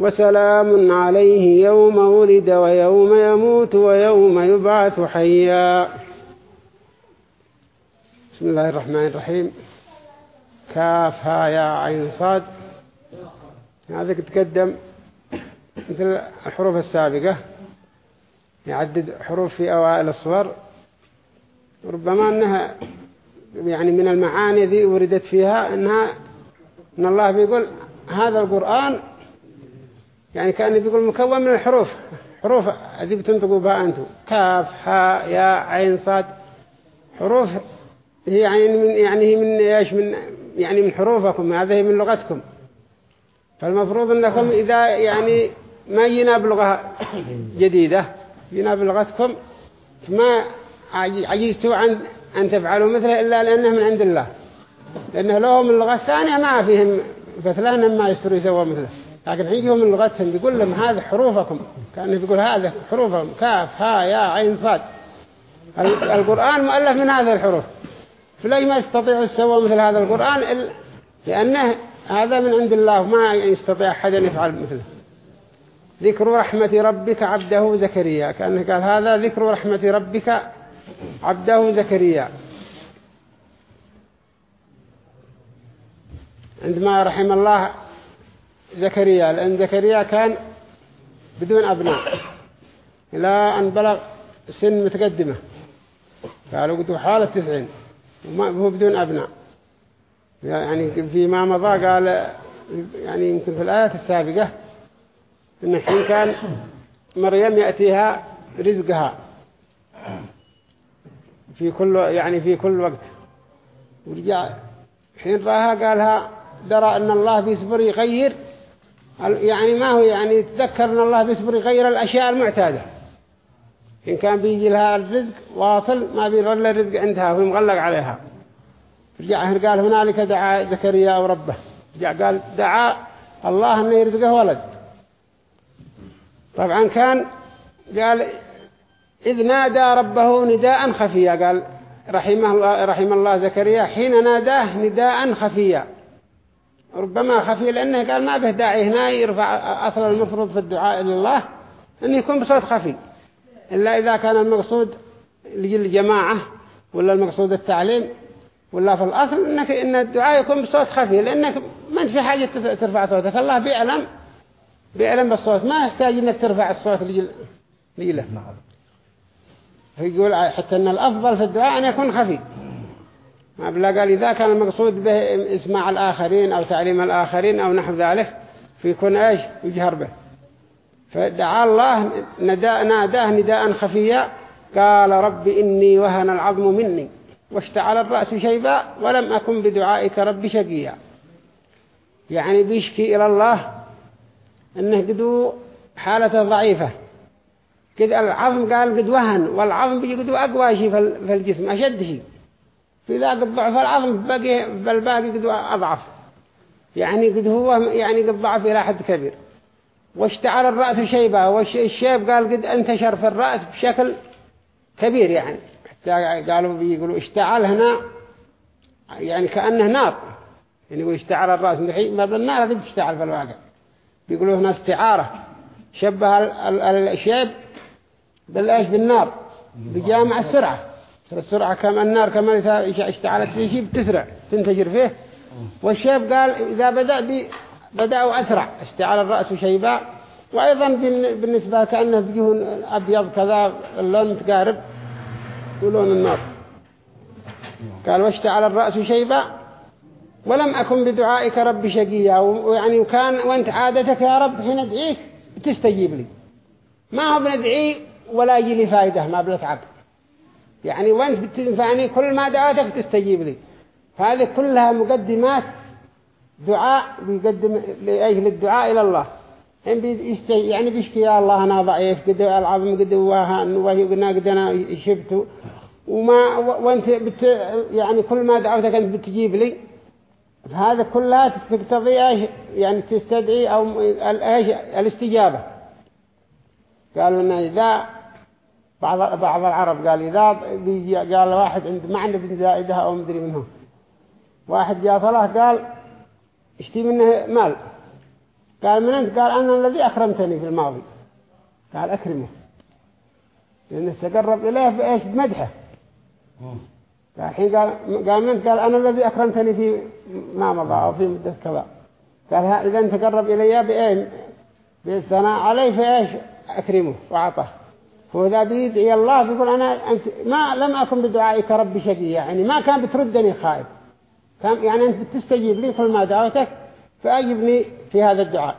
وسلام عليه يوم ولد ويوم يموت ويوم يبعث حيا. بسم الله الرحمن الرحيم. كاف ها يا عين صاد. هذا تقدم مثل الحروف السابقة. يعدد حروف في أوائل الصور. ربما أنها يعني من المعاني ذي وردت فيها أنها أن الله بيقول هذا القرآن يعني كان بيقول مكون من الحروف. حروف هذه بتنطقوا بها أنتم. كاف ها يا عين صاد. حروف هي يعني من يعني هي من إيش؟ من يعني من حروفكم. هذه من لغتكم. فالمفروض أنكم إذا يعني ما جينا بلغة جديدة جينا بلغتكم ما عجزتوا عن أن تفعلوا مثله إلا لأنه من عند الله. لأنه لهم اللغة الثانية ما فيهم فثلان ما يستروا يسووا مثله. لكن حيجيهم من لغتهم بيقول لهم هذا حروفكم كأنه بيقول هذا حروفهم كاف ها يا عين صاد. القرآن مؤلف من هذه الحروف. فلي ما يستطيع يسووا مثل هذا القرآن لأنه هذا من عند الله ما يستطيع أحد أن يفعل مثله. ذكر رحمة ربك عبده زكريا. كأنه قال هذا ذكر رحمة ربك عبده زكريا. عندما رحم الله زكريا لأن زكريا كان بدون أبناء. إلى أن بلغ سن متقدمة. قالوا قدوا حالة تسعين. وهو بدون أبناء. يعني فيما مضى قال يعني يمكن في الآيات السابقة إن حين كان مريم يأتيها رزقها. في كل يعني في كل وقت. ورجع حين راها قالها درى أن الله بيصبر يغير يعني ما هو يعني يتذكر أن الله بيصبر يغير الأشياء المعتادة. إن كان بيجي لها الرزق واصل ما بيرل الرزق عندها وهي مغلق عليها. رجع قال هنالك دعا زكريا وربه. رجع قال دعا الله أنه يرزقه ولد. طبعا كان قال إذ نادى ربه نداء خفيا. قال رحمه الله, رحم الله زكريا حين ناداه نداء خفيا. ربما خفي لأنه قال ما به داعي هنا يرفع أصل المفروض في الدعاء الله أن يكون بصوت خفي. إلا إذا كان المقصود للجماعة ولا المقصود التعليم ولا في الأصل إنك إن الدعاء يكون بصوت خفي لأنك ما في حاجة ترفع صوتك. الله بيعلم بيعلم بالصوت. ما يحتاج إنك ترفع الصوت لجله. يقول حتى أن الأفضل في الدعاء أن يكون خفي. قال إذا كان المقصود به إسماع الآخرين أو تعليم الآخرين أو نحو ذلك فيكون إيش؟ يجهر به. فدعا الله نداء ناداه نداء خفيا قال رب إني وهن العظم مني. واشتعل الرأس شيبا ولم أكن بدعائك رب شقيا. يعني بيشكي إلى الله أنه قدو حالته ضعيفة. قد العظم قال قد وهن والعظم بيجي قدو أقوى شيء في الجسم أشد شيء في ذا قد ضعف العظم باقي بالباقي قد أضعف. يعني قد هو يعني قد ضعف إلى حد كبير. واشتعل الرأس شيبا والشيب قال قد انتشر في الرأس بشكل كبير يعني. حتى قالوا بيقولوا اشتعل هنا يعني كأنه نار. يعني اشتعل الرأس. ما بالنار هذه بتشتعل في الواقع. بيقولوا هنا استعارة. شبه الشيب بالإيش؟ بالنار. بجامع السرعة. السرعة كما النار كما إذا اشتعلت في شيء بتسرع تنتشر فيه. والشيب قال إذا بدأ بي بدأوا أسرع اشتعل الرأس شيبا. وأيضا بالنسبة كأنه بيجون أبيض كذا اللون متقارب ولون النار. قال واشتعل الرأس شيبا. ولم أكن بدعائك رب شقيا. ويعني وكان وأنت عادتك يا رب حين ادعيك تستجيب لي. ما هو بندعي ولا يجي لي فائدة ما بنتعب يعني وانت بتنفعني كل ما دعوتك تستجيب لي. هذه كلها مقدمات دعاء بيقدم لأجل الدعاء إلى الله. يعني بيشكي يا الله أنا ضعيف قد العظم قد واهن وقنا قد أنا شبت. وما وانت بت يعني كل ما دعوتك أنت بتجيب لي. هذا كلها تقتضي يعني تستدعي أو الاستجابة. قالوا إن إذا بعض بعض العرب قال إذا قال واحد عند معنى بن زائدها أو مدري منهم واحد جاء صلاة قال اشتي منه مال. قال من أنت؟ قال أنا الذي أكرمتني في الماضي. قال أكرمه. لأنه تقرب إليه بإيش بمدحه. قال الحين قال قال من أنت؟ قال أنا الذي أكرمتني في ما مضى أو في مدة كذا. قال إذا تقرب إلي بإيه؟ بالثناء عليه فإيش؟ أكرمه وأعطاه. هو ذا بيدعي الله بيقول أنا أنت ما لم أكن بدعائك ربي شقي يعني ما كان بتردني خائب كان يعني أنت بتستجيب لي كل ما دعوتك فأجبني في هذا الدعاء.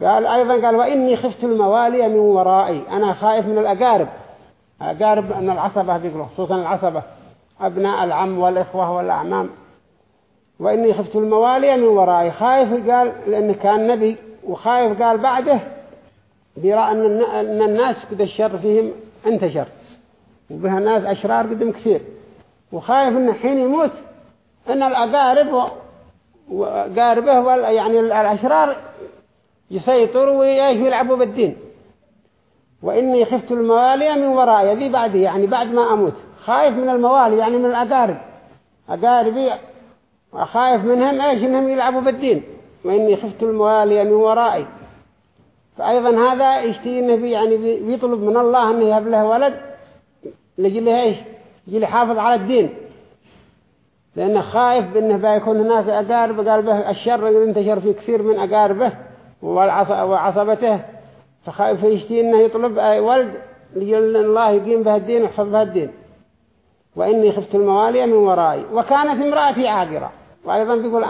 قال أيضا قال وإني خفت الموالي من ورائي. أنا خائف من الأقارب. أقارب أن العصبة بيقولوا خصوصا العصبة أبناء العم والإخوة والأعمام. وإني خفت الموالي من ورائي. خايف قال لأنه كان نبي وخايف قال بعده بيرى أن الناس قد الشر فيهم انتشر. وبها ناس أشرار قدم كثير. وخايف أن حين يموت أن الأقارب وقاربه يعني الأشرار يسيطروا ويلعبوا بالدين. وإني خفت الموالي من ورائي ذي بعدي يعني بعد ما أموت. خايف من الموالي يعني من الأقارب. أقاربي وخايف منهم إيش؟ إنهم يلعبوا بالدين. وإني خفت الموالي من ورائي فأيضا هذا يشتي إنه يعني بيطلب من الله أنه يهب له ولد لجل إيش؟ يجي يحافظ على الدين. لأنه خايف بأنه بيكون هناك أقارب قال به الشر انتشر في كثير من أقاربه وعصبته. فخايف يشتي إنه يطلب ولد لجل الله يقيم به الدين ويحفظ به الدين. وإني خفت الموالي من ورائي. وكانت امرأتي عاقرة. وأيضا بيقول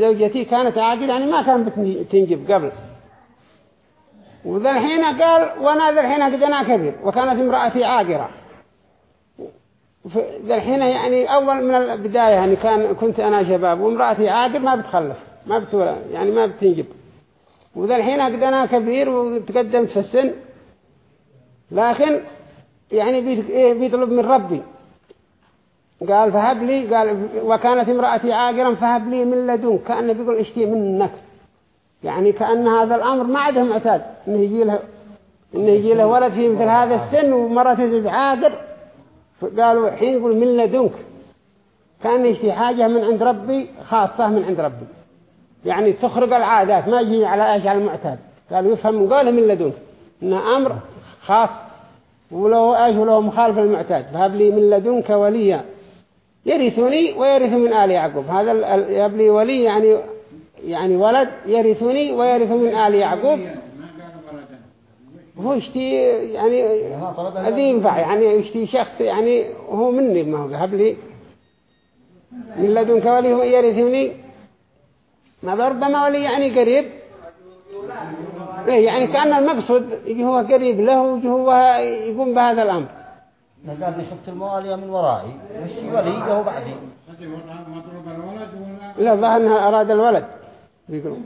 زوجتي كانت عاقرة يعني ما كانت بتنجب قبل. وذا الحين قال وأنا ذا الحين قد أنا كبير وكانت امرأتي عاقرة. ذا الحين يعني أول من البداية يعني كان كنت أنا شباب وامرأتي عاقر ما بتخلف ما بتولى يعني ما بتنجب. وذا الحين قد أنا كبير وتقدمت في السن لكن يعني إيه، بيطلب من ربي. قال فهب لي قال وكانت امرأتي عاقرا فهب لي من لدنك كأنه بيقول اشتي منك. يعني كأن هذا الأمر ما عده معتاد إنه يجي له إنه يجي له ولد في مثل هذا السن ومرة تزيد عاقر فقالوا حين يقول من لدنك؟ كان يشتي حاجة من عند ربي خاصة من عند ربي. يعني تخرج العادات ما يجي على إيش؟ على المعتاد. قالوا يفهم من قوله من لدنك. إنه أمر خاص. ولو إيش؟ ولو مخالف المعتاد فهب لي من لدنك وليا. يرثني ويرث من آل يعقوب. هذا يهب لي ولي يعني يعني ولد يرثني ويرث من آل يعقوب. هو يشتي يعني هذه ينفع يعني يشتي شخص يعني هو مني ما هو ذهب لي. من لدنك ولي يرثني. ما ربما ولي يعني قريب؟ إيه يعني كأن المقصود هو قريب له وهو يقوم بهذا الأمر. قال لي شفت الموالية من ورائي وش ولي هو بعدي. لا ظهر أنها أراد الولد. بيقولوا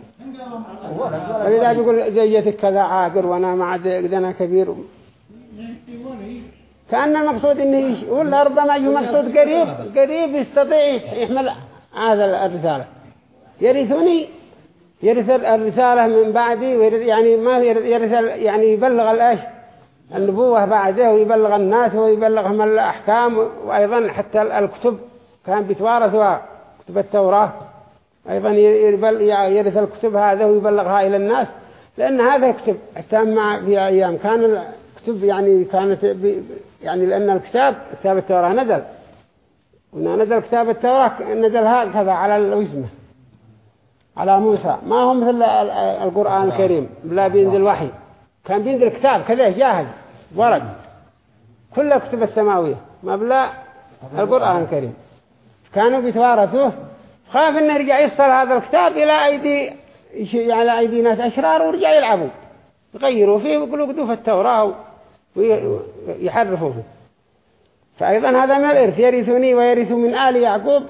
ولذا بيقول زيتك كذا عاقر وأنا ما عاد أنا كبير. كأن المقصود إنه ولا ربما يجي مقصود قريب قريب يستطيع يحمل هذا الرسالة. يرثني يرث الرسالة من بعدي يعني ما يرث يعني يبلغ الايش النبوة بعده ويبلغ الناس ويبلغهم الأحكام وأيضا حتى الكتب. كان بيتوارثها كتب التوراة. أيضا يرث الكتب هذا ويبلغها إلى الناس لأن هذا الكتب حتى مع في أيام كان الكتب يعني كانت يعني لأن الكتاب كتاب التوراة نزل. نزل كتاب التوراة نزل هكذا على الوزمة على موسى. ما هو مثل القرآن الكريم لا بينزل وحي. كان بينزل كتاب كذا جاهز ورق. كل كتب السماوية مبلغ القرآن الكريم. كانوا بيتوارثوه خاف إنه يرجع يصل هذا الكتاب إلى أيدي على أيدي ناس أشرار ورجع يلعبوا. يغيروا فيه ويقولوا قدوا التوراة ويحرفوا فيه. فأيضا هذا من الإرث. يرثني ويرث من آل يعقوب.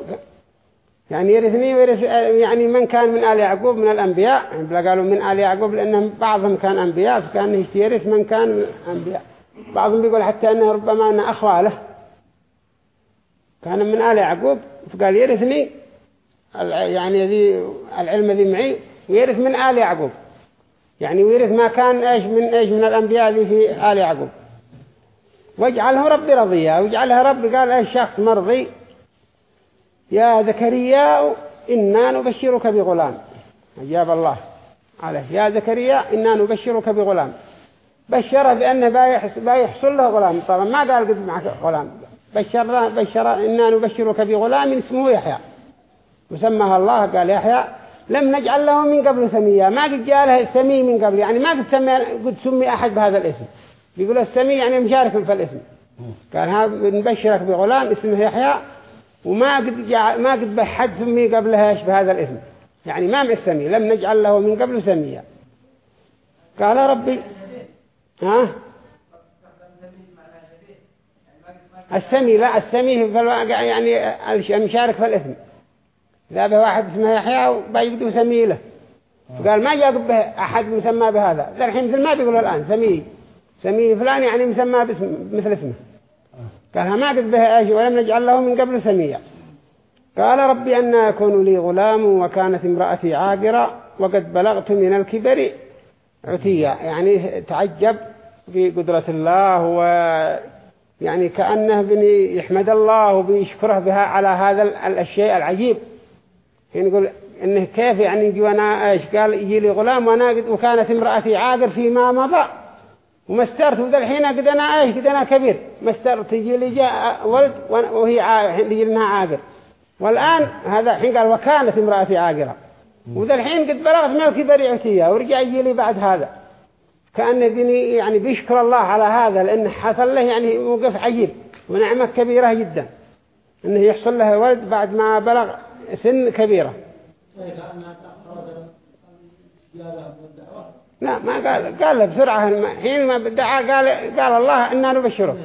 يعني يرثني ويرث يعني من كان من آل يعقوب؟ من الأنبياء. يعني قالوا من آل يعقوب لأنهم بعضهم كان أنبياء فكان يرث من كان من الأنبياء بعضهم بيقول حتى أنه ربما أنه أخواله. كان من آل يعقوب فقال يرثني يعني ذي العلم ذي معي ويرث من آل يعقوب. يعني ويرث ما كان إيش من إيش من الأنبياء ذي في آل يعقوب. واجعله ربي رضيا واجعلها ربي قال إيش شخص مرضي؟ يا زكريا إنا نبشرك بغلام. أجاب الله عليه. يا زكريا إنا نبشرك بغلام. بشره بأنه بيحصل له غلام. طبعا ما قال قد معك غلام. بشر بشر إنا نبشرك بغلام اسمه يحيى. وسماها الله قال يحيى لم نجعل له من قبل سميا ما قد جاء سمي من قبل يعني ما قد سمي قد سمي أحد بهذا الاسم. بيقول السمي يعني مشارك في الاسم. قال ها نبشرك بغلام اسمه يحيى وما قد جاء ما قد بحد سمي قبلها إيش بهذا الاسم. يعني ما مع السمي لم نجعل له من قبل سميا قال ربي ها؟ السمي لا السمي في الواقع يعني المشارك في الاسم. به واحد اسمه يحيى وبيقدوا سمي له فقال ما جاء به أحد مسمى بهذا؟ ذا الحين مثل ما بيقولوا الآن سمي سمي فلان يعني مسمى باسم مثل اسمه. قال ما قد به إيش ولم نجعل له من قبل سميا قال ربي أن يكون لي غلام وكانت امرأتي عاقرة وقد بلغت من الكبر عتية يعني تعجب في قدرة الله و يعني كأنه بني يحمد الله وبيشكره بها على هذا الشيء العجيب. يعني يقول إنه كيف يعني يجي وأنا إيش؟ قال يجي لي غلام وأنا وكانت امرأتي عاقر فيما مضى. ومسترت وذا الحين قد أنا إيش؟ قد أنا كبير. مسترت يجي لي جاء ولد وهي يجي لنا عاقر. والآن هذا الحين قال وكانت امرأتي عاقرة. وذا الحين قد بلغت من الكبر عتية ورجع يجي لي بعد هذا. كأنه يعني بيشكر الله على هذا لأنه حصل له يعني موقف عجيب ونعمة كبيرة جدا. أنه يحصل له ولد بعد ما بلغ سن كبيرة. لا ما قال قال له بسرعة حين ما دعا قال قال الله إنا نبشره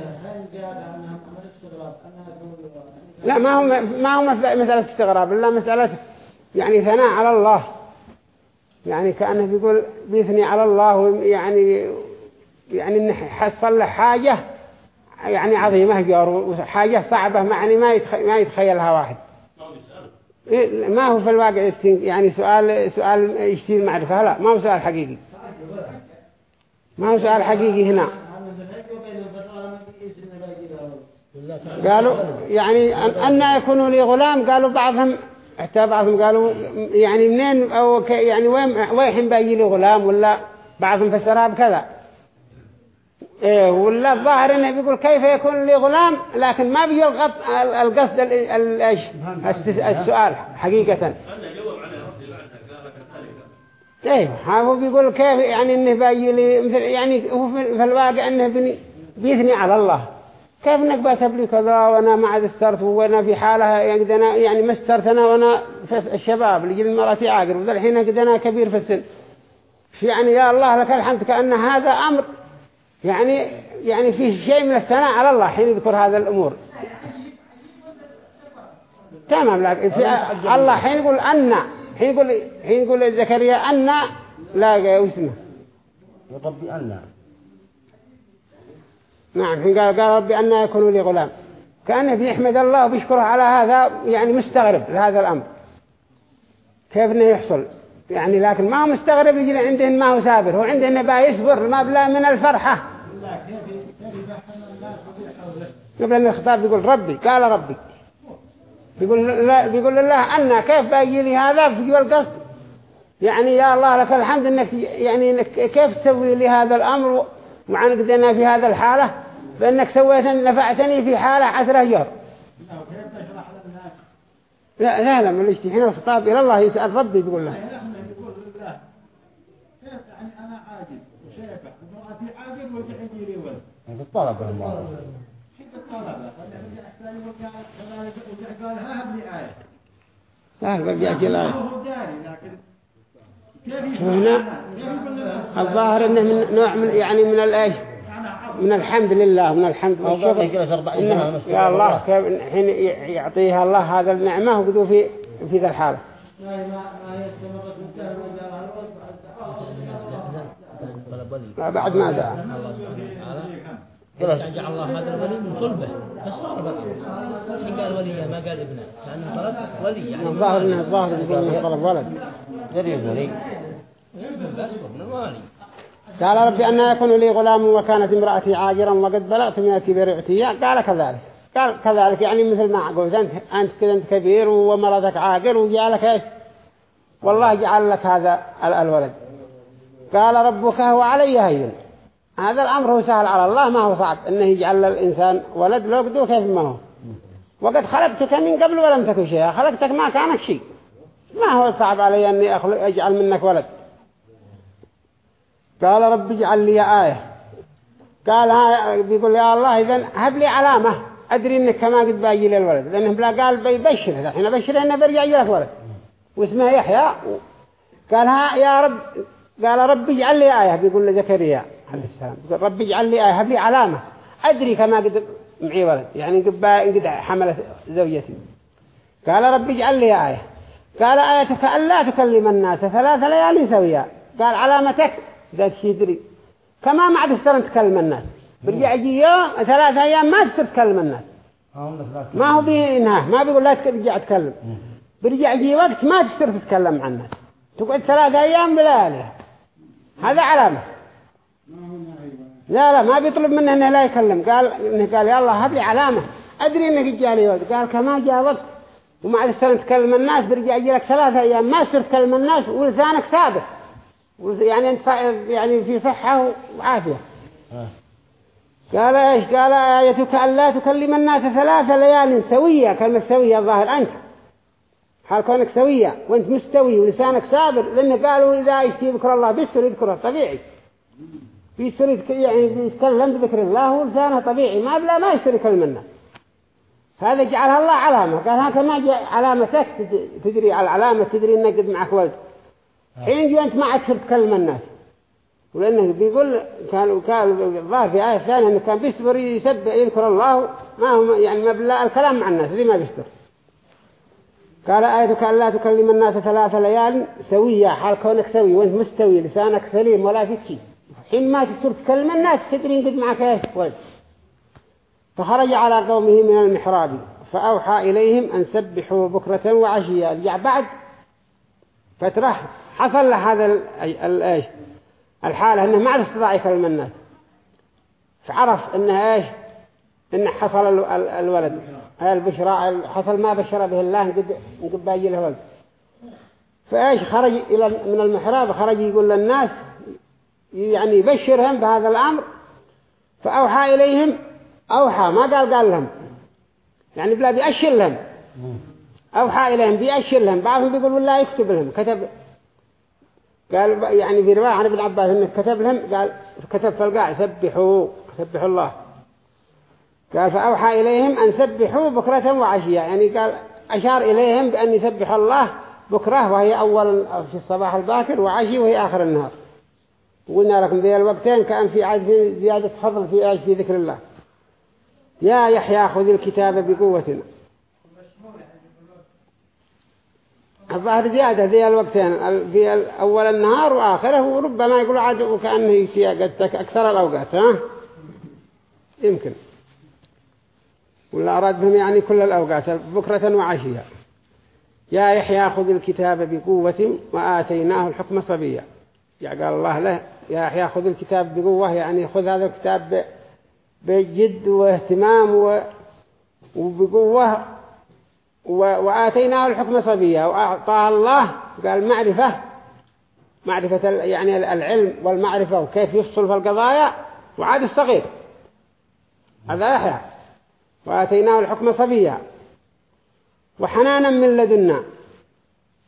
لا ما هو ما هو مسألة استغراب إلا مسألة يعني ثناء على الله. يعني كأنه بيقول بيثني على الله يعني يعني إنه حصل له حاجة يعني عظيمة جار وحاجة صعبة يعني ما ما يتخيلها واحد. ما هو في الواقع يعني سؤال سؤال يشتي المعرفة لا ما هو سؤال حقيقي؟ ما هو سؤال حقيقي هنا؟ قالوا يعني أن يكونوا لي غلام قالوا بعضهم حتى بعضهم قالوا يعني منين أو يعني وين وين بيجي لي غلام ولا بعضهم فسرها بكذا إيه ولا الظاهر إنه بيقول كيف يكون لي غلام لكن ما بيجي القصد السؤال حقيقة. إيه هو بيقول كيف يعني إنه بيجي لي مثل يعني هو في الواقع إنه بيثني على الله. كيف إنك باتب لي كذا وأنا ما عاد استرت وأنا في حالة يعني يعني ما استرت أنا وأنا في الشباب اللي جل مراتي عاقر وذا الحين قد أنا كبير في السن. يعني يا الله لك الحمد كأن هذا أمر يعني يعني فيه شيء من الثناء على الله حين يذكر هذا الأمور. تمام لكن الله حين يقول أن حين يقول حين يقول زكريا أن لا اسمه. ربي أن. نعم حين قال قال ربي أن يكون لي غلام. كأنه بيحمد الله وبيشكره على هذا يعني مستغرب لهذا الأمر. كيف إنه يحصل؟ يعني لكن ما هو مستغرب يجي عنده ما هو سابر. هو عنده انه بقى يصبر ما بلا من الفرحة. قبل الخطاب يقول ربي قال ربي. بيقول لا بيقول لله أن كيف بيجي لي هذا؟ في القصد يعني يا الله لك الحمد انك يعني إنك كيف تسوي لي هذا الأمر؟ وعن قدنا في هذا الحالة. فإنك سويت نفعتني في حالة عسرة جهر لا لا لا من حين الخطاب إلى الله يسأل ربي يقول له يعني أنا عاجز وشيبة ومرأتي عاجز وجعلني لي ولد هذا الطلب الله شيء الطلب فالذي قال ها هب لي آية لا برجع لكن هنا الظاهر انه من نوع من يعني من الايش من الحمد لله من الحمد والشكر يا الله كيف حين يعطيها الله هذا النعمة وقدوا في في ذا الحالة لا بعد ما دعا جعل الله هذا الولي من صلبه فصار بقى حين قال ولي ما قال ابنه لأنه طلب ولي يعني الظاهر. انه الظاهر يقول انه طلب ولد. ولي من الوالي قال ربي أن يكون لي غلام وكانت امرأتي عاجرا وقد بلغت من الكبير عتيا قال كذلك. قال كذلك. يعني مثل ما قلت أنت أنت كذا أنت كبير ومرضك عاجر وجعلك إيش؟ والله جعل لك هذا الولد. قال ربك هو علي هين. هذا الأمر هو سهل على الله ما هو صعب. إنه يجعل الإنسان ولد لو قدو كيف ما هو؟ وقد خلقتك من قبل ولم تكن شيئا. خلقتك ما كانك شيء. ما هو صعب علي أني أجعل منك ولد؟ قال رب اجعل لي آية. قال بيقول يا الله إذن هب لي علامة. أدري إنك كما قد باجي لي الولد. لأنه بلا قال بيبشر الحين بشر إنه برجع لك ولد. واسمه يحيى. قال ها يا رب. قال رب اجعل لي آية. بيقول لزكريا. عليه السلام. بيقول رب اجعل لي هب لي علامة. أدري كما قد معي ولد. يعني قد قد حملت زوجتي. قال رب اجعل لي آية. قال آيتك ألا تكلم الناس ثلاث ليالي سويا. قال علامتك. ذاك يدري. كما ما عاد تستر تكلم الناس. برجع يجي يوم ثلاثة أيام ما تستر تكلم الناس. ما هو بينها ما بيقول لا ترجع تكلم. برجع يجي وقت ما تستر تتكلم مع الناس. تقعد ثلاثة أيام بليالي هذا علامة. لا لا ما بيطلب منه إنه لا يكلم. قال إنه قال يا الله هب لي علامة. أدري إنك جالي وقت قال كما جاء وقت وما عاد تستر تكلم الناس برجع يجي لك ثلاثة أيام. ما تستر تكلم الناس ولسانك ثابت. يعني أنت يعني في صحة وعافية. آه. قال إيش؟ قال آيتك ألا تكلم الناس ثلاث ليال سوية. كلمة سوية الظاهر أنت. حال كونك سوية وأنت مستوي ولسانك صابر لأن قالوا إذا يذكر الله بيستر يذكره طبيعي. بيستر يعني بيتكلم بذكر الله ولسانه طبيعي ما بلا ما يستر يكلم الناس هذا جعلها الله علامة قال هكذا ما جاء علامتك تدري على العلامة تدري انك قد معك ولد. حين جو أنت ما عاد تتكلم الناس. ولأنه بيقول كان كان الظاهر في آية ثانية أنه كان بيصبر يسبح يذكر الله ما هو يعني ما بالله الكلام مع الناس ذي ما بيصبر. قال آيتك أن لا تكلم الناس ثلاث ليال سوية حال كونك سوي وأنت مستوي لسانك سليم ولا في شيء. حين ما تصير تكلم الناس تدري قد معك إيش ولد فخرج على قومه من المحراب فأوحى إليهم أن سبحوا بكرة وعشية. رجع بعد فترة حصل له هذا الايش الحالة إنه ما عاد استطاع يكلم الناس. فعرف إنه إيش؟ إنه حصل الولد. هاي البشرى حصل ما بشر به الله قد قد باجي له ولد. فإيش؟ خرج إلى من المحراب خرج يقول للناس يعني يبشرهم بهذا الأمر فأوحى إليهم أوحى ما قال قال لهم يعني بلا بيأشر لهم. أوحى إليهم بيأشر لهم بعضهم بيقول والله يكتب لهم كتب قال يعني في رواية عن ابن عباس إنه كتب لهم قال كتب في القاع سبحوا سبحوا الله. قال فأوحى إليهم أن سبحوا بكرة وعشية يعني قال أشار إليهم بأن يسبحوا الله بكرة وهي أول في الصباح الباكر وعشي وهي آخر النهار. وقلنا لكم ذي الوقتين كان في في زيادة فضل في إيش؟ في ذكر الله. يا يحيى خذ الكتاب بقوتنا. الظاهر زيادة ذي الوقتين في أول النهار وآخره وربما يقول عاد وكأنه في أكثر الأوقات ها؟ يمكن. ولا أراد بهم يعني كل الأوقات بكرة وعشية. يا يحيى خذ الكتاب بقوة وآتيناه الحكم صبيا. يعني قال الله له يا يحيى خذ الكتاب بقوة يعني خذ هذا الكتاب بجد واهتمام وبقوة وآتيناه الحكم صبيا وأعطاه الله قال معرفة معرفة يعني العلم والمعرفة وكيف يفصل في القضايا وعاد الصغير. هذا يحيى. وآتيناه الحكم صبيا. وحنانا من لدنا.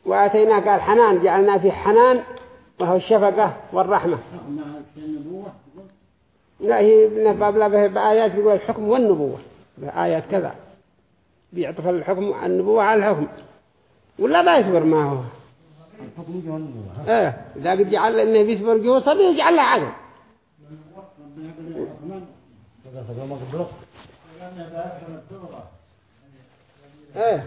وآتيناه قال حنان جعلنا فيه حنان وهو الشفقة والرحمة. لا هي باب لا بآيات بيقول الحكم والنبوة. بآيات كذا. بيعطف الحكم النبوة على الحكم. ولا ما يصبر ما هو. إيه إذا قد جعل إنه بيصبر جو صبي يجعل له عقل. إيه.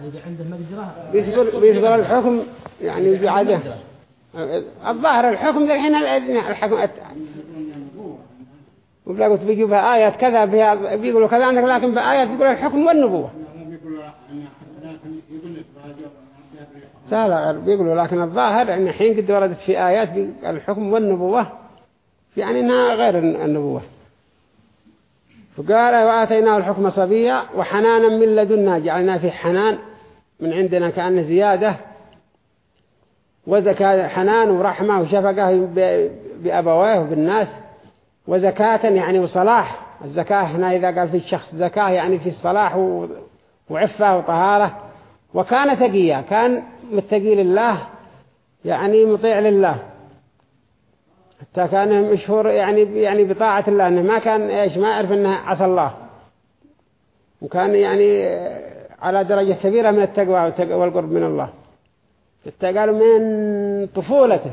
بيصبر بيصبر الحكم يعني يجعله. الظاهر الحكم ذا الحين الحكم وبلا قلت بيجوا بها آيات كذا بها بيقولوا كذا عندك لكن بآيات بيقول الحكم والنبوة. لا لا بيقولوا لكن الظاهر إن حين قد وردت في آيات الحكم والنبوة يعني إنها غير النبوة. فقال وآتيناه الحكم صبيا وحنانا من لدنا جعلنا فيه حنان من عندنا كأنه زيادة. وزكاة حنان ورحمة وشفقة بأبويه وبالناس. وزكاة يعني وصلاح. الزكاة هنا إذا قال في الشخص زكاة يعني في الصلاح وعفة وطهارة. وكان تقيا. كان متقي لله يعني مطيع لله. حتى كان مشهور يعني يعني بطاعة الله إنه ما كان إيش ما يعرف إنه عصى الله. وكان يعني على درجة كبيرة من التقوى والقرب من الله. قالوا من طفولته.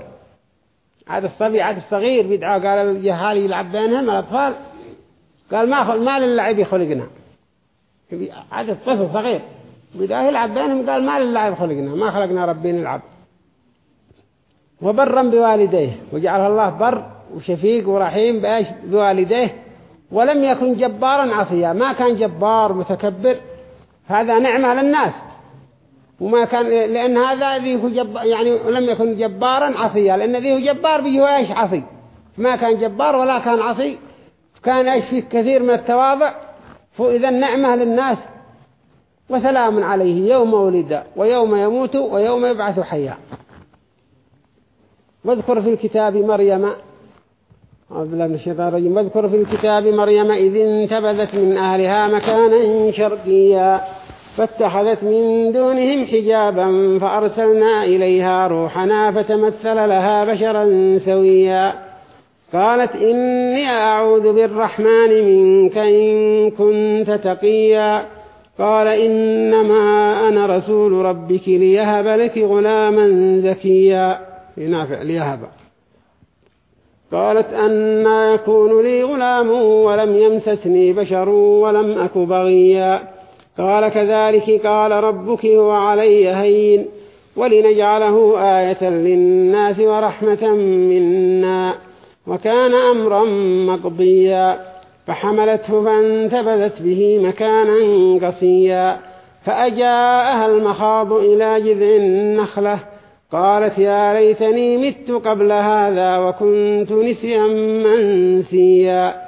عاد الصبي عاد الصغير بيدعى قال الجهال يلعب بينهم الأطفال. قال ما خل ما للعب خلقنا عاد الطفل صغير. بدأ يلعب بينهم قال ما للعب خلقنا ما خلقنا ربي نلعب. وبرا بوالديه وجعله الله بر وشفيق ورحيم بإيش؟ بوالديه. ولم يكن جبارا عصيا ما كان جبار متكبر. هذا نعمة للناس. وما كان لأن هذا ذي هو جب يعني لم يكن جبارا عصيا. لأن ذي هو جبار بيجوا إيش؟ عصي. ما كان جبار ولا كان عصي. كان إيش؟ فيه كثير من التواضع. فإذا النعمة للناس. وسلام عليه. يوم ولد ويوم يموت ويوم يبعث حيا. واذكر في الكتاب مريم. أعوذ بالله من الشيطان الرجيم. واذكر في الكتاب مريم إذ انتبذت من أهلها مكانا شرقيا. فاتخذت من دونهم حجابا فأرسلنا إليها روحنا فتمثل لها بشرا سويا. قالت إني أعوذ بالرحمن منك إن كنت تقيا. قال إنما أنا رسول ربك ليهب لك غلاما زكيا. نافع ليهب. قالت أنا يكون لي غلام ولم يمسسني بشر ولم أك بغيا. قال كذلك قال ربك هو علي هين ولنجعله آية للناس ورحمة منا وكان أمرا مقضيا فحملته فانتبذت به مكانا قصيا فأجاءها المخاض إلى جذع النخلة قالت يا ليتني مت قبل هذا وكنت نسيا منسيا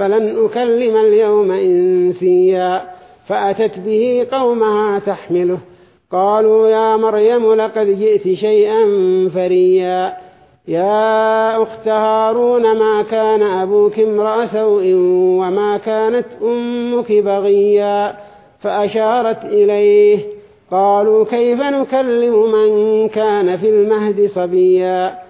فلن أكلم اليوم إنسيا. فأتت به قومها تحمله. قالوا يا مريم لقد جئت شيئا فريا. يا أخت هارون ما كان أبوك امرأ سوء وما كانت أمك بغيا. فأشارت إليه. قالوا كيف نكلم من كان في المهد صبيا؟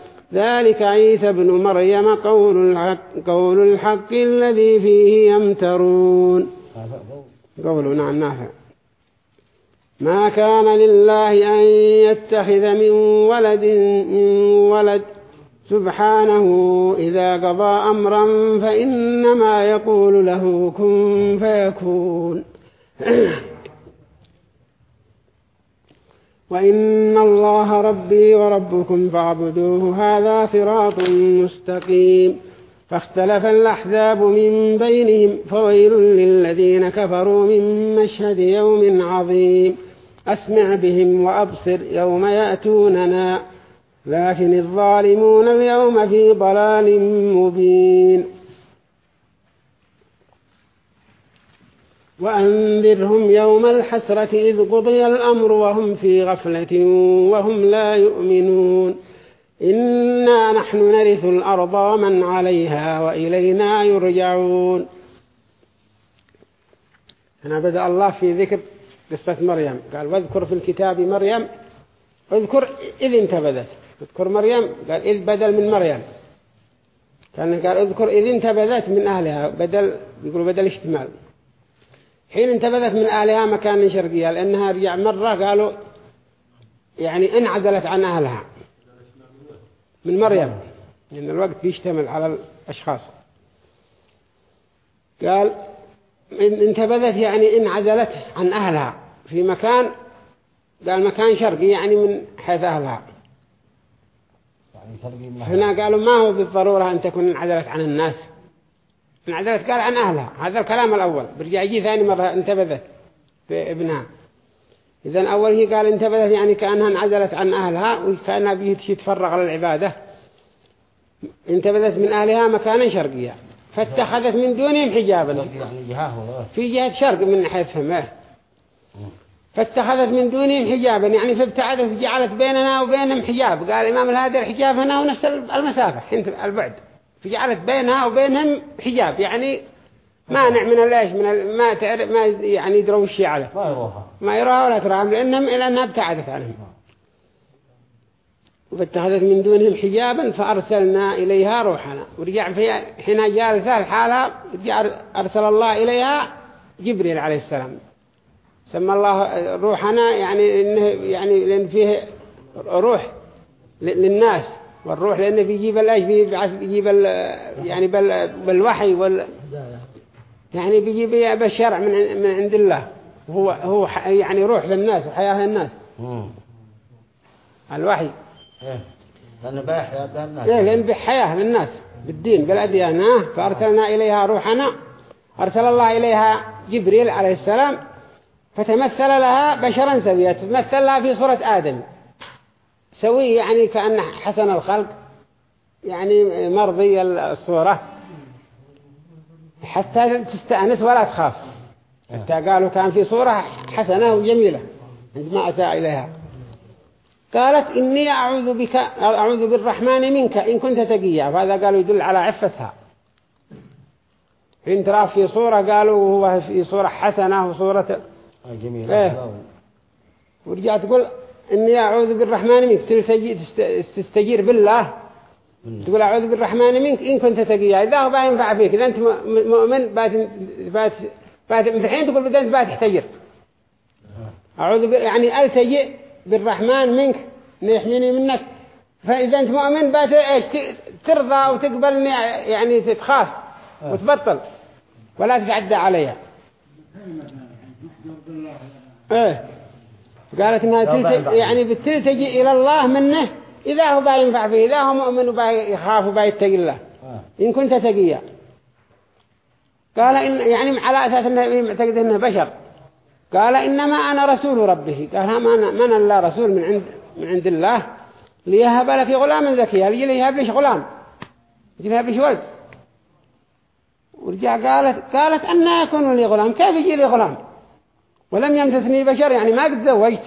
ذلك عيسى بن مريم قول الحق, قول الحق الذي فيه يمترون. قول نعم نافع. ما كان لله أن يتخذ من ولد من ولد. سبحانه إذا قضى أمرا فإنما يقول له كن فيكون. وإن الله ربي وربكم فاعبدوه هذا صراط مستقيم فاختلف الأحزاب من بينهم فويل للذين كفروا من مشهد يوم عظيم أسمع بهم وأبصر يوم يأتوننا لكن الظالمون اليوم في ضلال مبين وأنذرهم يوم الحسرة إذ قضي الأمر وهم في غفلة وهم لا يؤمنون. إنا نحن نرث الأرض ومن عليها وإلينا يرجعون. هنا بدأ الله في ذكر قصة مريم. قال واذكر في الكتاب مريم. اذكر إذ انتبذت. اذكر مريم. قال إذ بدل من مريم. كان قال اذكر إذ انتبذت من أهلها. بدل يقولوا بدل اشتمال حين انتبذت من أهلها مكان شرقية لأنها رجع مرة قالوا يعني انعزلت عن أهلها. من مريم لأن الوقت بيشتمل على الأشخاص. قال انتبذت يعني انعزلت عن أهلها. في مكان قال مكان شرقي يعني من حيث أهلها. هنا قالوا ما هو بالضرورة أن تكون انعزلت عن الناس. انعزلت قال عن أهلها. هذا الكلام الأول. برجع يجي ثاني مرة انتبذت في ابنها. إذا أول هي قال انتبذت يعني كأنها انعزلت عن أهلها وكأنها بيتشي تفرغ للعبادة انتبذت من أهلها مكانا شرقيا. فاتخذت من دونهم حجابا. في جهة شرق من حيثهم فاتخذت من دونهم حجابا. يعني فابتعدت جعلت بيننا وبينهم حجاب. قال الإمام الهادي الحجاب هنا ونفس المسافة البعد. فجعلت بينها وبينهم حجاب. يعني مانع من الايش من ما تعرف ما يعني يدروا الشيء عليه. ما يروها. ما يروها ولا تراهم لأنهم لانها ابتعدت عنهم. فاتخذت من دونهم حجابا فأرسلنا إليها روحنا. ورجع في حين جالسة الحالة أرسل الله إليها جبريل عليه السلام. سمى الله روحنا يعني انه يعني لأن فيه روح للناس. والروح لأنه بيجيب الأيش بيجيب ال يعني بال بالوحي وال يعني بيجيب بالشرع من من عند الله. هو هو يعني روح للناس وحياة للناس. الوحي. إيه. لأنه للناس. إيه لأن بحياة للناس بالدين بالأديان فأرسلنا إليها روحنا. أرسل الله إليها جبريل عليه السلام فتمثل لها بشرا سويا تمثل لها في صورة آدم. سوي يعني كأنه حسن الخلق يعني مرضي الصورة. حتى تستأنس ولا تخاف. حتى قالوا كان في صورة حسنة وجميلة. عندما أتى إليها. قالت إني أعوذ بك أعوذ بالرحمن منك إن كنت تقيا. فهذا قالوا يدل على عفتها. حين ترى في صورة قالوا هو في صورة حسنة وصورة جميلة. إيه. ورجعت تقول إني أعوذ بالرحمن منك. تستجير بالله. تقول أعوذ بالرحمن منك. إن كنت تقيا. إذا هو بقى ينفع فيك. إذا أنت مؤمن بات بات بات من الحين تقول بدأ أنت بات تحتجر أعوذ ب... يعني ألتجئ بالرحمن منك. يحميني منك. فإذا أنت مؤمن بات إيش؟ ترضى وتقبل يعني تتخاف وتبطل. ولا تتعدى عليها إيه. قالت إنها تلت... يعني بتلتجي إلى الله منه إذا هو با ينفع فيه إذا هو مؤمن وبا يخاف وبا يتقي الله. إن كنت تقيا. قال إن يعني على أساس أنه معتقد أنه بشر. قال إنما أنا رسول ربه. قال ما أنا, ما أنا الله رسول من عند من عند الله. ليهب لك غلاما زكيا. يجي لي يهب ليش غلام؟ يجي لي يهب ليش ولد؟ ورجع قالت قالت أن يكون لي غلام. كيف يجي لي غلام؟ ولم يمسسني بشر يعني ما قد زوجت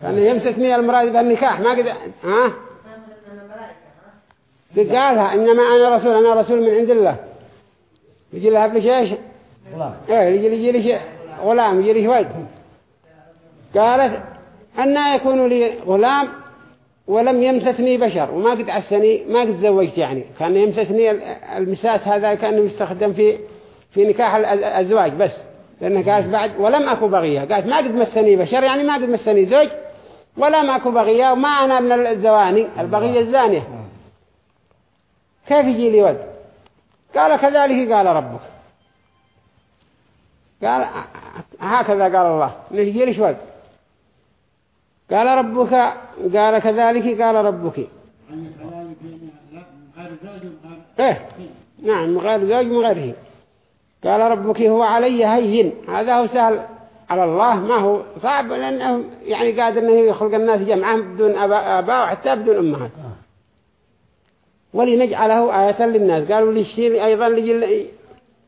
كان يمسسني المراد بالنكاح ما قد ها؟ قالها إنما أنا رسول أنا رسول من عند الله. يجي لها بلش إيش غلام. إيه يجي يجي لي غلام يجي لي ولد قالت أن يكون لي غلام ولم يمسسني بشر وما قد عسني ما قد زوجت يعني. كان يمسسني المساس هذا كان يستخدم في في نكاح الأزواج بس. لأنه قالت بعد ولم أكو بغية. قالت ما قد مسني بشر يعني ما قد مسني زوج ولا ما أكو بغية وما أنا من الزواني. البغية الزانية. كيف يجي لي ولد؟ قال كذلك قال ربك. قال هكذا قال الله. نجي لي ولد؟ قال ربك قال كذلك قال ربك. إيه. نعم غير زوج من غيره قال ربك هو علي هين. هذا هو سهل. على الله ما هو صعب لأنه يعني قادر أنه يخلق الناس جمعهم بدون آباء وحتى بدون أمهات. ولنجعله آية للناس. قالوا للشيء أيضا لجل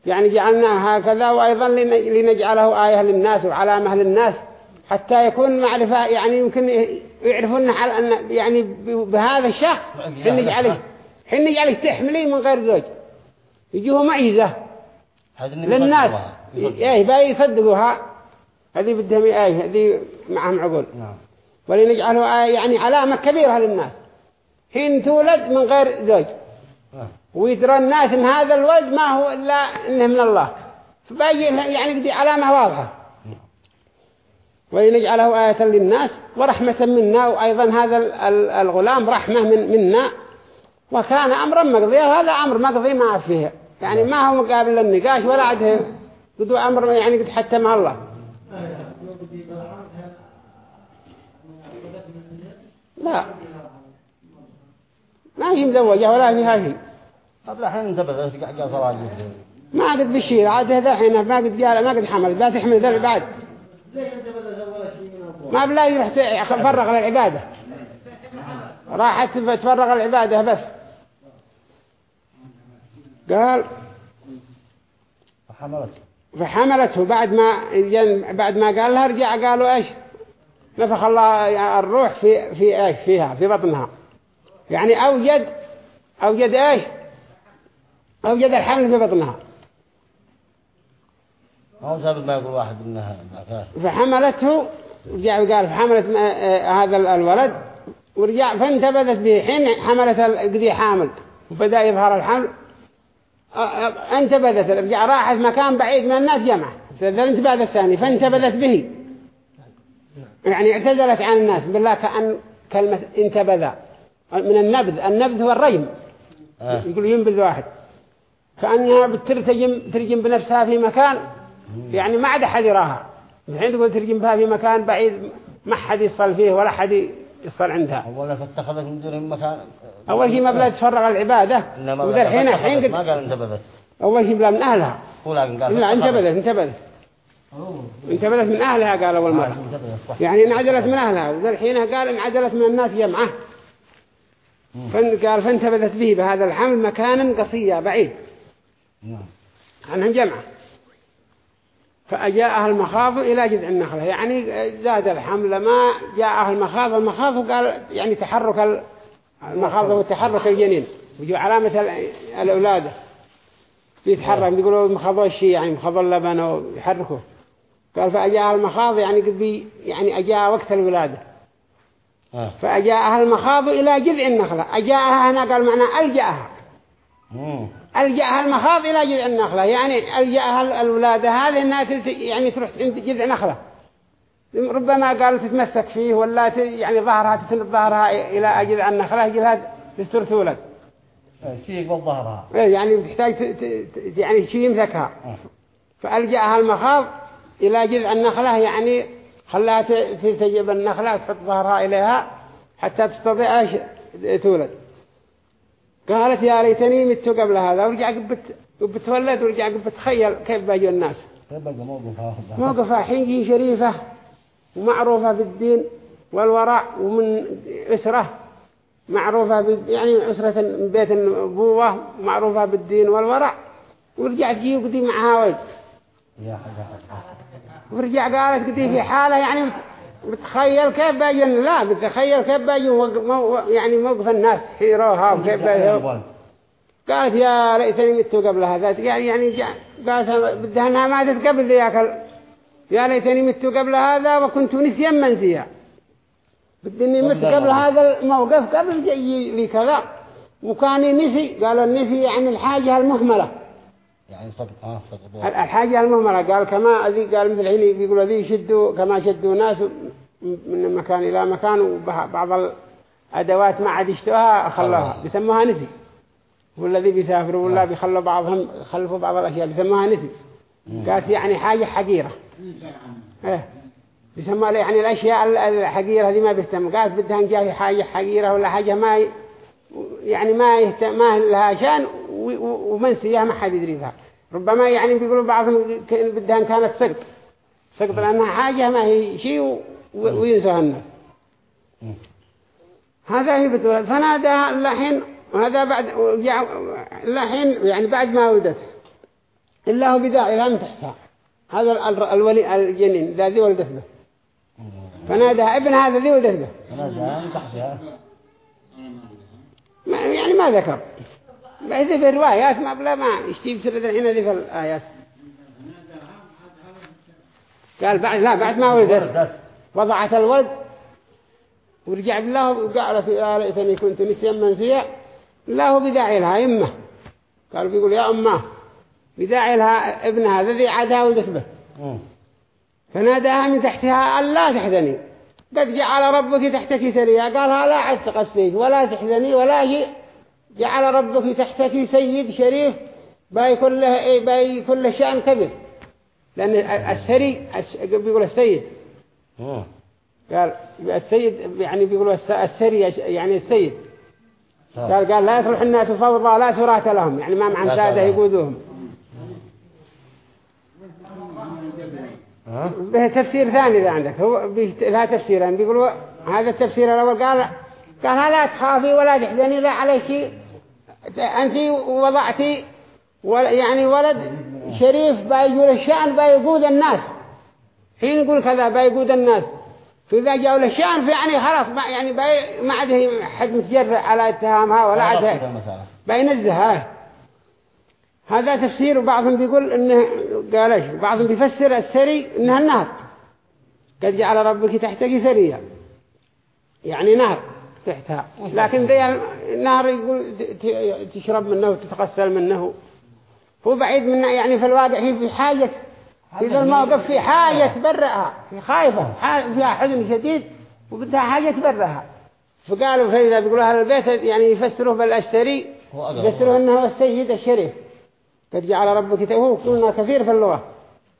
يعني جعلناه هكذا وأيضا لنجعله آية للناس وعلامة للناس حتى يكون معرفة يعني يمكن يعرفون على أن يعني بهذا الشخص. حين نجعله حين نجعله تحملي من غير زوج. يجيه معيزة. للناس. إيه باي يصدقوها. هذه بدهم آية هذه معهم عقول. نعم. ولنجعله آية يعني علامة كبيرة للناس. حين تولد من غير زوج. نعم. ويدرى الناس إن هذا الولد ما هو إلا إنه من الله. فباقي يعني دي علامة واضحة. ولنجعله آية للناس. ورحمة منا وأيضا هذا الغلام رحمة من منا. وكان أمرا مقضيا وهذا أمر مقضي ما فيه. يعني ما هو مقابل للنقاش ولا عده قدوا أمر يعني قد حتمها الله. لا. ما هي مزوجة ولا فيها شيء. قبل الحين انتبه بس قاعد صلاة ما قد بشير عاد هذا الحين ما قد قال ما قد حمل لا تحمل ذا بعد ما بلا يروح تفرغ للعبادة. راحت تفرغ العبادة بس. قال فحملت فحملته. بعد ما بعد ما قال لها رجع قالوا إيش؟ نفخ الله الروح في في إيش؟ فيها في بطنها. يعني اوجد أوجد إيش؟ أوجد الحمل في بطنها. هو سبب ما يقول واحد إنها فاس فحملته رجع وقال فحملت هذا الولد ورجع فانتبذت به. حين حملت القدي حامل وبدأ يظهر الحمل. انتبذت رجع راحت مكان بعيد من الناس جمع. الانتباذ الثاني فانتبذت به. يعني اعتزلت عن الناس. بالله كأن كلمة انتبذ. من النبذ. النبذ هو الرجم. آه. يقول ينبذ واحد. كأنها بترتجم ترجم بنفسها في مكان يعني ما عاد أحد يراها. الحين تقول ترجم بها في مكان بعيد ما حد يصل فيه ولا حد يصل عندها. أولا فاتخذت من دونهم مكان أول شيء ما بلا تفرغ العبادة. وذا الحين الحين ما قد قال انتبذت. أول شيء بلا من أهلها. لا انتبذت انتبذت. انتبذت من أهلها قال أول مرة. يعني انعدلت من أهلها. وذا الحين قال انعدلت من الناس جمعة. فن قال فانتبذت به بهذا الحمل مكانا قصيا بعيد. نعم. عنهم جمعة. فأجاءها المخاض إلى جذع النخلة. يعني زاد الحمل ما جاءها المخاض المخاض قال يعني تحرك المخاض هو تحرك الجنين. وجو علامة ال- الأولادة. يتحرك يقولوا مخاض الشيء يعني مخاض اللبن ويحركه قال فأجاءها المخاض يعني قد بي يعني أجاء وقت الولادة. آه. فأجاءها المخاض إلى جذع النخلة. أجاءها هنا قال معنى ألجأها. ألجأها المخاض إلى جذع النخلة. يعني ألجأها الولادة هذه أنها يعني تروح عند جذع نخلة. ربما قالوا تتمسك فيه ولا يعني ظهرها تسند ظهرها إلى جذع النخلة يجلها تستر تولد شيء بالظهرها إيه يعني تحتاج يعني شيء يمسكها. آه. فألجأها المخاض إلى جذع النخلة يعني خلاها تجيب النخلة وتحط ظهرها إليها حتى تستطيع تولد. قالت يا ليتني مت قبل هذا ورجع قبت وبتولد ورجع بتخيل كيف باجوا الناس. يبقى موقفها حين شريفة ومعروفة بالدين والورع ومن أسرة معروفة. يعني أسرة من بيت النبوة ومعروفة بالدين والورع ورجع تجي وقدي معها حاجة. ورجع قالت قدي في حالة يعني بتخيل كيف باجوا لا بتخيل كيف مو- يعني موقف الناس حيروها وكيف باجوا قالت يا ليتني مت قبل هذا. يعني يعني قالت بدها انها ماتت قبل ذاك يا ليتني مت قبل هذا وكنت نسيا منسيا. بدي إني مت قبل هذا الموقف قبل جاي لي كذا. وكان نسي قالوا النسي يعني الحاجة المهملة. يعني صدق آه صدق ال- الحاجة المهملة؟ قال كما ذي قال مثل حين بيقولوا ذي شدوا كما شدوا ناس من مكان إلى مكان وبعض الأدوات ما عاد يشتوها خلوها. بيسموها نسي. والذي بيسافروا ولا بيخلوا بعضهم خلفوا بعض الأشياء. بيسموها نسي. قالت يعني حاجة حقيرة. إيه. بيسموها يعني الأشياء ال- الحقيرة هذه ما بيهتم قالت بدها نجاهي حاجة حقيرة ولا حاجة ما يعني ما يهتم ما لها شأن ومنسيها ما حد يدري بها ربما يعني بيقولوا بعضهم بدها إن كانت سقط. سقط لأنها حاجة ما هي شيء وينسوها الناس. هذا هي بتقول. فنادى اللحين وهذا بعد اللحين يعني بعد ما ولدت. إلا هو بداعي لها من تحتها هذا ال- الولي الجنين ذا ذي ولدت به. فنادى ابن هذا ذي ولدت به. تحتها ما يعني ما إذا في الروايات ما بلا ما يشتي بسرد الحين هذه في الآيات. قال بعد لا بعد ما ولدت وضعت الولد. ورجع بالله وقالت يا ليتني كنت نسيا منسيا. الله بداعي لها يمه قالوا بيقول يا أمه بداعي لها ابنها الذي عادها ولدت به. فناداها من تحتها ألا تحزني. قد جعل ربك تحتك سريا قالها لا عد تقسيك ولا تحزني ولا شيء. جعل ربك تحتك سيد شريف باي كله إيه باي كله شأن كبير. لأن السري الس- بيقول السيد. قال السيد يعني بيقولوا الس- السري يعني السيد. قال قال لا يصلح الناس فوضى لا سراة لهم. يعني ما معنى لا سادة. يقودوهم. ها به تفسير ثاني إذا عندك. هو لها تفسيرين. بيقولوا هذا التفسير الأول قال قال لا تخافي ولا تحزني لا عليك أنت وضعتي يعني ولد شريف بيقول الشأن بيقود الناس. حين يقول كذا بيقود الناس. فإذا جاءوا للشأن فيعني خلاص ما يعني بي ما عاد حد متجرع على اتهامها ولا عاد بينزهها هذا تفسير وبعضهم بيقول إنه قال إيش؟ بعضهم بيفسر السري إنها النهر قد جعل ربك تحتك سريا. يعني نهر. تحتها. لكن ذي النهر يقول تشرب منه وتتغسل منه. هو بعيد منه يعني في الواقع هي في حاجة في ذا الموقف في حاجة تبرئها في خايفة فيها حزن شديد وبدها حاجة تبرئها فقالوا فإذا بيقولوا أهل البيت يعني يفسروه بالأشتري. يفسروه أنه هو السيد الشريف. قد جعل ربك هو قلنا كثير في اللغة.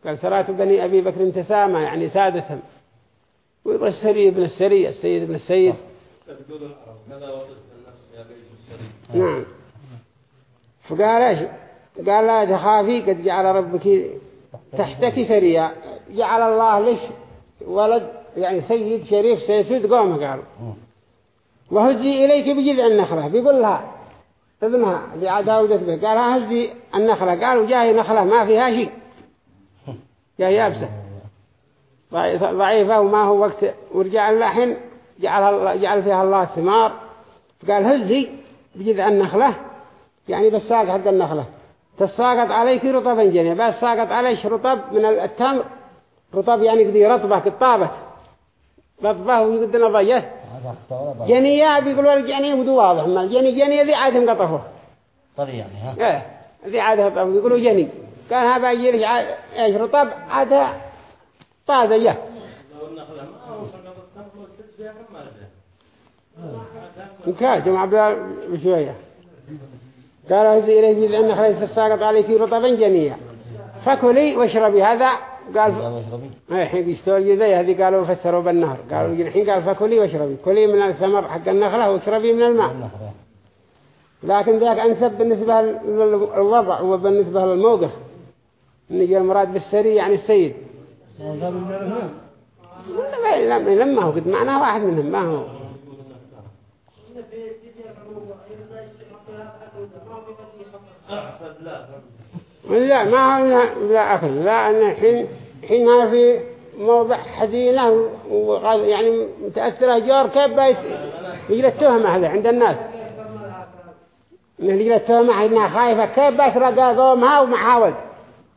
قال سرات بني أبي بكر تسامى يعني سادتهم ويقول السري ابن السري السيد ابن السيد. نعم. فقال إيش؟ قال لا تخافي قد جعل ربك تحتك سريا جعل الله لك ولد يعني سيد شريف سيسود قومه قالوا. وهزي إليك بجذع النخلة. بيقول لها ابنها اللي عاد ولدت به قال هزي النخلة. قالوا جاي نخلة ما فيها شيء. جاي يابسة. ضعيف- ضعيفة وما هو وقت. ورجع اللحن جعل, جعل فيها الله ثمار. فقال هزي بجذع النخلة. يعني بالساق حق النخلة. تساقط عليك رطبا جنيا بس ساقط عليك رطب من التمر. رطب يعني قدي رطبة كطابة رطبة ويقدنا بقى. جنية بيقولوا الجنية ودو واضح. ما الجني جنية ذي عادهم قطفوه طري يعني ها؟ إيه ذي عادها قطفوه يقولوا جني. كان هذا يجي لك إيش رطب؟ عادها طازجة. وكاد مع عبد بشوية. قال هذه إليه بإذن أن خليت الساقط عليك رطبا جنيا فكلي واشربي. هذا قال الحين يستوى ذي هذه قالوا فسروا بالنهر. قالوا الحين قال فكلي واشربي. كلي من الثمر حق النخلة واشربي من الماء. لكن ذاك أنسب بالنسبة للوضع وبالنسبة للموقف. نجي المراد بالسري يعني السيد. لا لما هو قد معناه واحد منهم ما هو لا ما هو لا أكل لا أن حين حينها في موضع حزينة يعني متأثرة جار كيف بيت يجي التهمة هذا عند الناس يجي التهمة إنها خايفة كيف بيت رقا قومها ومحاول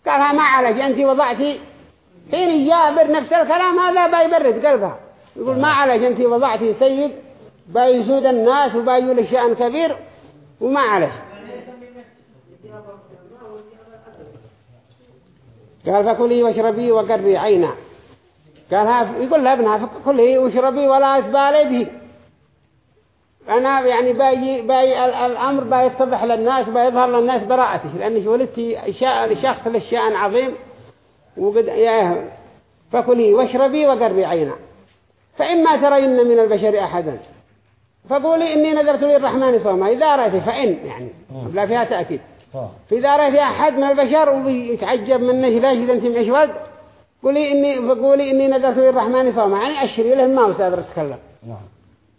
قالها ما عليك أنت وضعتي حين يجابر نفس الكلام هذا بيبرد قلبها يقول ما عليك أنت وضعتي سيد بيسود الناس وبيقول الشأن كبير وما عليك قال فكلي واشربي وقري عينا. قال يقول لها ابنها فكلي واشربي ولا تبالي به. أنا يعني باي باي الأمر بيتضح للناس بيظهر للناس براءتي لأني ولدتي شخص للشأن عظيم. وقد يا فكلي واشربي وقري عينا. فإما ترين من البشر أحدا. فقولي إني نذرت للرحمن صوما. إذا رأيت فإن يعني لا فيها تأكيد. فإذا رأيت أحد من البشر ويتعجب منه ليش إذا أنت معش ولد قولي إني فقولي إني نذرت للرحمن صوما. يعني أشري له ما وسابر تتكلم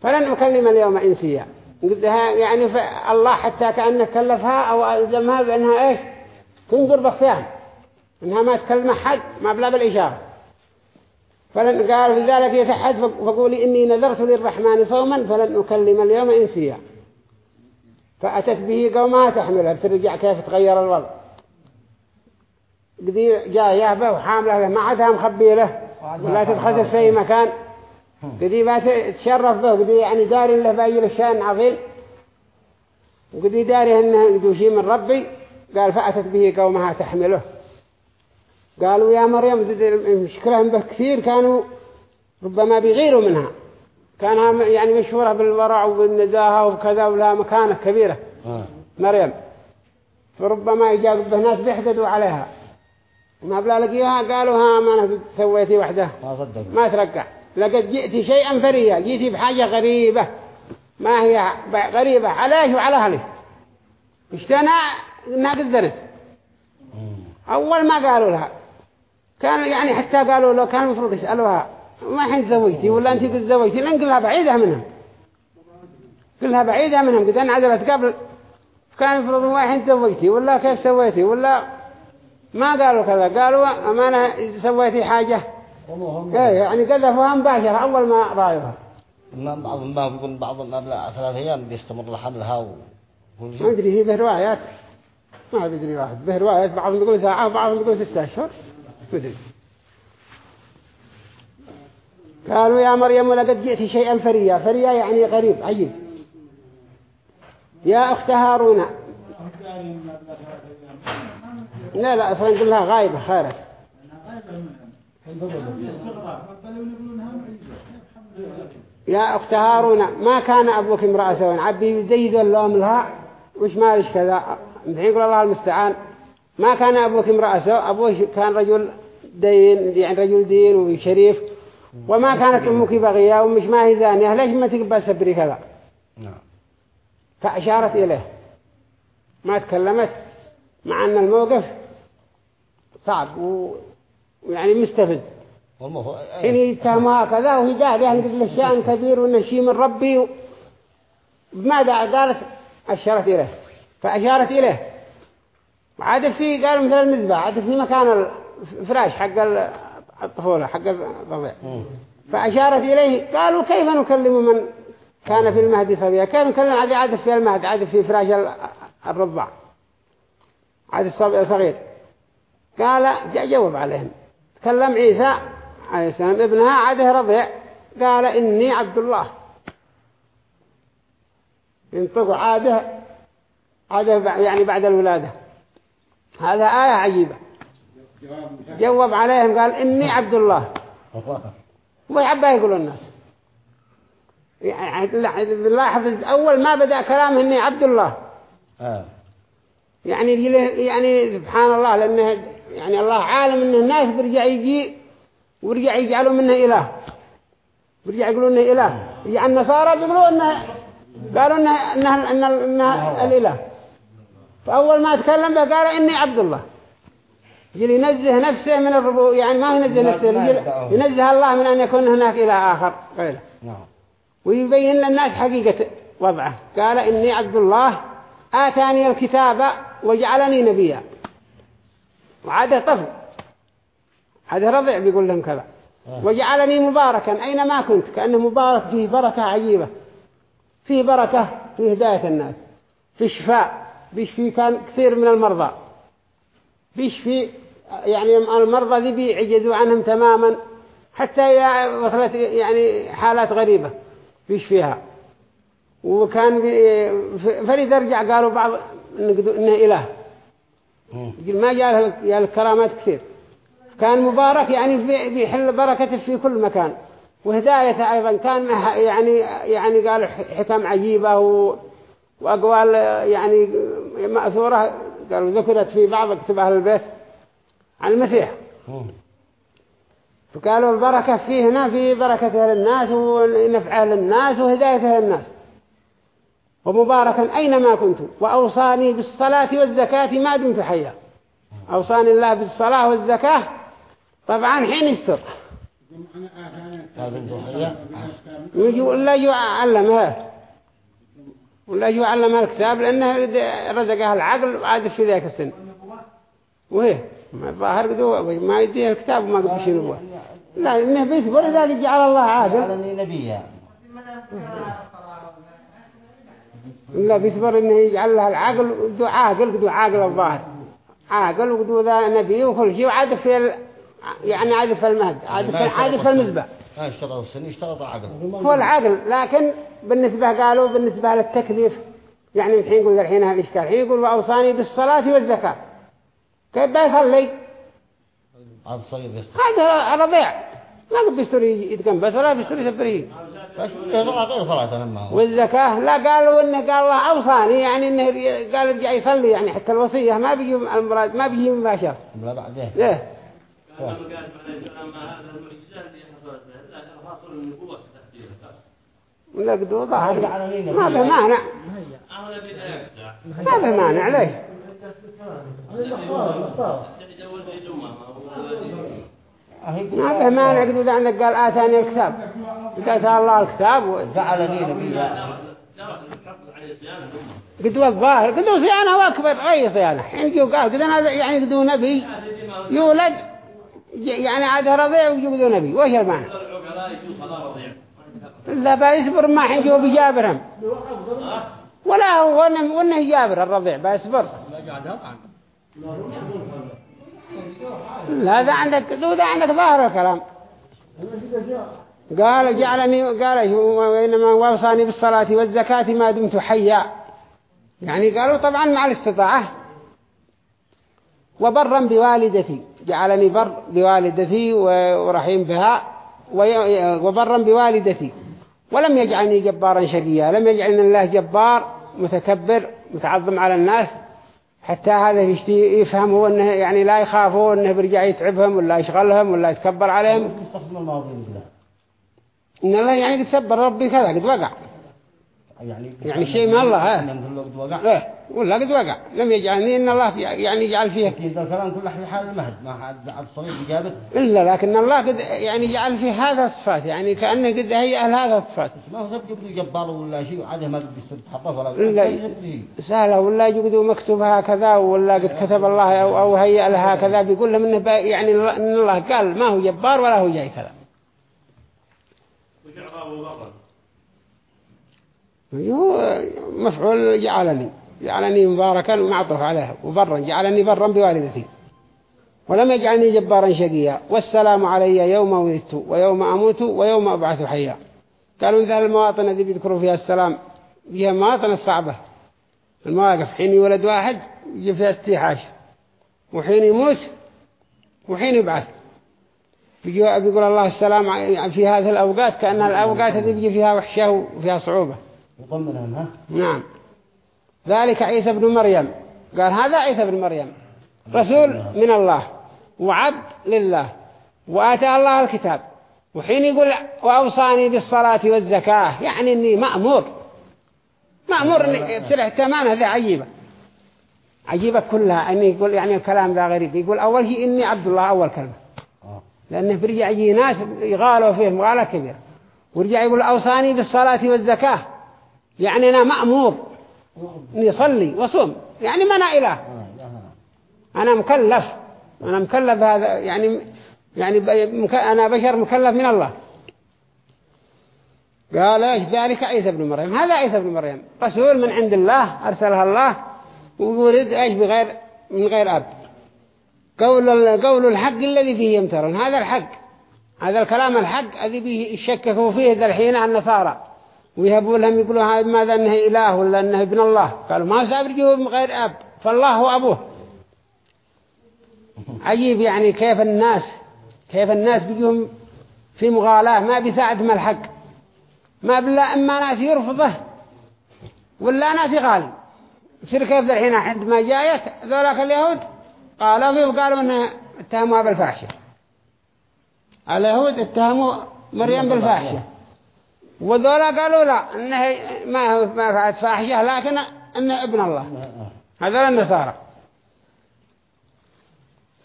فلن أكلم اليوم إنسيا. يعني الله حتى كأنه كلفها أو ألزمها بأنها إيش؟ تنظر بخيان إنها ما تكلم أحد ما بلا بالإشارة فلن قال في ذلك يتحد فقولي إني نذرت للرحمن صوما فلن أكلم اليوم إنسيا. فأتت به قومها تحملها بترجع كيف تغير الوضع. قدي جاء يهبة وحامله له ما عادها مخبي له ولا تتخذ في مكان. قدي ما تشرف به قدي يعني داري له باي الشان عظيم. وقدي داري إنه يدوشي من ربي قال فأتت به قومها تحمله. قالوا يا مريم مشكلهم به كثير كانوا ربما بيغيروا منها. كانها يعني مشهورة بالورع وبالنزاهة وكذا ولها مكانة كبيرة. آه. مريم. فربما يجاب به ناس بيحددوا عليها. ما بلا لقيها قالوا ها ما أنا سويتي وحده. ما ما ترقع لقد جئتي شيئا فريا جئتي بحاجة غريبة. ما هي غريبة؟ عليه وعلى أهله اشتنا ناقد ذرت أول ما قالوا لها كان يعني حتى قالوا له كان المفروض يسألوها ما حين تزوجتي ولا أنت قد زوجتي لأن قلها بعيدة منهم. قلها بعيدة منهم قد انعزلت قبل كان المفروض ما حين تزوجتي ولا كيف سويتي ولا ما قالوا كذا قالوا أمانة سويتي حاجة. إيه يعني قذفوها مباشرة أول ما رأيوها. بعض ما يقول بعض ما ثلاث أيام بيستمر حملها و... ما أدري هي به روايات. ما أدري واحد به روايات بعضهم يقول ساعة وبعضهم يقول ستة أشهر. مدري قالوا يا مريم لقد جئت شيئا فريا. فريا يعني غريب عجيب. يا أخت هارون. لا لا أصلا نقول لها غايبة خيرت يا أخت هارون ما كان أبوك امرأة سوين؟ عبي زيد اللوم لها؟ وش مالش كذا؟ يقول الله المستعان. ما كان أبوك امرأة سوء أبوه كان رجل دين يعني رجل دين وشريف وما كانت أمك بغية ومش ما هي ذانية ليش ما تقبل سبري كذا؟ نعم. فأشارت إليه. ما تكلمت مع أن الموقف صعب ويعني مستفز. حين يتهمها كذا وهي جاهلة يعني قد الشأن كبير ونشي من ربي بماذا قالت؟ أشارت إليه. فأشارت إليه. عاد في قال مثل المذبح عاد في مكان الفراش حق الطفولة حق الرضيع فأشارت إليه قالوا كيف نكلم من كان في المهد صبيا؟ كيف نكلم؟ عاد عاد في المهد عاد في فراش الرضع عاد الصغير قال جاوب عليهم. تكلم عيسى عليه السلام ابنها عاده رضيع قال إني عبد الله. ينطق عاده عاده يعني بعد الولادة. هذا آية عجيبة. جواب عليهم قال إني عبد الله. ويحبه يقولوا الناس؟ يعني لاحظ أول ما بدأ كلامه إني عبد الله. آه. يعني يعني سبحان الله لأنه يعني الله عالم إن الناس برجع يجي ورجع يجعلوا منه إله. برجع يقولوا إنه إله. يعني النصارى بيقولوا إنه قالوا إنه, إنه, إنه, إنه الإله. فأول ما تكلم به قال إني عبد الله. يجي ينزه نفسه من الربو يعني ما ينزه نفسه ينزه الله من أن يكون هناك إله آخر غيره. نعم. ويبين للناس حقيقة وضعه. قال إني عبد الله آتاني الكتاب وجعلني نبيا. وعاده طفل. هذا رضع بيقول لهم كذا. وجعلني مباركا. أينما كنت؟ كأنه مبارك فيه بركة عجيبة. فيه بركة في هداية الناس. في شفاء بيشفي كان كثير من المرضى. بيشفي يعني المرضى ذي بيعجزوا عنهم تماما حتى وصلت يعني حالات غريبة بيشفيها وكان فريد رجع قالوا بعض إنه إله. يقول ما جاء الكرامات كثير. كان مبارك يعني بيحل بركته في كل مكان. وهدايته أيضا كان يعني يعني قالوا حكم عجيبة وأقوال يعني مأثورة قالوا ذكرت في بعض كتب أهل البيت عن المسيح. فقالوا البركة فيه هنا في بركته للناس ونفعه للناس وهدايته للناس ومباركا أينما كنت وأوصاني بالصلاة والزكاة ما دمت حيا. أوصاني الله بالصلاة والزكاة. طبعا حين يستر. ويجي ولا يعلمها ولا يعلمها الكتاب لأنه رزقها العقل وعاد في ذاك السن. وهي ما الظاهر قدو ما يديه الكتاب وما قد بشي لا إنه بيصبر إذا جعل الله نبيا. لا بيصبر إنه يجعل لها العقل ودو عاقل قدو عاقل الظاهر. عاقل وقدو ذا نبي وكل شيء وعاد في. يعني عاد في المهد عاد في عاد في المزبع ما اشترط السن اشترط عقل هو العقل لكن بالنسبة قالوا بالنسبة للتكليف يعني الحين يقول الحين هالإشكال الحين يقول وأوصاني بالصلاة والزكاة. كيف بيصلي هذا رضيع ما قد بيستري يتكلم بس ولا لما هو. والزكاة لا قالوا إنه قال الله أوصاني يعني إنه قال رجع يصلي يعني حتى الوصية ما بيجي المراد ما بيجي مباشر لا بعدين. إيه قال قال عليه السلام ما هذا المعجزات اللي حصلت له قدو ظاهر ما به مانع. ما به مانع ليه ما به مانع. إذا عندك. قال آتاني الكتاب. قال الله الكتاب. و... جعلني نبيا قدو الظاهر. قدو صيانة وأكبر. أي صيانة. حين جو قال قدو هذا يعني قدو نبي يولد يعني عاد رضيع ويجيبوا نبي. وش المعنى لا بيصبر ما حين جو بجابرهم ولا هو وأنه جابر الرضيع بيصبر لا ذا عندك ذا عندك ظاهر الكلام. قال جعلني قال وإنما وصاني بالصلاة والزكاة ما دمت حيا. يعني قالوا طبعا مع الاستطاعة. وبرا بوالدتي جعلني بر بوالدتي ورحيم بها. وبرا بوالدتي. ولم يجعلني جبارا شقيا. لم يجعلني الله جبار متكبر متعظم على الناس. حتى هذا يشتي يفهموا إنه يعني لا يخافوا إنه برجع يتعبهم ولا يشغلهم ولا يتكبر عليهم. إن الله يعني قد سبر ربي كذا قد وقع. يعني يعني شيء من الله ها. ولا قد وقع. لم يجعلني إن الله يعني يجعل فيه إذا الكلام كله في حال المهد ما حد عبد صغير بجابت. إلا لكن الله قد يعني جعل فيه هذا الصفات يعني كأنه قد هيئ هذا الصفات. ما هو سبب يبدو جبار ولا شيء وعاده ما قد يصير تحطه ولا إلا سهله ولا يقدوا مكتوب هكذا ولا قد كتب الله أو, أو هيئ لها كذا. بيقول لهم إنه يعني إن الله قال ما هو جبار ولا هو جاي كذا. هو مفعول جعلني. جعلني مباركا ومعطف عليه وبرا جعلني برا بوالدتي. ولم يجعلني جبارا شقيا. والسلام علي يوم ولدت ويوم أموت ويوم أبعث حيا. قالوا مثل المواطن الذي بيذكروا فيها السلام فيها مواطن الصعبة. المواقف حين يولد واحد يجي فيها استيحاش وحين يموت وحين يبعث. بيقول الله السلام في هذه الأوقات كأنها الأوقات التي بيجي فيها وحشة وفيها صعوبة. يطمنهم ها؟ نعم. ذلك عيسى بن مريم. قال هذا عيسى بن مريم. رسول من الله وعبد لله وآتى الله الكتاب. وحين يقول وأوصاني بالصلاة والزكاة يعني أني مأمور. مأمور يبتلع التمان هذه عجيبة. عجيبة كلها. أن يقول يعني الكلام ذا غريب. يقول أول شيء إني عبد الله أول كلمة. لأنه برجع يجي ناس يغالوا فيه مغالة كبيرة. ورجع يقول أوصاني بالصلاة والزكاة. يعني أنا مأمور. يصلي وصوم. يعني ما أنا إله. آه،. أنا مكلف. أنا مكلف هذا يعني يعني أنا بشر مكلف من الله. قال إيش ذلك؟ عيسى بن مريم. هذا عيسى بن مريم. رسول من عند الله أرسلها الله وورد إيش؟ بغير من غير أب. قول قول الحق الذي فيه يمترون. هذا الحق. هذا الكلام الحق الذي به يشككوا فيه ذا الحين النصارى. ويهبوا لهم يقولوا هذا ماذا أنه إله ولا أنه ابن الله؟ قالوا ما سابرجوه من غير أب فالله هو أبوه. عجيب يعني كيف الناس كيف الناس بيجوهم في مغالاة ما بيساعدهم الحق. ما بالله إما ناس يرفضه ولا ناس يغالي يصير كيف ذا الحين؟ عندما جاءت ذولاك اليهود؟ قالوا فيه وقالوا إنه اتهموها بالفاحشة. اليهود اتهموا مريم بالفاحشة. وذولا قالوا لا انه ما هو ما فعلت فاحشة لكن انه ابن الله. آه، هذا النصارى.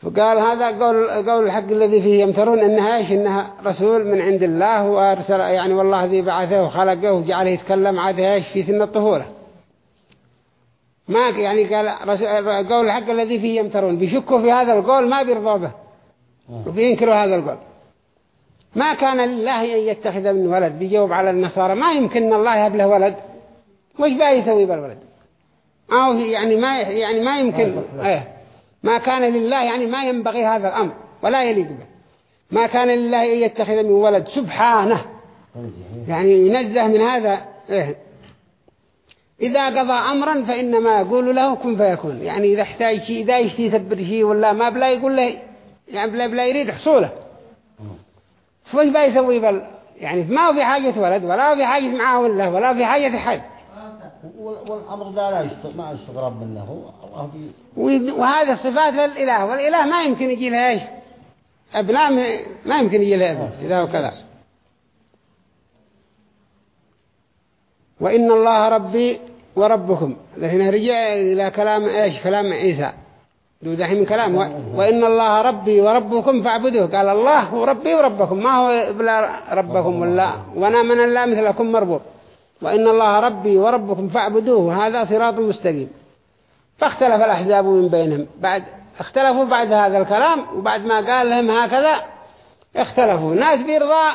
فقال هذا قول قول الحق الذي فيه يمترون إنها إيش؟ إنها رسول من عند الله وارسل يعني والله ذي بعثه وخلقه وجعله يتكلم عاد إيش؟ في سن الطفولة. ما يعني قال رسول قول الحق الذي فيه يمترون. بيشكوا في هذا القول ما بيرضوا به. آه. وبينكروا هذا القول. ما كان لله أن يتخذ من ولد بيجاوب على النصارى ما يمكن أن الله يهب له ولد. وش بقى يسوي بالولد؟ أو يعني ما يعني ما يمكن. إيه. ما كان لله يعني ما ينبغي هذا الأمر ولا يليق به. ما كان لله أن يتخذ من ولد سبحانه. يعني ينزه من هذا. إيه. إذا قضى أمرا فإنما يقول له كن فيكون. يعني إذا احتاج شيء إذا يشتي يثبر شيء ولا ما بلا يقول له يعني بلا, بلا يريد حصوله. فوش يسوي بل؟ يعني ما هو في حاجة ولد ولا في حاجة معاه ولا ولا في حاجة حد. وال- والأمر ذا لا ما يستغرب منه. وهذه الصفات للإله. والإله ما يمكن يجي لها إيش؟ أبناء ما- يمكن يجي لها إذا وكذا وإن الله ربي وربكم. هنا رجع إلى كلام إيش؟ كلام عيسى. دو من كلام. وإن الله ربي وربكم فاعبدوه. قال الله هو ربي وربكم. ما هو بلا ربكم ولا وأنا من الله مثلكم مربوط. وإن الله ربي وربكم فاعبدوه. هذا صراط مستقيم. فاختلف الأحزاب من بينهم. بعد اختلفوا بعد هذا الكلام وبعد ما قال لهم هكذا اختلفوا. ناس بيرضى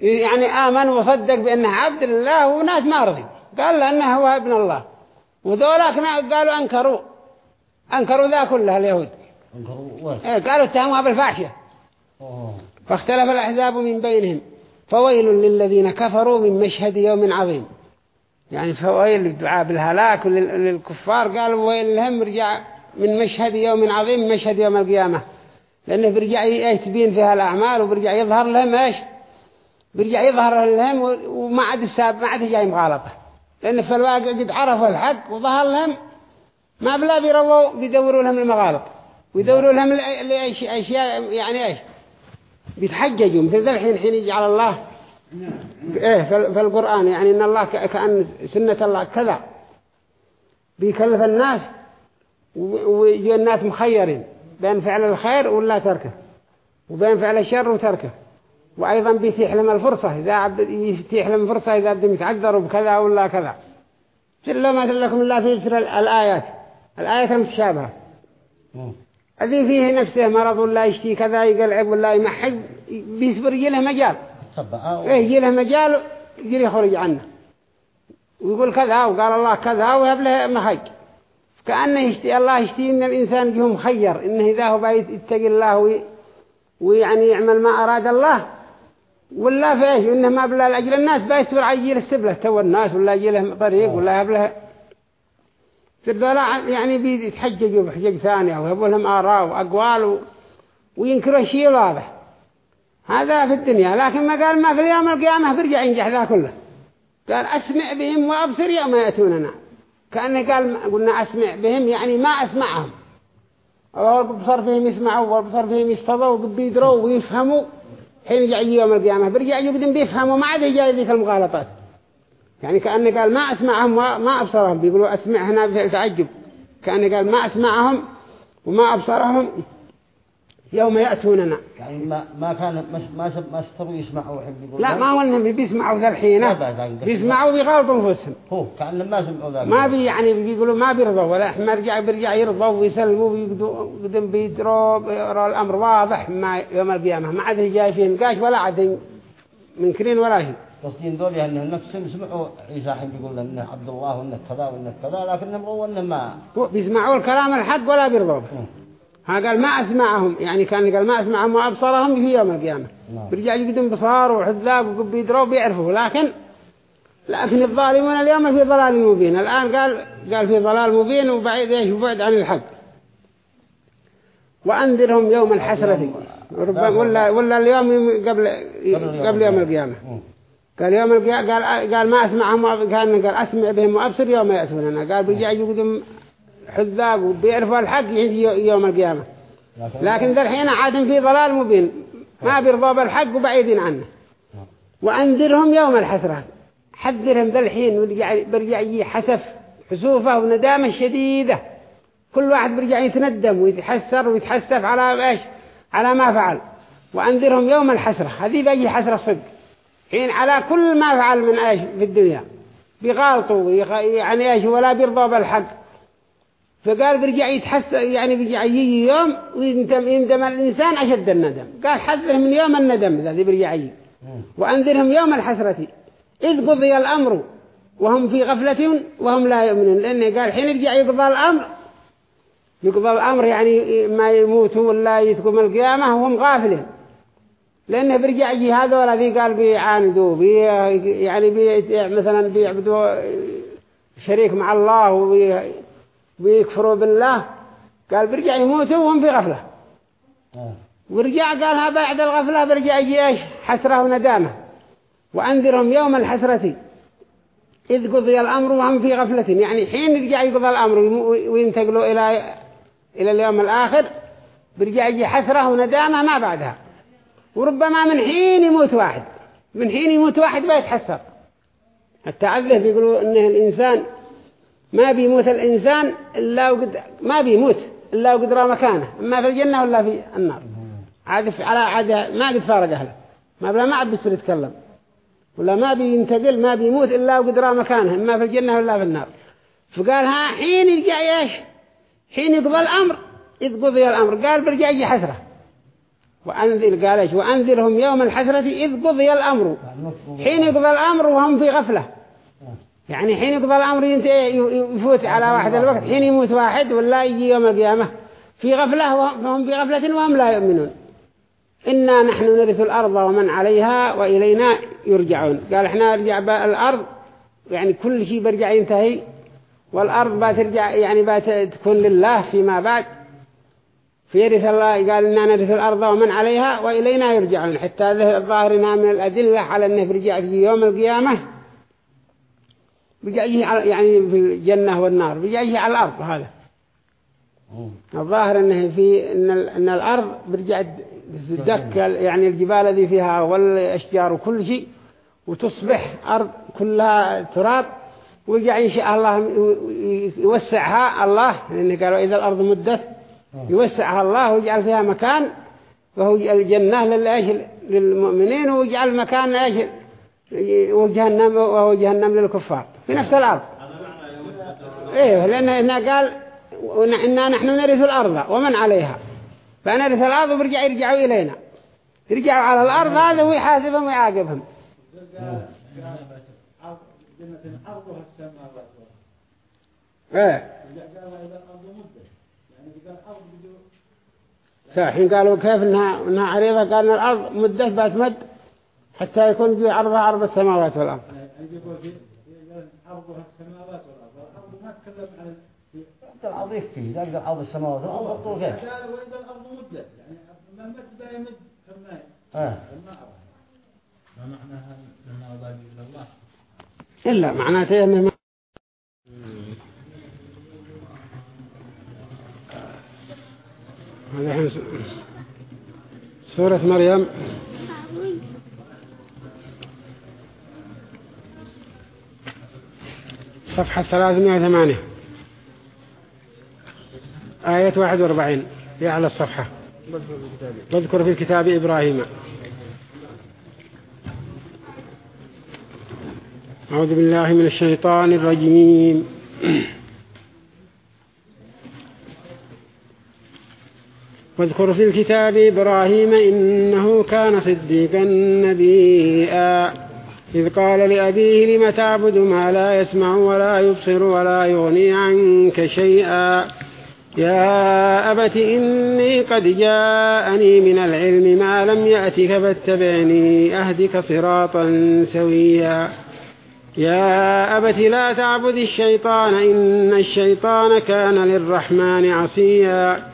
يعني آمن وصدق بأنه عبد الله وناس ما رضي. قال لأنه هو ابن الله. وذولاك قالوا أنكروا. أنكروا ذا كلها اليهود. أنكروا وين إيه، قالوا اتهموها بالفاحشة أوه. فاختلف الأحزاب من بينهم. فويل للذين كفروا من مشهد يوم عظيم. يعني فويل للدعاء بالهلاك للكفار. قالوا ويل لهم رجع من مشهد يوم عظيم مشهد يوم القيامة. لأنه برجع ي- تبين فيها الأعمال وبرجع يظهر لهم إيش؟ برجع يظهر لهم وما عاد الساب ما عاد جاي مغالطة. لأن في الواقع قد عرفوا الحق وظهر لهم ما بلا بيرووا بيدوروا لهم المغالط ويدوروا لهم لأ- لأش- أشياء يعني إيش؟ بيتحججوا. مثل ذا الحين حين يجعل الله. إيه في القرآن يعني إن الله كأن سنة الله كذا. بيكلف الناس ويجوا الناس مخيرين. بين فعل الخير ولا تركه. وبين فعل الشر وتركه. وأيضا بيتيح لهم الفرصة. إذا عبد يتيح لهم فرصة إذا بدهم يتعذروا بكذا ولا كذا. سر ما لكم الله في سر الآيات. الآيات المتشابهة. الذي فيه نفسه مرض ولا يشتي كذا يقلعب ولا يمحق بيصبر يجي له مجال. آه. إيه يجي له مجال يجي يخرج عنه. ويقول كذا وقال الله كذا ويهب له محج كأنه يشتي الله يشتي إن الإنسان جه مخير إنه إذا هو بايت يتقي الله وي ويعني يعمل ما أراد الله. ولا في إيش إنه ما بلا لأجل الناس بايت يجي له السبلة. تو الناس ولا يجي له طريق ولا يهب له لا يعني بيتحججوا بحجج ثانية ويهبوا لهم آراء وأقوال. وينكروا شيء واضح هذا في الدنيا. لكن ما قال ما في اليوم القيامة برجع ينجح ذا كله. قال أسمع بهم وأبصر يوم يأتوننا. كأنه قال قلنا أسمع بهم يعني ما أسمعهم. والبصر فيهم يسمعوا والبصر فيهم يستضوا وبيدروا ويفهموا. حين يجي يوم القيامة برجع يقدم بيفهموا ما عاد يجي ذيك المغالطات. يعني كأنه قال ما أسمعهم وما أبصرهم. بيقولوا أسمع هنا بتعجب كأنه قال ما أسمعهم وما أبصرهم يوم يأتوننا. يعني ما ما كان ما ما ما استطيعوا يسمعوا لا ما هو انهم بيسمعوا ذا الحين. بيسمعوا بيغالطوا أنفسهم. هو كأن ما سمعوا ذلك ما بي يعني بيقولوا ما بيرضوا ولا ما رجع بيرجع يرضوا ويسلموا ويقدم بيدروا بيرى الأمر واضح. ما يوم القيامة ما عاد جاي فيه نقاش ولا عاد منكرين ولا شيء. قصدين ذول يعني نفسهم سمعوا عيسى الحين بيقول انه عبد الله وانه كذا وانه كذا لكنهم روا انه ما. بيسمعوا الكلام الحق ولا بيرضوا. به. ها قال ما أسمعهم. يعني كان قال ما أسمعهم وأبصرهم في يوم القيامة. نعم. بيرجع يقدم بصار وحذاق وبيدروا بيعرفوا. لكن لكن الظالمون اليوم في ضلال مبين. الآن قال قال في ضلال مبين وبعيد إيش؟ وبعد عن الحق. وأنذرهم يوم الحسرة. ربما ولا ولا اليوم قبل قبل يوم القيامة. مم. قال يوم القيامة قال قال ما أسمعهم قال قال أسمع بهم وأبصر يوم يأتوننا قال بيرجع يقدم حذاق وبيعرفوا الحق يجي يوم القيامة. لكن ذا الحين عاد في ضلال مبين. ما بيرضوا بالحق وبعيدين عنه. وأنذرهم يوم الحسرة. حذرهم ذا الحين برجع يجي حسف حسوفة وندامة شديدة. كل واحد برجع يتندم ويتحسر ويتحسف على إيش؟ على ما فعل. وأنذرهم يوم الحسرة. هذه بيجي حسرة صدق. حين على كل ما فعل من إيش في الدنيا. بيغالطوا يعني إيش ولا بيرضوا بالحق. فقال برجع يتحس يعني برجع يجي يوم ويندم يندم الإنسان أشد الندم. قال حذرهم من يوم الندم الذي برجع يجي. وأنذرهم يوم الحسرة. إذ قضي الأمر وهم في غفلة وهم لا يؤمنون. لأنه قال حين يرجع يقضى الأمر يقضى الأمر يعني ما يموتوا ولا يتقوم القيامة وهم غافلين. لأنه برجع يجي هذول الذي قال بيعاندوا بي يعني بي مثلا بيعبدوا شريك مع الله وبي ويكفروا بالله قال برجع يموتوا وهم في غفلة. آه. ورجع قالها بعد الغفلة برجع يجي إيش؟ حسرة وندامة. وأنذرهم يوم الحسرة. إذ قضي الأمر وهم في غفلة. يعني حين يرجع يقضى الأمر وينتقلوا إلى إلى اليوم الآخر برجع يجي حسرة وندامة ما بعدها. وربما من حين يموت واحد. من حين يموت واحد بيتحسر التعذف بيقولوا إنه الإنسان ما بيموت الإنسان إلا وقد ما بيموت إلا وقد مكانه. إما في الجنة ولا في النار. عاد على عاد ما قد فارق أهله. ما بلا ما عاد بيصير يتكلم. ولا ما بينتقل ما بيموت إلا وقد مكانه. إما في الجنة ولا في النار. فقال ها حين يرجع إيش؟ حين يقضى الأمر إذ قضي الأمر. قال برجع يجي حسرة. وأنذر قال إيش؟ وأنذرهم يوم الحسرة إذ قضي الأمر. حين يقضى الأمر وهم في غفلة. يعني حين يقضى الأمر يفوت على واحد الوقت حين يموت واحد ولا يجي يوم القيامة. في غفلة وهم في غفلة وهم لا يؤمنون. إنا نحن نرث الأرض ومن عليها وإلينا يرجعون. قال إحنا نرجع الأرض. يعني كل شيء برجع ينتهي. والأرض بترجع يعني بتكون لله فيما بعد. فيرث الله قال إنا نرث الأرض ومن عليها وإلينا يرجعون حتى هذا ظاهرنا من الأدلة على أنه برجع في يوم القيامة برجع يجي على- يعني في الجنة والنار برجع يجي على الأرض هذا. الظاهر أنه في إن ال- إن الأرض برجع تدك يعني الجبال الذي فيها والأشجار وكل شيء وتصبح أرض كلها تراب ويرجع ينشأ الله يوسعها الله لأنه قالوا إذا الأرض مدت يوسعها الله ويجعل فيها مكان وهو الجنة للمؤمنين ويجعل مكان إيش؟ وجهنم وهو جهنم للكفار في نفس الأرض. إيه لأن هنا قال إنا نحن نرث الأرض ومن عليها. فنرث الأرض وبرجع يرجعوا إلينا. يرجعوا على الأرض هذا ويحاسبهم ويعاقبهم. عرض جنة عرضها السماوات والأرض إيه قال إذا الأرض مدة يعني إذا الأرض بدو الحين قالوا كيف إنها, إنها عريضة؟ قال إن الأرض مدة بتمد حتى يكون في عرضها عرض السماوات والأرض. يعني يقول في قال عرضها السماوات والأرض. الأرض ما تكلم عن ال- العرض يكفي ذلك العرض السماوات والأرض الطول كيف قال وإذا الأرض مدة يعني ما مد لا يمد فما آه. ما معناها إلى الله؟ إلا معناته أنه سورة مريم. صفحة 308 آية 41 في أعلى الصفحة. واذكر في الكتاب إبراهيم. أعوذ بالله من الشيطان الرجيم. واذكر في الكتاب إبراهيم إنه كان صديقا نبيا. إذ قال لأبيه لم تعبد ما لا يسمع ولا يبصر ولا يغني عنك شيئا؟ يا أبت إني قد جاءني من العلم ما لم يأتك فاتبعني أهدك صراطا سويا. يا أبت لا تعبد الشيطان إن الشيطان كان للرحمن عصيا.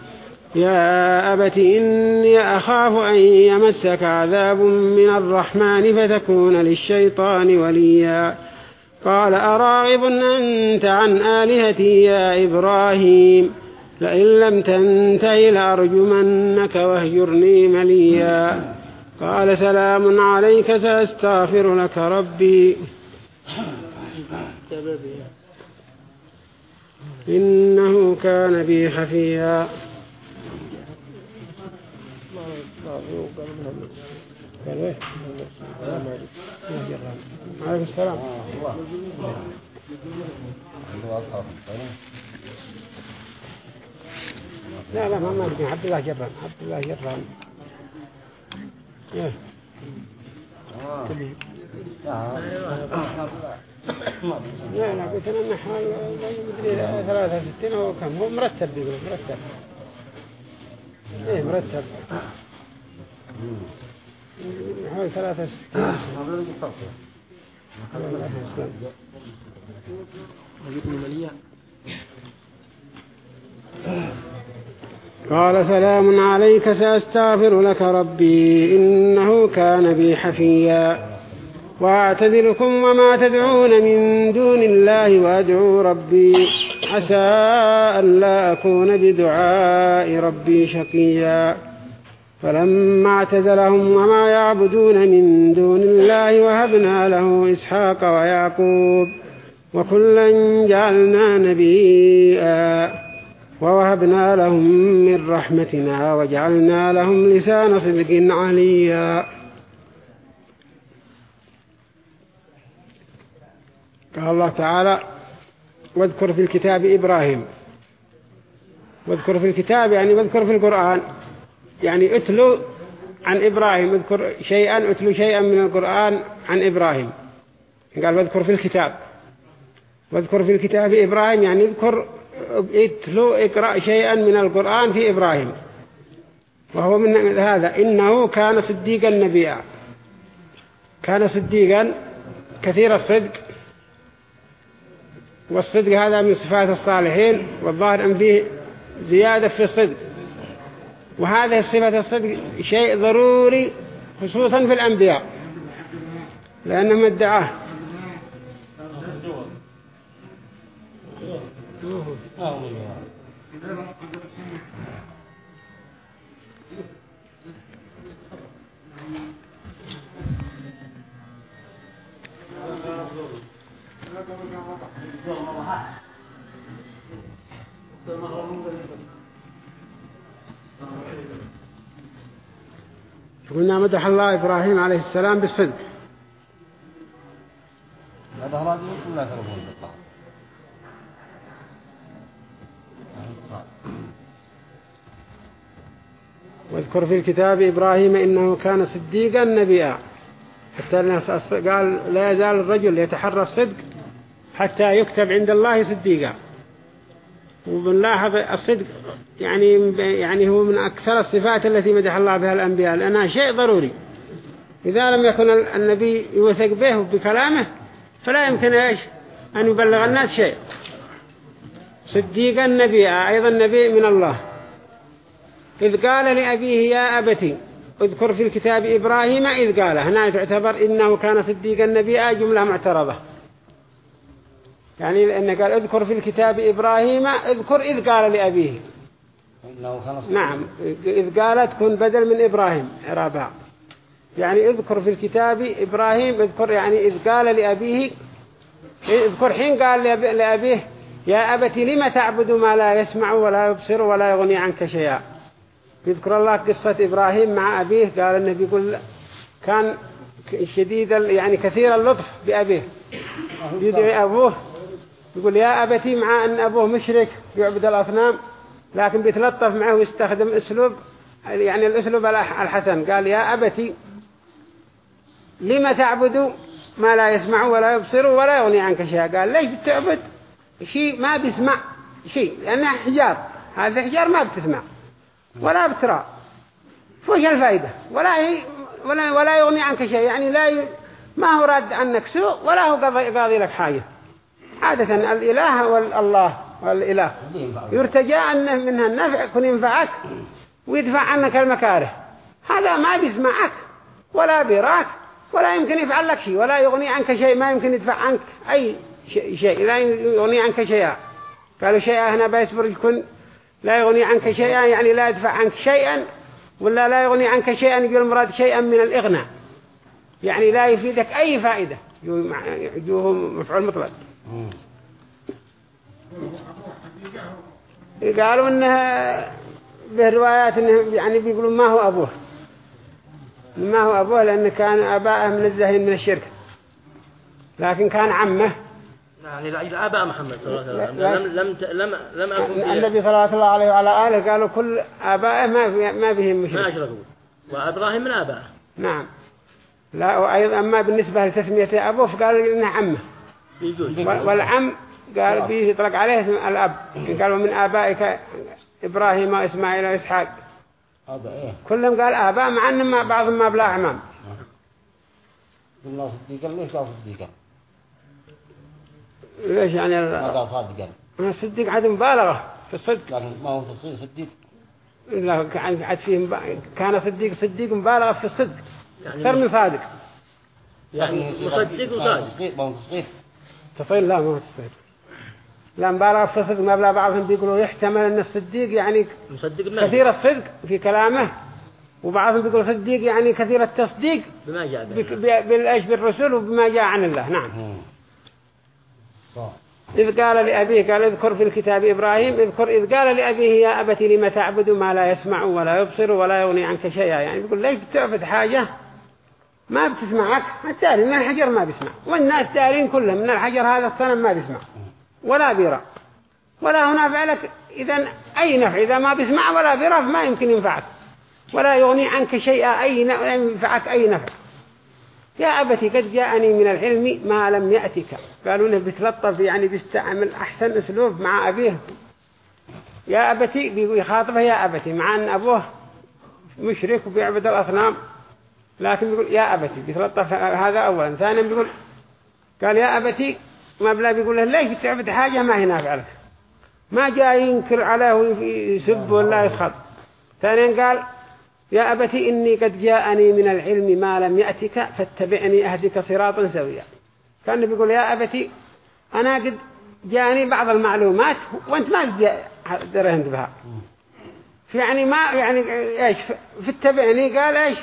يا أبت إني أخاف أن يمسك عذاب من الرحمن فتكون للشيطان وليا. قال أراغب أنت عن آلهتي يا إبراهيم؟ لئن لم تنتهي لأرجمنك واهجرني مليا. قال سلام عليك سأستغفر لك ربي. إنه كان بي عليكم السلام لا لا ما ما عبد الله جرم عبد الله جرم إيه. لا لا قلت أنا نحو مدري ثلاثة ستين أو كم هو مرتب بيقول مرتب إيه مرتب حوالي ثلاثة قال سلام عليك سأستغفر لك ربي إنه كان بي حفيا. وأعتذركم وما تدعون من دون الله وأدعو ربي. عسى أن لا أكون بدعاء ربي شقيا. فلما اعتزلهم وما يعبدون من دون الله وهبنا له إسحاق ويعقوب وكلا جعلنا نبيا ووهبنا لهم من رحمتنا وجعلنا لهم لسان صدق عليا. قال الله تعالى واذكر في الكتاب إبراهيم. واذكر في الكتاب يعني واذكر في القرآن. يعني اتلو عن إبراهيم اذكر شيئا اتلو شيئا من القرآن عن إبراهيم. قال واذكر في الكتاب. واذكر في الكتاب إبراهيم يعني اذكر اتلو اقرأ شيئا من القرآن في إبراهيم. وهو من هذا. إنه كان صديقا نبيا. كان صديقا كثير الصدق. والصدق هذا من صفات الصالحين والظاهر أن فيه زيادة في الصدق. وهذه الصفة الصدق شيء ضروري خصوصا في الأنبياء. لأنهم ادعاه. قلنا مدح الله إبراهيم عليه السلام بالصدق. هذا لا تربون بالطاعة واذكر في الكتاب إبراهيم إنه كان صديقا نبيا. حتى قال لا يزال الرجل يتحرى الصدق حتى يكتب عند الله صديقا. وبنلاحظ الصدق يعني يعني هو من أكثر الصفات التي مدح الله بها الأنبياء لأنها شيء ضروري. إذا لم يكن النبي يوثق به بكلامه فلا يمكن إيش؟ أن يبلغ الناس شيء. صديقا نبي أيضا نبي من الله. إذ قال لأبيه يا أبتي اذكر في الكتاب إبراهيم إذ قال هنا تعتبر إنه كان صديقا نبيا جملة معترضة. يعني لأنه قال اذكر في الكتاب إبراهيم اذكر إذ قال لأبيه. نعم إذ قالت كن بدل من إبراهيم عرابها يعني اذكر في الكتاب إبراهيم اذكر يعني إذ قال لأبيه اذكر حين قال لأب- لأبيه يا أبت لم تعبد ما لا يسمع ولا يبصر ولا يغني عنك شيئا؟ يذكر الله قصة إبراهيم مع أبيه. قال إنه بيقول كان شديد يعني كثير اللطف بأبيه. يدعي أبوه يقول يا أبتي مع أن أبوه مشرك يعبد الأصنام لكن بيتلطف معه ويستخدم أسلوب يعني الأسلوب الح- الحسن. قال يا أبتي لما تعبد ما لا يسمع ولا يبصر ولا يغني عنك شيئا؟ قال ليش بتعبد؟ شيء ما بيسمع شيء لأنه حجار هذا حجار ما بتسمع ولا بترى. فوش الفائدة؟ ولا هي ولا ولا يغني عنك شيء يعني لا ي... ما هو راد عنك سوء ولا هو قاضي لك حاجة. عادة الإله والله والإله. يرتجى أنه منها النفع يكون ينفعك ويدفع عنك المكاره. هذا ما بيسمعك ولا بيراك ولا يمكن يفعل لك شيء ولا يغني عنك شيء ما يمكن يدفع عنك أي شيء, لا يغني عنك شيئا. قالوا شيئا هنا بيصبر يكون لا يغني عنك شيئا يعني لا يدفع عنك شيئا ولا لا يغني عنك شيئا يقول المراد شيئا من الإغناء. يعني لا يفيدك أي فائدة. يجوه مفعول مطلق. قالوا إنها بروايات انه يعني بيقولوا ما هو أبوه. ما هو أبوه لأن كان ابائه منزهين من الشرك. لكن كان عمه. يعني لا آباء محمد صلى الله عليه وسلم. لم لم لم في النبي صلى الله عليه وعلى آله قالوا كل آبائه ما ما بهم ما مشرك أشركوا. وإبراهيم من آبائه. نعم. لا وأيضا اما بالنسبة لتسمية أبوه فقالوا انه عمه. والعم قال بيطلق عليه اسم الأب. قالوا من آبائك إبراهيم وإسماعيل وإسحاق. هذا إيه؟ كلهم قال آباء مع أن ما بعضهم ما بلا أعمام. قلنا صديقا ليش قال صديقا؟ ليش يعني ما ال- قال صادقا. الصديق عاد مبالغة في الصدق. لكن ما هو تصير صديق. لا كان عاد فيه مب- كان صديق صديق مبالغة في الصدق. يعني أكثر من صادق. يعني مصدق وصادق. ما هو تصديق. تصيل لا ما هو تصيل لا في الصدق ما بلا بعضهم بيقولوا يحتمل أن الصديق يعني مصدق كثير الصدق في كلامه وبعضهم بيقولوا صديق يعني كثير التصديق بما جاء بالرسول وبما جاء عن الله. نعم. إذ قال لأبيه قال اذكر في الكتاب إبراهيم اذكر إذ قال لأبيه يا أبت لم تعبد ما لا يسمع ولا يبصر ولا يغني عنك شيئا؟ يعني يقول ليش بتعبد حاجة ما بتسمعك التالي من الحجر ما بيسمع. والناس التالين كلهم من الحجر هذا الصنم ما بيسمع ولا بيرى. ولا هنا فعلك إذا أي نفع؟ إذا ما بيسمع ولا بيرى فما يمكن ينفعك. ولا يغني عنك شيئا أي ن- لا ينفعك أي نفع. يا أبتي قد جاءني من العلم ما لم يأتك. قالوا انه بيتلطف يعني بيستعمل أحسن أسلوب مع أبيه. يا أبتي بيقول يخاطبه يا أبتي مع أن أبوه مشرك وبيعبد الأصنام. لكن بيقول يا أبتي بيتلطف هذا أولا. ثانيا بيقول قال يا أبتي ما بلا بيقول له ليش بتعبد؟ حاجة ما هي نافعة لك. ما جاء ينكر عليه ويسب ولا يسخط. ثانيا قال يا أبتي إني قد جاءني من العلم ما لم يأتك فاتبعني أهدك صراطا سويا. كان بيقول يا أبتي أنا قد جاءني بعض المعلومات وأنت ما درهنت بها. يعني ما يعني إيش؟ فاتبعني. قال إيش؟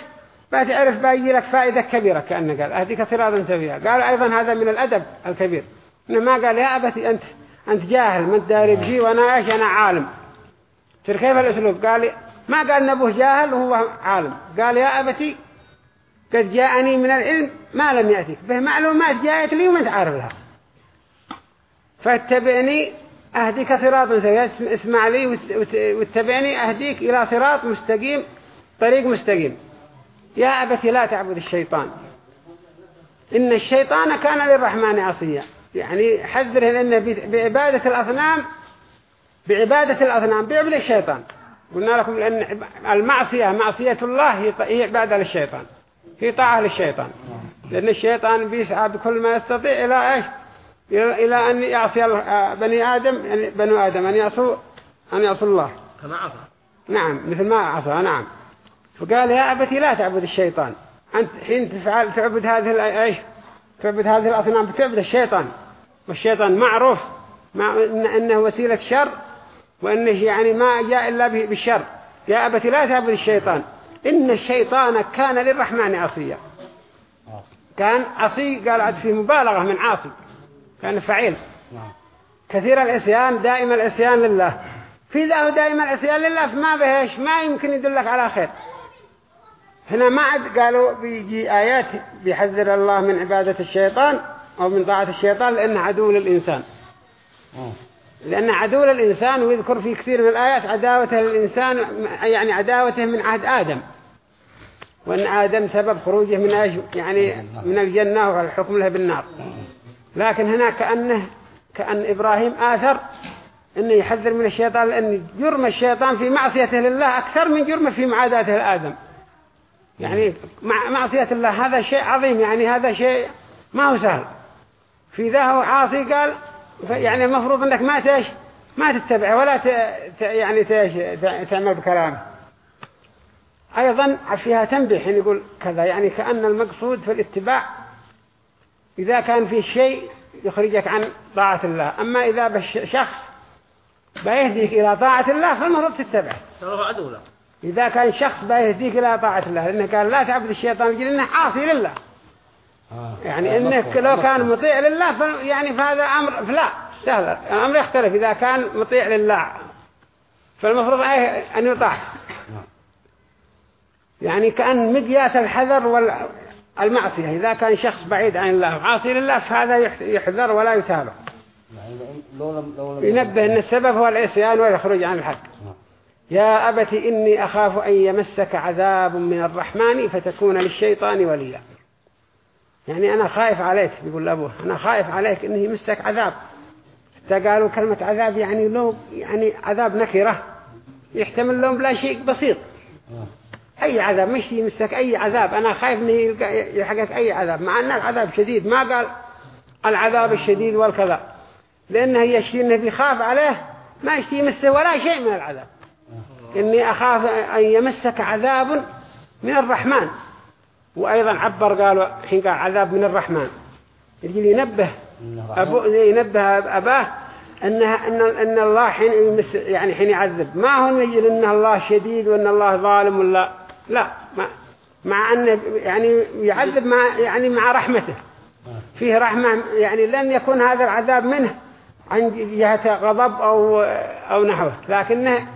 بتعرف باجي لك فائدة كبيرة كأنه قال. أهدك صراطا سويا قال أيضا هذا من الأدب الكبير. إنه ما قال يا أبتي أنت أنت جاهل ما أنت داري بشيء وأنا إيش؟ أنا عالم. ترى كيف الأسلوب؟ قال ما قال إن أبوه جاهل وهو عالم. قال يا أبتي قد جاءني من العلم ما لم يأتك به معلومات جاءت لي وما تعرف لها. فاتبعني أهديك صراطا سويا اسمع لي وات- وات- واتبعني أهديك إلى صراط مستقيم طريق مستقيم. يا أبتي لا تعبد الشيطان. إن الشيطان كان للرحمن عصيا. يعني حذره لأنه ب- بعبادة الأصنام بعبادة الأصنام بيعبد الشيطان. قلنا لكم لأن المعصية معصية الله هي عبادة للشيطان هي طاعة للشيطان. لأن الشيطان بيسعى بكل ما يستطيع إلى إيش؟ إلى, أن يعصي بني آدم يعني بنو آدم أن يعصوا أن يعصوا الله. كما عفا نعم مثل ما عصى نعم. فقال يا أبتي لا تعبد الشيطان. أنت حين تفعل تعبد هذه إيش؟ تعبد هذه الأصنام بتعبد الشيطان. والشيطان معروف مع إن إنه وسيلة شر وإنه يعني ما جاء إلا بالشر. يا أبتي لا تعبد الشيطان. إن الشيطان كان للرحمن عصيا. كان عصي قال عاد في مبالغة من عاصي. كان فعيل. نعم. كثير العصيان دائم العصيان لله. في ذا هو دائم العصيان لله فما بهش ما يمكن يدلك على خير. هنا ما عاد قالوا بيجي آيات بيحذر الله من عبادة الشيطان أو من طاعة الشيطان لأنه عدو للإنسان. لأن عدو للإنسان ويذكر في كثير من الآيات عداوته للإنسان يعني عداوته من عهد آدم. وأن آدم سبب خروجه من أيش يعني من الجنة والحكم له بالنار. لكن هنا كأنه كأن إبراهيم آثر أنه يحذر من الشيطان لأن جرم الشيطان في معصيته لله أكثر من جرمه في معاداته لآدم. يعني مع معصية الله هذا شيء عظيم يعني هذا شيء ما هو سهل. في ذا هو عاصي قال يعني المفروض إنك ما تش ما تتبع ولا ت... ت... يعني تش... تعمل بكلامه أيضا فيها تنبيه حين يقول كذا يعني كأن المقصود في الاتباع إذا كان في شيء يخرجك عن طاعة الله. أما إذا بش... شخص بيهديك إلى طاعة الله فالمفروض تتبعه. ترى عدو له إذا كان شخص بيهديك إلى طاعة الله لأنه قال لا تعبد الشيطان لأجل إنه عاصي لله آه. يعني آه، مفهوم، لو كان. مطيع لله ف- يعني فهذا أمر فلا سهل الأمر يختلف إذا كان مطيع لله فالمفروض أن يطاع يعني كأن مقياس الحذر والمعصية إذا كان شخص بعيد عن الله عاصي لله فهذا يح- يحذر ولا يتابع يعني لو لم لو لم ينبه أن السبب هو العصيان والخروج عن الحق نعم. يا أبت إني أخاف أن يمسك عذاب من الرحمن فتكون للشيطان وليا. يعني أنا خايف عليك بيقول أبوه. أنا خايف عليك إنه يمسك عذاب. حتى قالوا كلمة عذاب يعني لو يعني عذاب نكرة. يحتمل لهم بلا شيء بسيط. أي عذاب؟ مش يمسك أي عذاب. أنا خايف إنه يلحقك أي عذاب. مع أن العذاب شديد. ما قال العذاب الشديد والكذا. لأنه يشتي إنه بيخاف عليه ما يشتي يمسه ولا شيء من العذاب. إني أخاف أن يمسك عذاب من الرحمن. وأيضا عبر قالوا حين قال عذاب من الرحمن. يجي ينبه. أبو ينبه أباه أنها أن أن الله حين يمس يعني حين يعذب. ما هو يجي أن الله شديد وأن الله ظالم ولا لا. ما مع أنه يعني يعذب مع يعني مع رحمته. فيه رحمة يعني لن يكون هذا العذاب منه عن جهة غضب أو أو نحوه. لكنه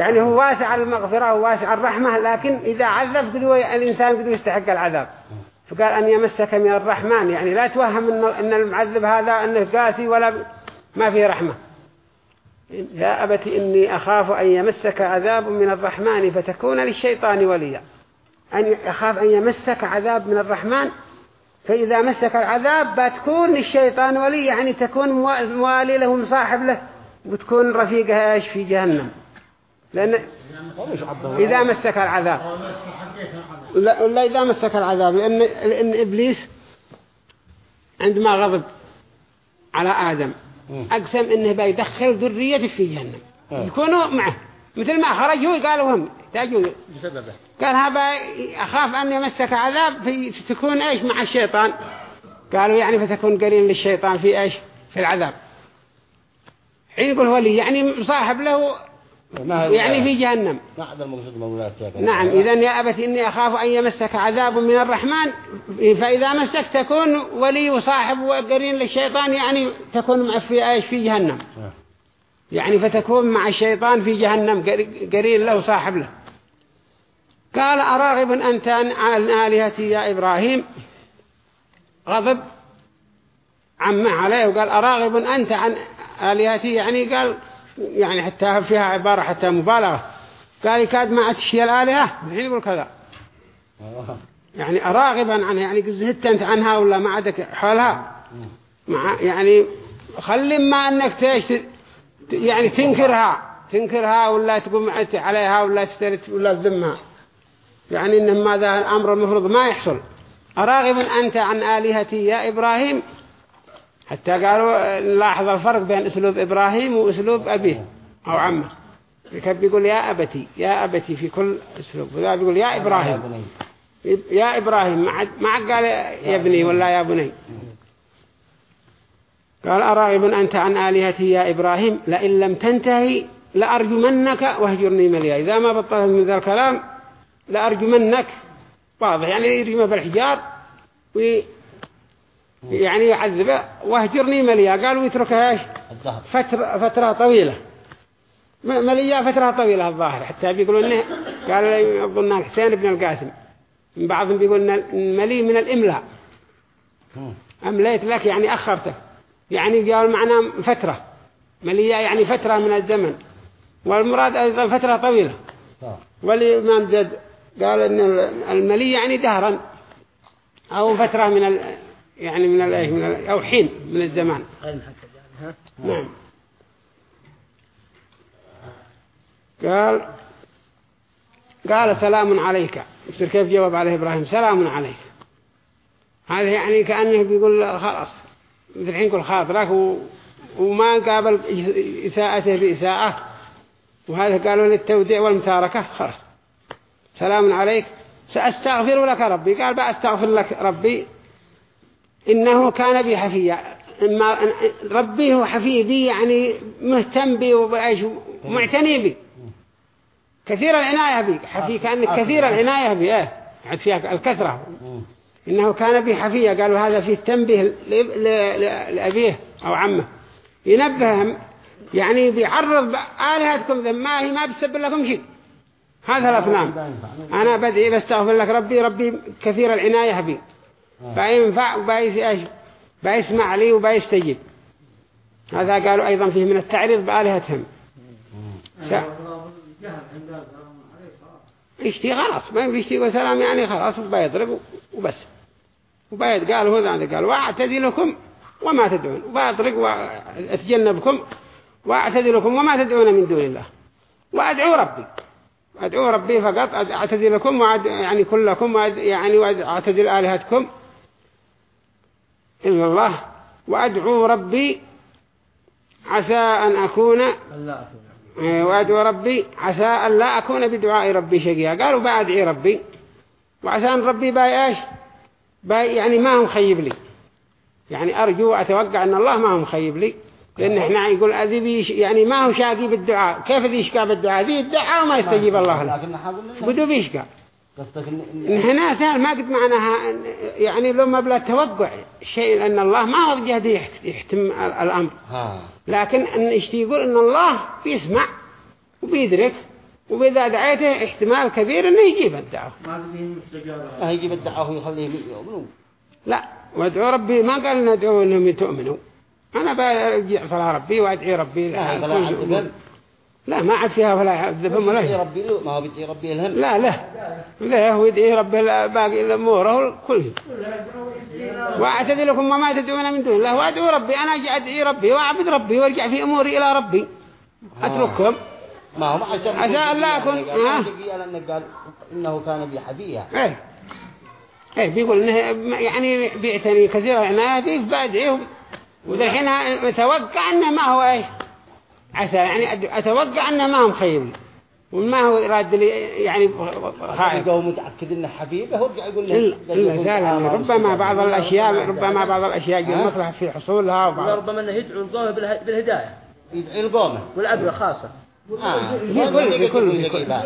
يعني هو واسع المغفرة وواسع الرحمة لكن إذا عذب قد هو الإنسان قد يستحق العذاب. فقال أن يمسك من الرحمن يعني لا توهم أن أن المعذب هذا أنه قاسي ولا ما فيه رحمة. يا أبت إني أخاف أن يمسك عذاب من الرحمن فتكون للشيطان وليا. أن أخاف أن يمسك عذاب من الرحمن فإذا مسك العذاب بتكون للشيطان ولي يعني تكون موا- موالي له مصاحب له وتكون رفيقها إيش؟ في جهنم. لأن إذا مسك العذاب. لا, لا إذا مسك العذاب لأن, لأن إبليس عندما غضب على آدم. أقسم إنه بيدخل ذريته في جهنم. آه. يكونوا معه. مثل ما خرجوا قالوا هم تاجوا بسببه. قال هذا أخاف أن يمسك عذاب في تكون إيش؟ مع الشيطان. قالوا يعني فتكون قرين للشيطان في إيش؟ في العذاب. حين يقول ولي يعني صاحب له هو- يعني في جهنم. ما هذا المقصود مولاك نعم إذا يا أبت إني أخاف أن يمسك عذاب من الرحمن فإذا مسك تكون ولي وصاحب وقرين للشيطان يعني تكون مع في إيش؟ في جهنم. آه. يعني فتكون مع الشيطان في جهنم قر- قرين له صاحب له. قال أراغب أنت عن عن آلهتي يا إبراهيم؟ غضب عمه عليه وقال أراغب أنت عن آلهتي؟ يعني قال يعني حتى فيها عبارة حتى مبالغة. قال كاد ما أتشي الآلهة. الحين يقول كذا. يعني أراغبا عنها. يعني زهدت أنت عنها ولا ما عندك حولها. مع يعني خلي ما أنك تيش يعني تنكرها. تنكرها ولا تقوم عليها ولا تسترت ولا تذمها. يعني إن هذا الأمر المفروض ما يحصل. أراغب أنت عن آلهتي يا إبراهيم. حتى قالوا نلاحظ الفرق بين أسلوب إبراهيم وأسلوب أبيه أو عمه. كان بيقول يا أبتي يا أبتي في كل أسلوب. وذا بيقول يا إبراهيم. يا إبراهيم ما قال يا ابني ولا يا بني. قال أراغب أنت عن آلهتي يا إبراهيم؟ لئن لم تنتهي لأرجمنك. واهجرني مليا إذا ما بطلت من ذا الكلام لأرجمنك. واضح يعني يرجم بالحجار يعني يعذبه واهجرني مليا. قال ويتركها إيش؟ فترة, فترة طويلة. مليا فترة طويلة الظاهر. حتى بيقولوا إنه قال لي أظن الحسين بن القاسم. من بعضهم بيقول إن الملي من الإملاء. مم. أمليت لك يعني أخرتك. يعني قال معناه فترة. مليا يعني فترة من الزمن. والمراد أيضا فترة طويلة. صح. والإمام زد قال إن الملي يعني دهرا. أو فترة من يعني من ال من ال أو حين من الزمان. نعم. قال قال سلام عليك. يصير كيف جواب عليه إبراهيم؟ سلام عليك. هذا يعني كأنه بيقول خلاص. مثل الحين يقول خاطرك و... وما قابل إساءته بإساءة. وهذا قالوا للتوديع والمتاركة. خلاص. سلام عليك. سأستغفر لك ربي. قال بأستغفر لك ربي. إنه كان بي حفيا إما ربي هو حفي بي يعني مهتم بي وبأيش معتني بي. كثير العناية بي. حفي كأن كثير العناية. بي إيه. عد فيها الكثرة. إنه كان بي حفيا قالوا هذا فيه تنبيه ل- ل- ل- لأبيه أو عمه. ينبههم يعني بيعرض آلهتكم ما هي ما بتسبب لكم شيء. هذا الأصنام أنا بدعي بستغفر لك ربي. ربي كثير العناية بي. بينفع إيش؟ بيسمع لي وبيستجيب. هذا قالوا أيضا فيه من التعريض بآلهتهم. س... عليك خلاص يشتي خلاص ما يشتي وسلام يعني خلاص وبيضرب وبس. وبيد قال هو ذا قال واعتزلكم وما تدعون. وبأطرق وأتجنبكم واعتزلكم وما تدعون من دون الله. وأدعو ربي. أدعو ربي فقط أعتزلكم وأد... يعني كلكم وأد... يعني وأعتزل آلهتكم. إلا الله وأدعو ربي عسى أن أكون إيه، وأدعو ربي عسى أن لا أكون بدعاء ربي شقيا. قالوا بأدعي ربي. وعسى أن ربي باي إيش؟ باي يعني ما هم خيب لي. يعني أرجو أتوقع أن الله ما هم خيب لي. لأن إحنا يقول أذي بيش يعني ما هو شاقي بالدعاء. كيف ذي يشقى بالدعاء؟ ذي الدعاء وما يستجيب الله له. بدو بيشقى. قصدك إن إن إن هنا سهل ما قد معناها يعني لو ما بلا توقع شيء لأن الله ما هو بجهد يحت- يحتم الأمر. ها. لكن إن اشتي يقول إن الله بيسمع وبيدرك وإذا دعيته احتمال كبير إنه يجيب الدعوة. ما ما هيجيب الدعوة ويخليهم يؤمنوا. لا وادعو ربي. ما قال ندعو إنهم يتؤمنوا. أنا برجع صلاة ربي وأدعي ربي. لا لا, ما عاد فيها ولا يعذبهم ولا يدعي شيء. ربي له ما هو بدعي ربي الهم لا لا. لا هو يدعي ربي باقي الأمور كل شيء. واعتذلكم وما تدعون من دون الله. وأدعو ربي أنا أجي أدعي ربي وأعبد ربي وأرجع في أموري إلى ربي. أترككم؟ ما هو عشان عسى أن لا أكون- يعني ها؟ قال إنه كان بحبيها إيه. إيه بيقول إنه يعني بيعتني كثير العناية فيه فبادعيهم ودحين أتوقع إنه ما هو إيه. عسى يعني أتوقع أنه ما هم خير. وما هو راد لي يعني خائف هو متأكد إنه حبيبه ورجع يقول له إلا زال يعني ربما بعض. الأشياء ربما بعض الأشياء؟ جاء مطرح في حصولها وبعض وربما أنه يدعو القوم بالهداية. يدعي القومة. والأبرة خاصة. آه. في كل في كل في, يدعي كل بقى.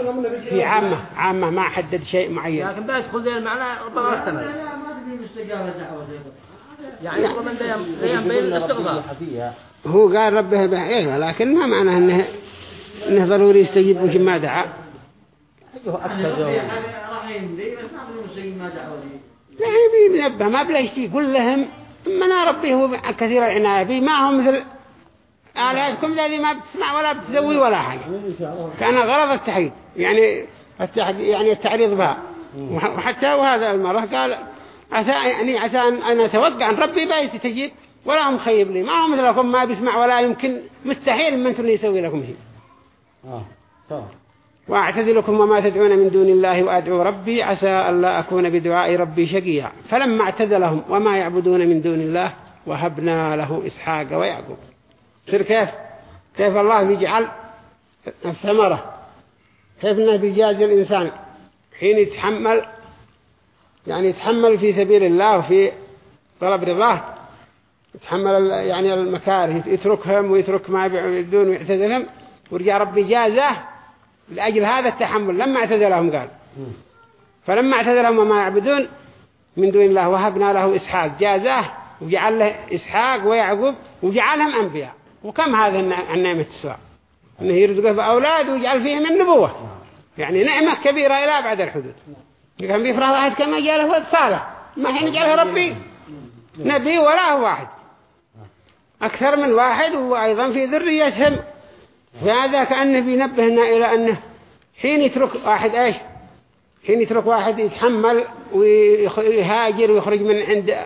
في عامة عامة ما حدد شيء معين. لكن بعد خذ المعنى ربما احتمل لا ما بدهم مستجابة دعوة يعني ربما ده ينبين الاستغفار. حبيها هو قال ربه بحيث لكن ما معناه انه إنه ضروري يستجيب وش ما دعا. أيوه يعني أكثر يعني بينبه ما بلا يشتي يقول لهم. أما ربي هو كثير العناية بي ما هو مثل آلهتكم الذي ما بتسمع ولا بتسوي ولا حاجة. كان غرض التحريض يعني يعني التعريض بها. وح- وحتى وهذا المرة قال عسى يعني عسى أن أتوقع أن ربي بيت تجيب. ولا هم خيب لي. ما هو مثلكم ما بيسمع ولا يمكن. مستحيل من أنتم يسوي لكم شيء. آه طبعا. وأعتزلكم وما تدعون من دون الله وأدعو ربي. عسى ألا أكون بدعاء ربي شقيا. فلما اعتزلهم وما يعبدون من دون الله وهبنا له إسحاق ويعقوب. صير كيف كيف الله بيجعل الثمرة. كيف إنه بيجاز الإنسان. حين يتحمل يعني يتحمل في سبيل الله وفي طلب رضاه. يتحمل يعني المكاره يتركهم ويترك ما يبدون ويعتزلهم. ورجع ربي جازه لأجل هذا التحمل. لما اعتزلهم قال. فلما اعتزلهم وما يعبدون من دون الله وهبنا له إسحاق جازاه وجعل له إسحاق ويعقوب وجعلهم أنبياء. وكم هذا الن- النعمة السواء أنه يرزقه بأولاد ويجعل فيهم النبوة. يعني نعمة كبيرة إلى أبعد الحدود. كان بيفرح واحد كما جاله ولد صالح. ما حين جاله ربي؟ نبي ولا هو واحد. أكثر من واحد وأيضا في ذريتهم. فهذا كأنه بينبهنا إلى أنه حين يترك واحد إيش؟ حين يترك واحد يتحمل ويهاجر ويخرج من عند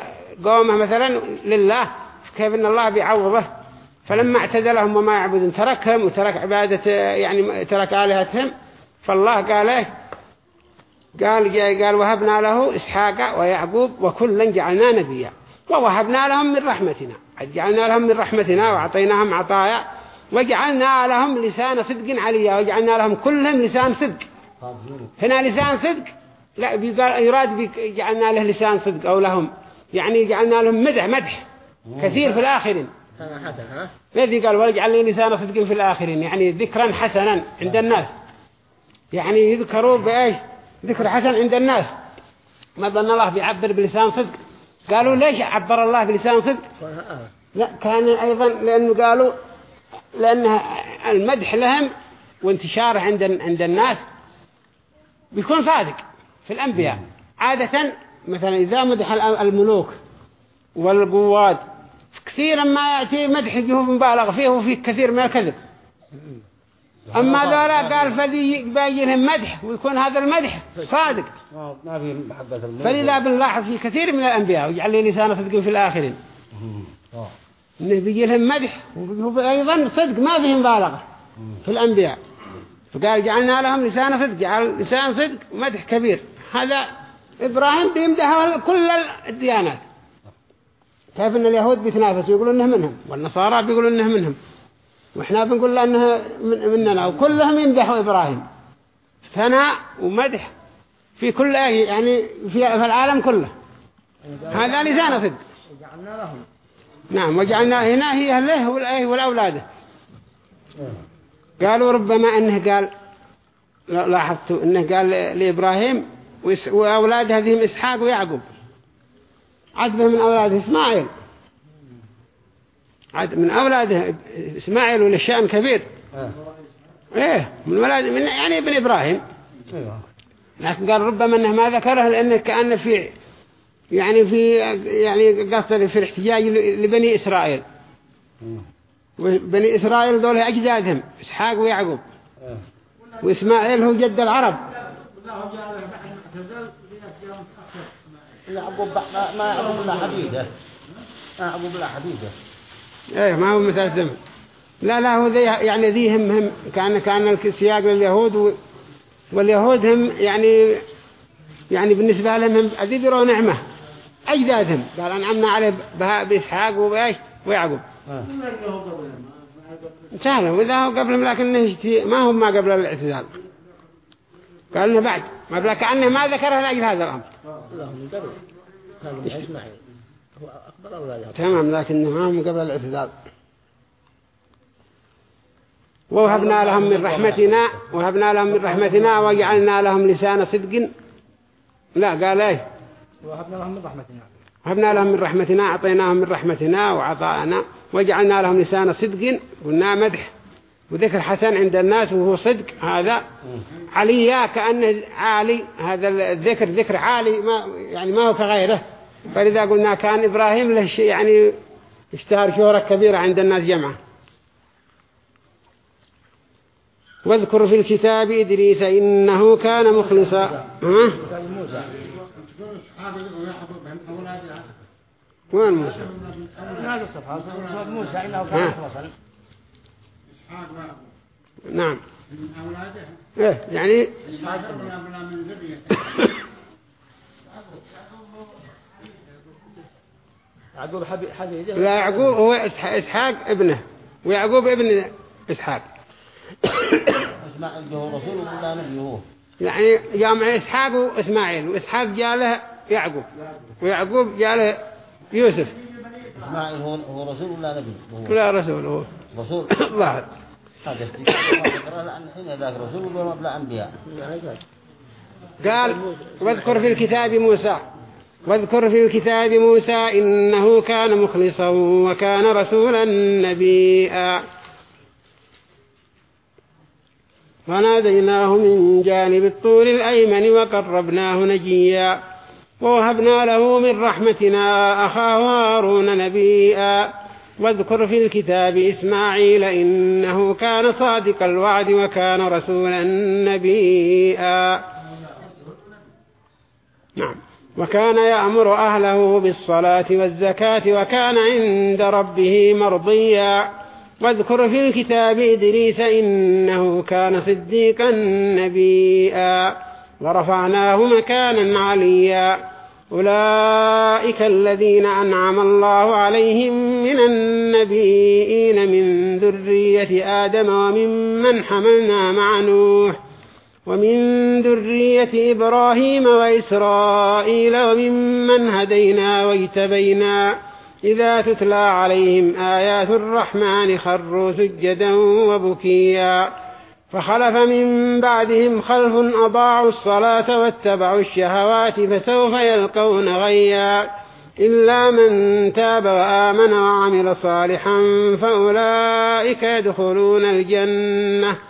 قومه مثلا لله كيف أن الله بيعوضه؟ فلما اعتزلهم وما يعبدون تركهم وترك عبادة يعني ترك آلهتهم. فالله قال إيه قال قال وهبنا له إسحاق ويعقوب وكلا جعلنا نبيا ووهبنا لهم من رحمتنا. جعلنا لهم من رحمتنا وأعطيناهم عطايا وجعلنا لهم لسان صدق عليا وجعلنا لهم كلهم لسان صدق. هنا لسان صدق؟ لا يراد جعلنا له لسان صدق أو لهم. يعني جعلنا لهم مدح مدح. كثير في الآخرين. الذي قال واجعل لي لسان صدق في الآخرين يعني ذكرا حسنا عند الناس. يعني يذكروا بأي ذكر حسن عند الناس. ما ظن الله بيعبر بلسان صدق. قالوا ليش عبر الله بلسان صدق؟ لا كان أيضا لأنه قالوا لأن المدح لهم وانتشاره عند عند الناس بيكون صادق في الأنبياء. عادة مثلا إذا مدح الملوك والقوات كثيرا ما يأتي مدح جهوب مبالغ فيه وفيه كثير من الكذب. أما ذولا قال فذي لهم مدح ويكون هذا المدح صادق. ما في محبة الموت فلذا بنلاحظ في كثير من الأنبياء ويجعل لي لسان صدق في الآخرين. آه. إنه بيجي لهم مدح وأيضا صدق ما فيه مبالغة في الأنبياء. فقال جعلنا لهم لسان صدق جعل لسان صدق مدح كبير. هذا إبراهيم بيمدحه كل الديانات. كيف أن اليهود بيتنافسوا؟ يقولون إنه منهم والنصارى بيقولوا إنه منهم. وإحنا بنقول أنه من مننا وكلهم يمدحوا إبراهيم. ثناء ومدح في كل يعني في العالم كله. هذا لسان صدق. جعلنا لهم نعم وجعلنا هنا هي أهله والأيه والأولادة. قالوا ربما أنه قال لا- لاحظتوا أنه قال لإبراهيم وإس- وأولاد هذهم إسحاق ويعقوب. عدبه من أولاده إسماعيل. عد من أولاده إسماعيل ولشأن كبير آه. إيه من ولاد من يعني ابن إبراهيم أيوة. لكن قال ربما أنه ما ذكره لأنه كأنه في يعني في يعني قصد في الاحتجاج لبني إسرائيل. بني إسرائيل دول أجدادهم إسحاق ويعقوب آه. وإسماعيل هو جد العرب لا عقوب ما ما عقوب لا حديدة ما عقوب لا حديدة إيه ما هو مثال زمن لا لا هو ذي يعني ذي هم هم كأن كأن السياق لليهود واليهود هم يعني يعني بالنسبة لهم هم ذي بيروا نعمة. أجدادهم قال أنعمنا عليه بإسحاق وبإيش؟ ويعقوب. آه. سهلا وإذا هو قبلهم لكنه ما هو ما قبل الاعتزال. قال إنه بعد. ما بلا كأنه ما ذكره لأجل هذا الأمر. لهم من قبل كانوا من إسماعيل هو أكبر أولادهم تمام لكنه ما هو من قبل الاعتزال ووهبنا لهم من رحمتنا وهبنا لهم من رحمتنا وجعلنا لهم لسان صدق. لا قال إيه؟ وهبنا لهم من رحمتنا. وهبنا لهم من رحمتنا أعطيناهم من رحمتنا وعطاءنا وجعلنا لهم لسان صدق. قلنا مدح. وذكر حسن عند الناس وهو صدق. هذا عليا كأنه عالي. هذا الذكر ذكر عالي ما يعني ما هو كغيره. فلذا قلنا كان إبراهيم له شيء يعني اشتهر شهرة كبيرة عند الناس جمعة. واذكر في الكتاب إدريس إنه كان مخلصا. ها؟ وين موسى؟ من هذا الصفحة سورة موسى إنه ها. كان مخلصا إسحاق ويعقوب نعم من أولاده إيه يعني إسحاق ولا من ذريته يعقوب حبي حبيده لا يعقوب هو إسح- إسحاق ابنه. ويعقوب ابن إسحاق. إسماعيل هو رسول ولا نبي هو؟ يعني جامع إسحاق وإسماعيل. وإسحاق جاله يعقوب. ويعقوب جاله يوسف. إسماعيل هو هو رسول ولا نبي هو؟ لا رسول هو. رسول. ظاهر. هذا لأن حين ذاك رسول ولا أنبياء قال واذكر في الكتاب موسى. واذكر في الكتاب موسى إنه كان مخلصا وكان رسولا نبيا. وناديناه من جانب الطور الأيمن وقربناه نجيا. ووهبنا له من رحمتنا أخاه هارون نبيا. واذكر في الكتاب إسماعيل إنه كان صادق الوعد وكان رسولا نبيا. نعم. وكان يأمر أهله بالصلاة والزكاة وكان عند ربه مرضيا. واذكر في الكتاب إدريس إنه كان صديقا نبيا. ورفعناه مكانا عليا. أولئك الذين أنعم الله عليهم من النبيين من ذرية آدم وممن حملنا مع نوح. ومن ذرية إبراهيم وإسرائيل وممن هدينا واجتبينا إذا تتلى عليهم آيات الرحمن خروا سجدا وبكيا فخلف من بعدهم خلف أضاعوا الصلاة واتبعوا الشهوات فسوف يلقون غيا إلا من تاب وآمن وعمل صالحا فأولئك يدخلون الجنة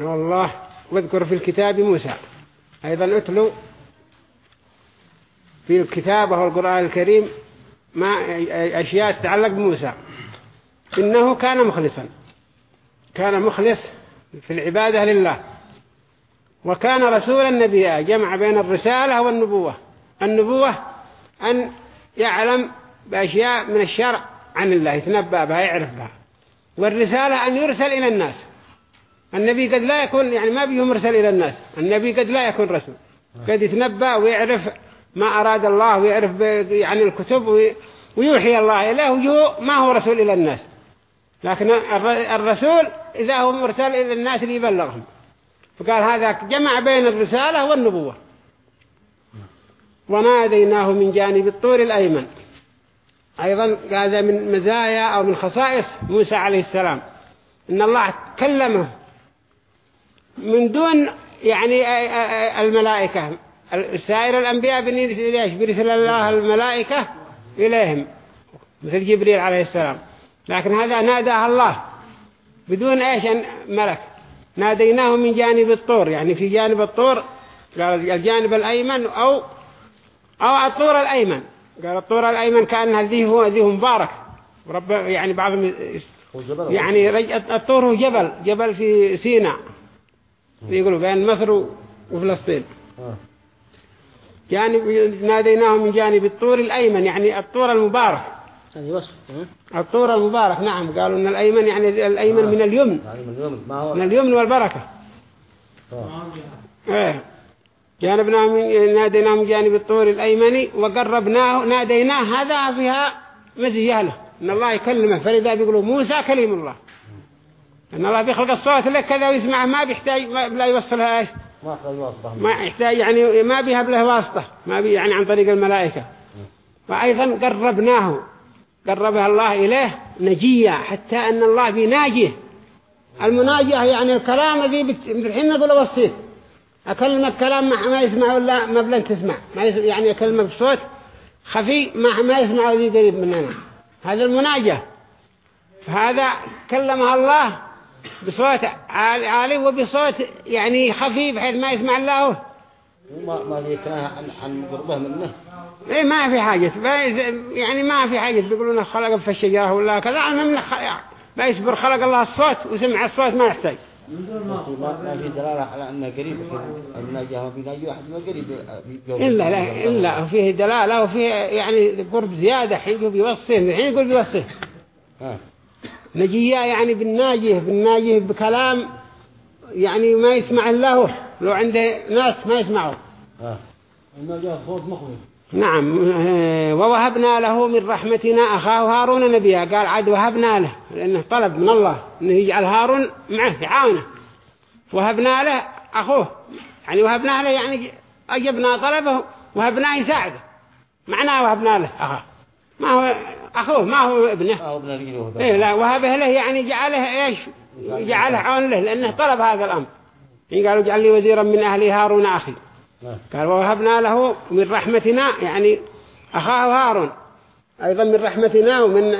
والله واذكر في الكتاب موسى. أيضا اتلو في الكتاب وهو القرآن الكريم ما أشياء تتعلق بموسى. إنه كان مخلصا. كان مخلص في العبادة لله. وكان رسولا نبيا. جمع بين الرسالة والنبوة. النبوة أن يعلم بأشياء من الشرع عن الله يتنبأ بها يعرف بها. والرسالة أن يرسل إلى الناس. النبي قد لا يكون يعني ما بيه مرسل إلى الناس. النبي قد لا يكون رسول. قد يتنبأ ويعرف ما أراد الله ويعرف يعني الكتب ويوحي الله إليه ما هو رسول إلى الناس. لكن الرسول إذا هو مرسل إلى الناس ليبلغهم. فقال هذا جمع بين الرسالة والنبوة. وناديناه من جانب الطور الأيمن. أيضا هذا من مزايا أو من خصائص موسى عليه السلام. إن الله كلمه من دون يعني الملائكة. سائر الأنبياء برسل الله الملائكة إليهم. مثل جبريل عليه السلام. لكن هذا ناداه الله. بدون إيش؟ ملك. ناديناه من جانب الطور. يعني في جانب الطور قال الجانب الأيمن أو أو الطور الأيمن. قال الطور الأيمن كان هذه هو هذه مبارك. رب يعني بعضهم يعني الطور هو جبل. جبل في سيناء. يقولوا بين مصر وفلسطين جانب ناديناه من جانب الطور الأيمن يعني الطور المبارك. وصف الطور المبارك نعم قالوا إن الأيمن يعني الأيمن من اليمن. من اليمن. والبركة. إيه جانبنا من ناديناه من جانب الطور الأيمن وقربناه ناديناه هذا فيها مزية له. إن الله يكلمه. فلذا بيقولوا موسى كليم الله. أن الله بيخلق الصوت لك كذا ويسمعه ما بيحتاج ما لا يوصلها إيش؟ ما يحتاج يعني ما بيهب له واسطة ما بي يعني عن طريق الملائكة. وأيضا قربناه قربها الله إليه نجيا حتى أن الله بيناجيه المناجية يعني الكلام الذي الحين نقول وصيت أكلمك كلام ما يسمع ولا ما بلن تسمع. ما يعني أكلمك بصوت خفي ما ما يسمع ذي قريب مننا. هذا المناجة فهذا كلمها الله بصوت عالي وبصوت يعني خفيف بحيث ما يسمع الله. ما ما ذكرها عن عن قربه منه. إيه ما في حاجة. يعني ما في حاجة بيقولون خلق في الشجرة ولا كذا. من ما يصبر خلق الله الصوت وسمع الصوت ما يحتاج. ما في دلالة على أنه قريب. النجاة ما في نجاة واحد ما قريب. إلا لا إلا فيه دلالة وفيه يعني قرب زيادة. حين بيوصيه الحين يقول بيوصيه. نجية يعني بالناجيه بالناجيه بكلام يعني ما يسمع الله لو عنده ناس ما يسمعوا صوت مخوي. نعم. آه، ووهبنا له من رحمتنا أخاه هارون نبيا. قال عاد وهبنا له لأنه طلب من الله أنه يجعل هارون معه يعاونه وهبنا له أخوه. يعني وهبنا له يعني أجبنا طلبه وهبنا يساعده معناه وهبنا له أخاه. ما هو أخوه ما هو ابنه. إيه لا وهبه له يعني جعله إيش؟ جعله عون له لأنه طلب هذا الأمر. يعني قالوا جعل لي وزيرا من أهلي هارون أخي. نعم. قال ووهبنا له من رحمتنا يعني أخاه هارون. أيضا من رحمتنا ومن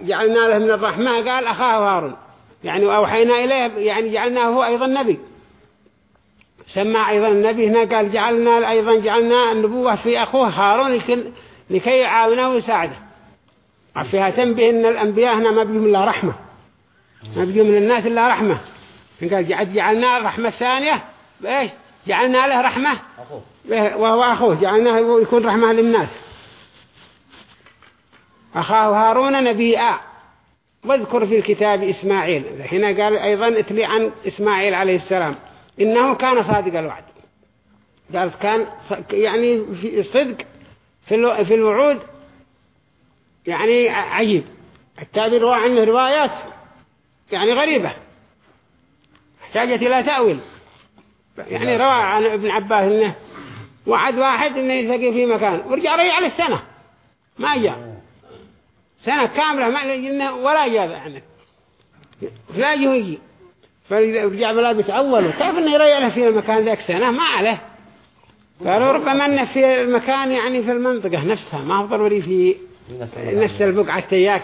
جعلنا له من الرحمة قال أخاه هارون. يعني وأوحينا إليه يعني جعلناه هو أيضا نبي. سمى أيضا النبي هنا قال جعلنا أيضا جعلنا النبوة في أخوه هارون لكي- يعاونه ويساعده فيها تنبيه أن الأنبياء هنا ما بيهم إلا رحمة. ما بيهم من الناس إلا رحمة. قال جعل- جعلنا الرحمة الثانية بإيش جعلنا له رحمة. أخوه. به- وهو أخوه. جعلناه يكون رحمة للناس. أخاه هارون نبيا واذكر في الكتاب إسماعيل. هنا قال أيضا اتلي عن إسماعيل عليه السلام. إنه كان صادق الوعد. قال كان يعني في صدق في في الوعود يعني عجيب. التابع روى عنه روايات يعني غريبة. احتاجت إلى تأويل. يعني روى عن ابن عباس إنه وعد واحد إنه يلتقي في مكان. ورجع رجع على السنة ما جاء. سنة كاملة ما ولا جاء يعني لا يجي. فرجع بلا بيتعول كيف إنه يرجع له في المكان ذاك سنة؟ ما عليه قالوا ربما انه في المكان يعني في المنطقة نفسها ما هو ضروري في نفس البقعة تياك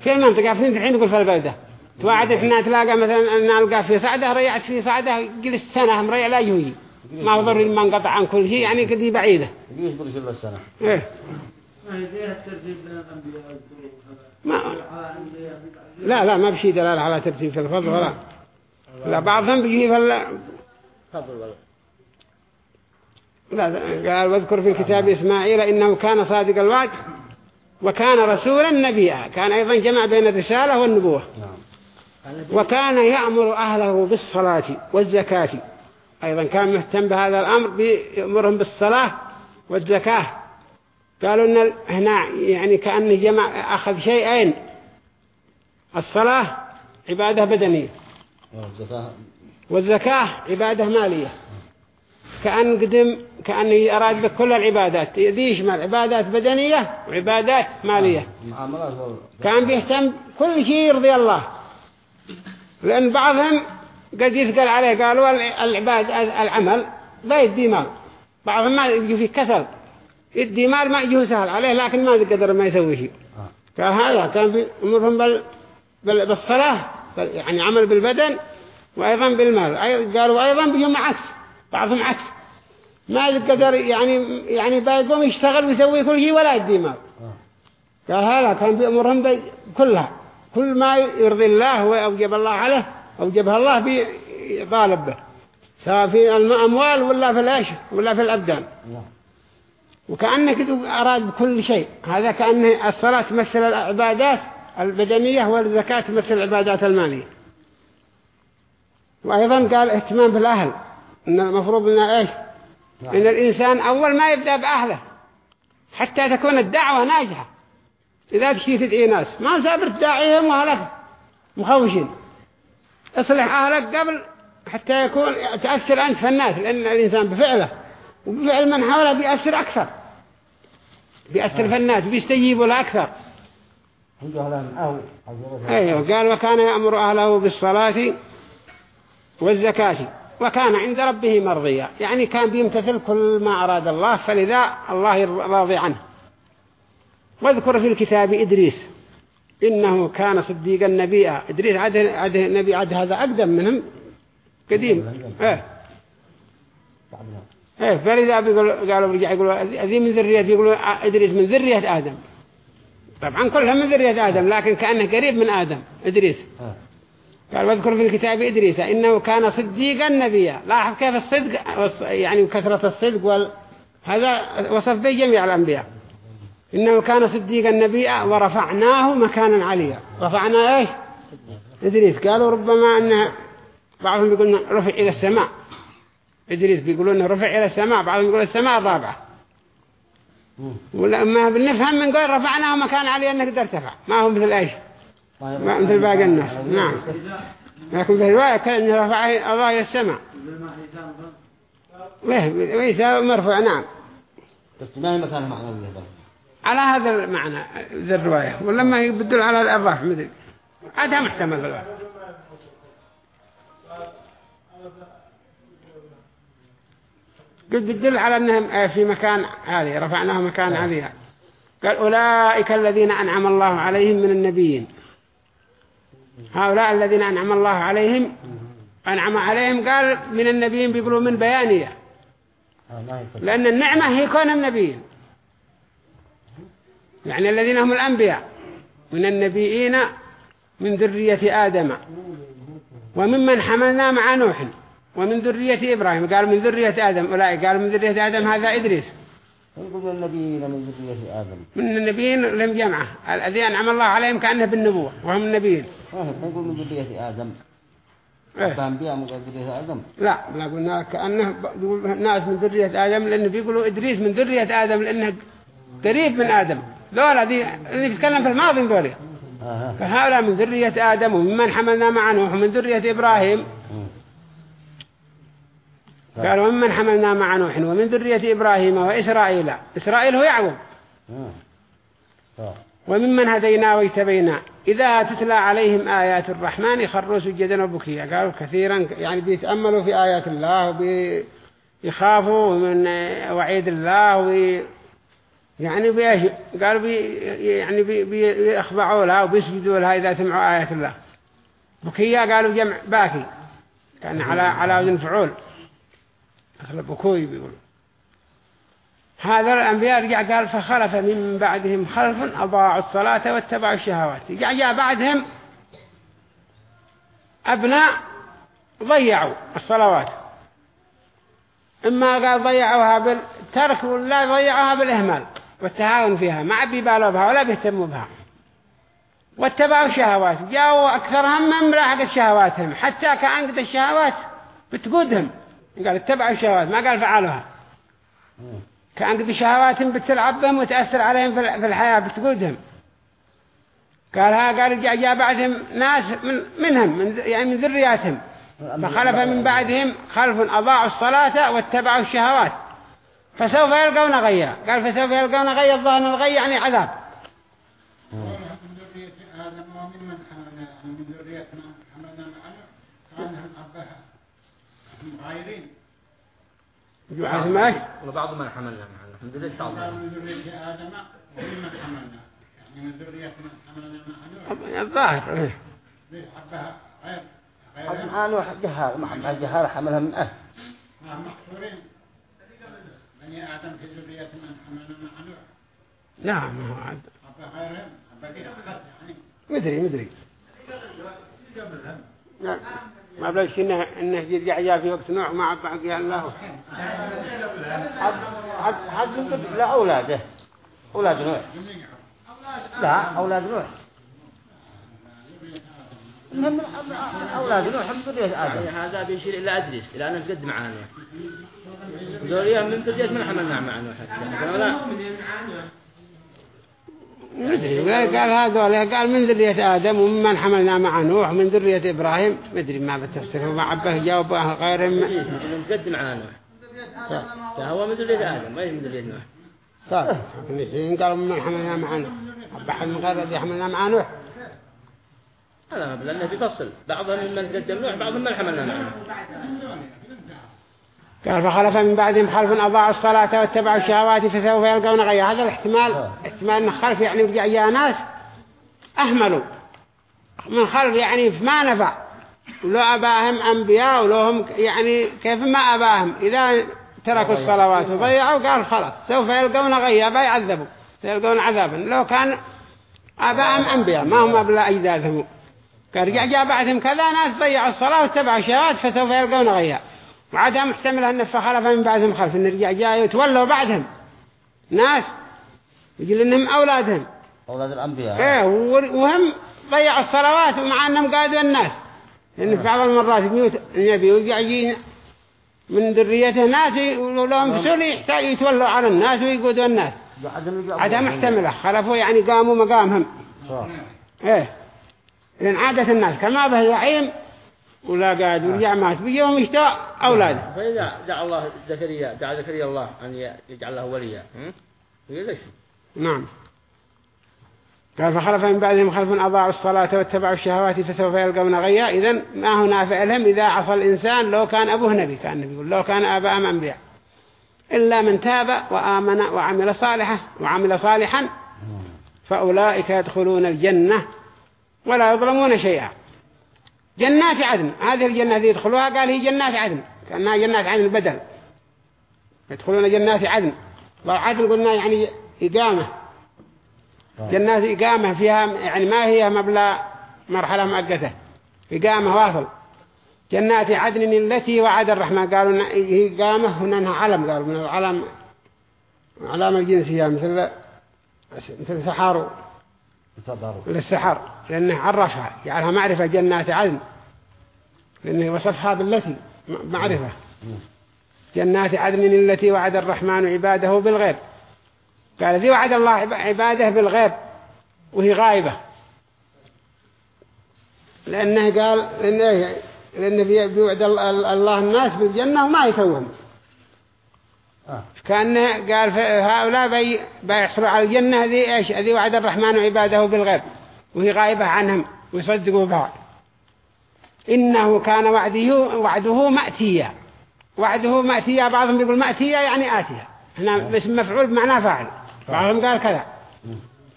في المنطقة في الحين يقول في البلدة. توعد إحنا تلاقى مثلا أن نلقى في صعدة ريعت في صعدة جلس سنة مريع لا يجي ما هو ضروري ما انقطع عن كل شيء يعني كذي بعيدة. يصبر كل السنة؟ إيه. ما لا لا ما بشي دلالة على ترتيب في الفضل ولا. لا بعضهم بيجي في ال... تفضل بقى. لا قال واذكر في الكتاب إسماعيل إنه كان صادق الوعد وكان رسولا نبيا. كان أيضا جمع بين الرسالة والنبوة. نعم. وكان يأمر أهله بالصلاة والزكاة. أيضا كان مهتم بهذا الأمر بيأمرهم بالصلاة والزكاة. قالوا إن هنا يعني كأنه جمع أخذ شيئين. الصلاة عبادة بدنية. والزكاة والزكاة عبادة مالية. كأن قدم كأنه أراد بكل العبادات. دي يشمل عبادات بدنية وعبادات مالية. كان بيهتم كل شيء يرضي الله. لأن بعضهم قد يثقل عليه قالوا العباد العمل بيدي مال. بعضهم ما يجي فيه كسل. يدي مال ما يجيه سهل عليه لكن ما قدر ما يسوي شيء. آه. قال هذا كان بيأمرهم بال... بال... بالصلاة. يعني عمل بالبدن وأيضا بالمال. قالوا أيضا بيهم عكس بعضهم عكس. ما قدر يعني يعني بيقوم يشتغل ويسوي كل شيء ولا يدي مال. آه. قال هذا كان بيأمرهم بكلها كل ما يرضي الله وأوجب الله عليه أوجبها الله بيطالب به. سواء في الأموال ولا في الأيش ولا في الأبدان. وكأنه كده أراد بكل شيء. هذا كأنه الصلاة تمثل العبادات البدنية والزكاة تمثل العبادات المالية. وأيضا قال اهتمام بالأهل. إن المفروض إن إيش؟ إن الإنسان أول ما يبدأ بأهله حتى تكون الدعوة ناجحة. إذا تشي تدعي ناس ما مسافر تداعيهم وأهلك مخوشين اصلح أهلك قبل حتى يكون تأثر أنت في الناس لأن الإنسان بفعله وبفعل من حوله بيأثر أكثر. بيأثر في الناس بيستجيبوا له أكثر. أيوه قال وكان يأمر أهله بالصلاة والزكاة. وكان عند ربه مرضيا. يعني كان بيمتثل كل ما أراد الله فلذا الله راضي عنه. واذكر في الكتاب إدريس. إنه كان صديقا نبيا. إدريس عد, عد نبي عد هذا أقدم منهم. قديم. إيه. إيه. فلذا بيقول قالوا برجع يقولوا ذي من ذرية بيقولوا إدريس من ذرية آدم. طبعا كلها من ذرية آدم لكن كأنه قريب من آدم. إدريس. آه. قال واذكر في الكتاب إدريس إنه كان صديقا نبيا. لاحظ كيف الصدق يعني كثرة الصدق وال... هذا وصف به جميع الأنبياء. إنه كان صديقا نبيا ورفعناه مكانا عليا. رفعنا إيش؟ إدريس. قالوا ربما أنه بعضهم يقولون رفع إلى السماء. إدريس بيقولون رفع إلى السماء. بعضهم يقول السماء الرابعة ولا ما بنفهم من قول رفعناه مكان عليه انه قد ارتفع ما هو مثل إيش؟ ما مثل باقي الناس. نعم. لكن في الرواية كان رفعه الله إلى السماء. ويه ويسا مرفوع نعم. بس ما هي مكان معنوية بس على هذا المعنى ذي الرواية. ولما يبدل على الرفع مدري عادها محتمل الرواية. قد بتدل على أنهم في مكان عالي رفعناه مكان عالي. قال أولئك الذين أنعم الله عليهم من النبيين. هؤلاء الذين أنعم الله عليهم أنعم عليهم قال من النبيين بيقولوا من بيانية آه،. لأن النعمة هي كونهم نبيين يعني الذين هم الأنبياء. من النبيين من ذرية آدم. وممن حملنا مع نوح. ومن ذرية إبراهيم. قال من ذرية آدم. أولئك قال من ذرية آدم هذا إدريس. يقول النبيين من ذرية آدم. من النبيين لهم جمعة الذين أنعم الله عليهم كأنه بالنبوة وهم النبيين. يقول من ذرية آدم. إيه؟ من ذرية آدم. لا لا قلنا كأنه بيقول ناس من ذرية آدم لأنه بيقولوا إدريس من ذرية آدم لأنه قريب من آدم. ذولا دي اللي بيتكلم في الماضي ذولي آه. فهؤلاء من ذرية آدم وممن حملنا مع نوح ومن ذرية إبراهيم. مم. قالوا وممن حملنا مع نوح ومن ذرية إبراهيم وإسرائيل. إسرائيل هو يعقوب. مم. وممن هدينا واجتبينا. إذا تتلى عليهم آيات الرحمن خروا سجدا وبكيا قالوا كثيرا يعني بيتأملوا في آيات الله وبيخافوا من وعيد الله وي يعني بيش قالوا بي يعني بي بيخضعوا لها وبيسجدوا لها إذا سمعوا آيات الله. بكيا قالوا جمع باكي كان على على وزن فعول. أغلب بكوي بيقولوا. هذا الأنبياء رجع قال فخلف من بعدهم خلف أضاعوا الصلاة واتبعوا الشهوات. رجع جاء بعدهم أبناء ضيعوا الصلوات. إما قال ضيعوها بالترك ولا ضيعوها بالإهمال والتهاون فيها ما بيبالوا بها ولا بيهتموا بها. واتبعوا الشهوات جاءوا أكثرهم من ملاحقة شهواتهم حتى كان قد الشهوات بتقودهم. قال اتبعوا الشهوات ما قال فعلوها. كأن قد شهوات بتلعب بهم وتأثر عليهم في في الحياة بتقودهم. قال ها قال جاء جاء بعدهم ناس من منهم من يعني من ذرياتهم. فخلف من بعدهم خلف أضاعوا الصلاة واتبعوا الشهوات. فسوف يلقون غيا قال فسوف يلقون غيا الظاهر الغي يعني عذاب من ذرية آدم وممن حملنا من ذرية من حملنا معنا كانهم أبها هم غايرين جوعات ماش وبعض من حملنا معنا الحمد لله تعالى من ذرية آدم وممن حملنا. يعني من ذرية من حملنا معنا الظاهر إيه. أبها غير حتى غيرهم حاله جهال محمد الجهال حملها من أهل. ما محصورين. بني آدم في ذرية من حملنا معنا لا ما هو عاد. أبا غيرهم غير أحد يعني. مدري مدري. لا. ما بلش انه إنه يرجع جاء في وقت نوح ما بقي الله. حد حد لا أولاده. أولاد نوح. لا أولاد نوح. المهم أولاد نوح من ذرية آدم يعني هذا بيشير إلى أدريس. إلى أن قد معنا ذوليا من ذرية من حملنا معنا حتى قالوا لا. مدري قال هذول قال من ذرية آدم وممن حملنا مع نوح من ذرية إبراهيم؟ مدري ما بتفسره ما عبه جاوبه غير من قد معنا. نوح فهو من ذرية آدم ما هي من ذرية نوح. صار حين قالوا ممن حملنا مع نوح. عبه من غير الذي حملنا مع نوح. هذا ما لأنه بيفصل بعضهم ممن تقدم نوح بعضهم من حملنا معنا قال فخلف من بعدهم خلف أضاعوا الصلاة واتبعوا الشهوات فسوف يلقون غيا هذا الاحتمال احتمال أن خلف يعني رجع جاء ناس أهملوا. من خلف يعني ما نفع. ولو أباهم أنبياء ولو هم يعني كيف ما أباهم. إذا تركوا الصلوات وضيعوا قال خلاص. سوف يلقون غيا بيعذبوا سيلقون عذابا. لو كان أباهم أنبياء ما هم أبلا أجدادهم. قال رجع جاء بعدهم كذا ناس ضيعوا الصلاة واتبعوا الشهوات فسوف يلقون غيا وعادها محتمل أن فخلف من بعدهم خلف إن رجع جاء يتولوا بعدهم. ناس يجي لأنهم أولادهم. أولاد الأنبياء. إيه وهم ضيعوا الصلوات ومع أنهم قادوا الناس. لأن في بعض المرات النبي يجي من ذريته ناس ولو لهم فسول يحتاج يتولوا على الناس ويقودوا الناس. عدم محتملة. خلفوا يعني قاموا مقامهم. صح. إيه. لأن عادة الناس كما به يعيم ولا قاعد ورجع مات بيوم يشتاء أولاده. فإذا دعا الله زكريا دعا زكريا الله أن يجعل له وليا هم؟ يقول ليش؟ نعم. قال فخلف من بعدهم خلف أضاعوا الصلاة واتبعوا الشهوات فسوف يلقون غيا. إذن ما هو نافع لهم؟ إذا عصى الإنسان لو كان أبوه نبي كان النبي يقول لو كان آباءهم أنبياء. إلا من تاب وآمن وعمل صالحا وعمل صالحا فأولئك يدخلون الجنة ولا يظلمون شيئا. جنات عدن. هذه الجنة التي يدخلوها قال هي جنات عدن. كأنها جنات عدن بدل يدخلون جنات عدن. والعدن قلنا يعني إقامة. جنات إقامة فيها يعني ما هي مبلغ مرحلة مؤقتة. إقامة واصل. جنات عدن التي وعد الرحمن. قالوا هي إقامة هنا أنها علم. قالوا من العلم علامة الجنسية مثل مثل سحار للسحر لأنه عرفها جعلها معرفة جنات عدن. لأنه وصفها بالتي معرفة. جنات عدن التي وعد الرحمن عباده بالغيب. قال ذي وعد الله عب- عباده بالغيب. وهي غايبة. لأنه قال لأنه, لأنه بي- بيوعد ال- ال- الله الناس بالجنة وما يتوهم. كأنه قال ف- هؤلاء بي بيحصلوا على الجنة ذي إيش؟ ذي وعد الرحمن عباده بالغيب وهي غائبة عنهم ويصدقوا بها. إنه كان وعده وعده مأتيا. وعده مأتيا بعضهم بيقول مأتيا يعني آتيا. هنا اسم مفعول بمعنى فاعل. بعضهم قال كذا.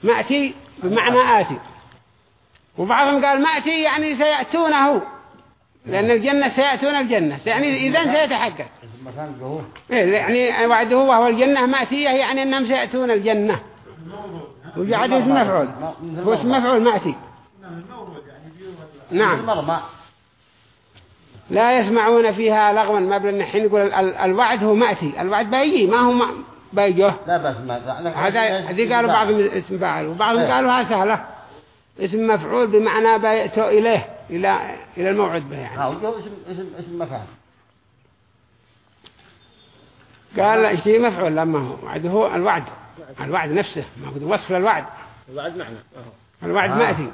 مأتي بمعنى آتي. وبعضهم قال مأتي يعني سيأتونه. لأن الجنة سيأتون الجنة. يعني إذن سيتحقق إيه يعني وعده وهو الجنة مأتية يعني أنهم سيأتون الجنة. وجعل اسم مفعول هو اسم مفعول مأتي. نعم. المرمى لا يسمعون فيها لغوا ما بلنا حين يقول ال- ال- الوعد هو مأتي. الوعد بيجي ما هو بيجوه لا بس ما هذا هذه قالوا بعضهم اسم فاعل وبعضهم إيه. قالوا ها سهلة. اسم مفعول بمعنى بيأتوا إليه. إلى إلى الموعد به يعني. اسم اسم اسم مكان قال شيء مفعول لما هو. وعده هو الوعد. الوعد. نفسه. ما قد وصف للوعد. الوعد معنى. أهو. الوعد آه. مأتي.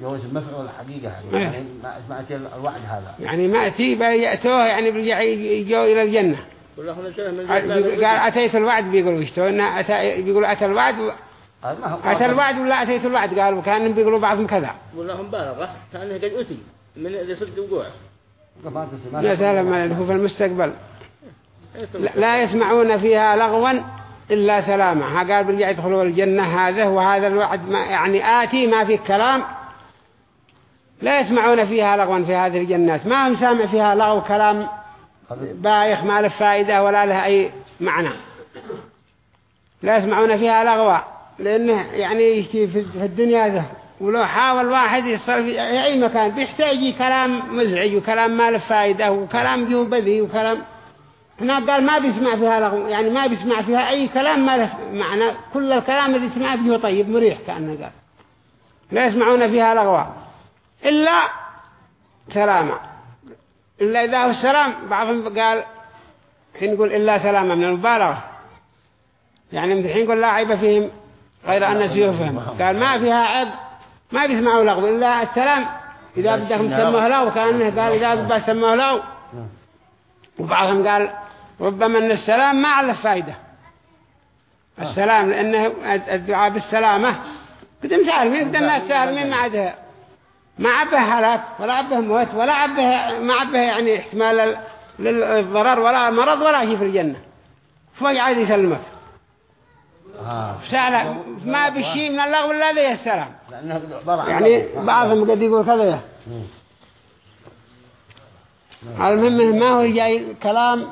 جو اسم مفعول حقيقة. يعني ما سمعت الوعد هذا. يعني مأتي بيأتوه يعني بيرجع يجوا إلى الجنة. قال أتيت الوعد؟ بيقولوا أتى بيقولوا أتى الوعد ما أتى الوعد ولا أتيت الوعد؟ قالوا كانوا بيقولوا بعضهم كذا. والله مبالغة كأنه قد أتي من إذا صدق وقوعه يا سلام اللي هو في المستقبل. لا, يسمعون فيها لغوا إلا سلاما. ها قال بيرجع يدخلوا الجنة هذا وهذا الوعد ما يعني آتي ما في كلام. لا يسمعون فيها لغوا في هذه الجنات. ما هم سامع فيها لغو كلام بايخ ما له فائدة ولا له أي معنى. لا يسمعون فيها لغوا. لأنه يعني في الدنيا ذا ولو حاول واحد يصل في أي مكان بيحتاج كلام مزعج وكلام ما له فائدة وكلام جو بذي وكلام. هنا قال ما بيسمع فيها لغو يعني ما بيسمع فيها أي كلام ما له معنى. كل الكلام الذي يسمع فيه طيب مريح كأنه قال. لا يسمعون فيها لغوا. إلا سلاما. إلا إذا هو السلام بعضهم قال حين يقول إلا سلاما من المبالغة. يعني الحين يقول لا عيب فيهم. غير أن سيوفهم قال ما فيها عيب ما بيسمعوا لغو إلا السلام. إذا بدكم تسموه لغو كأنه قال إذا قبل سموه لغو وبعضهم قال ربما أن السلام ما على فايدة. السلام لأنه الدعاء بالسلامة. قدم سالمين قدم الناس سالمين ما عده ما عبه هلاك ولا عبه موت ولا عبه ما عبه يعني احتمال ال- للضرر ولا مرض ولا شيء في الجنة. فوق عاد يسلمك. ها سأل ما بشيء من اللغو إلا ذي السلام؟ يعني. بعضهم قد يقول كذا. المهم ما هو جاي كلام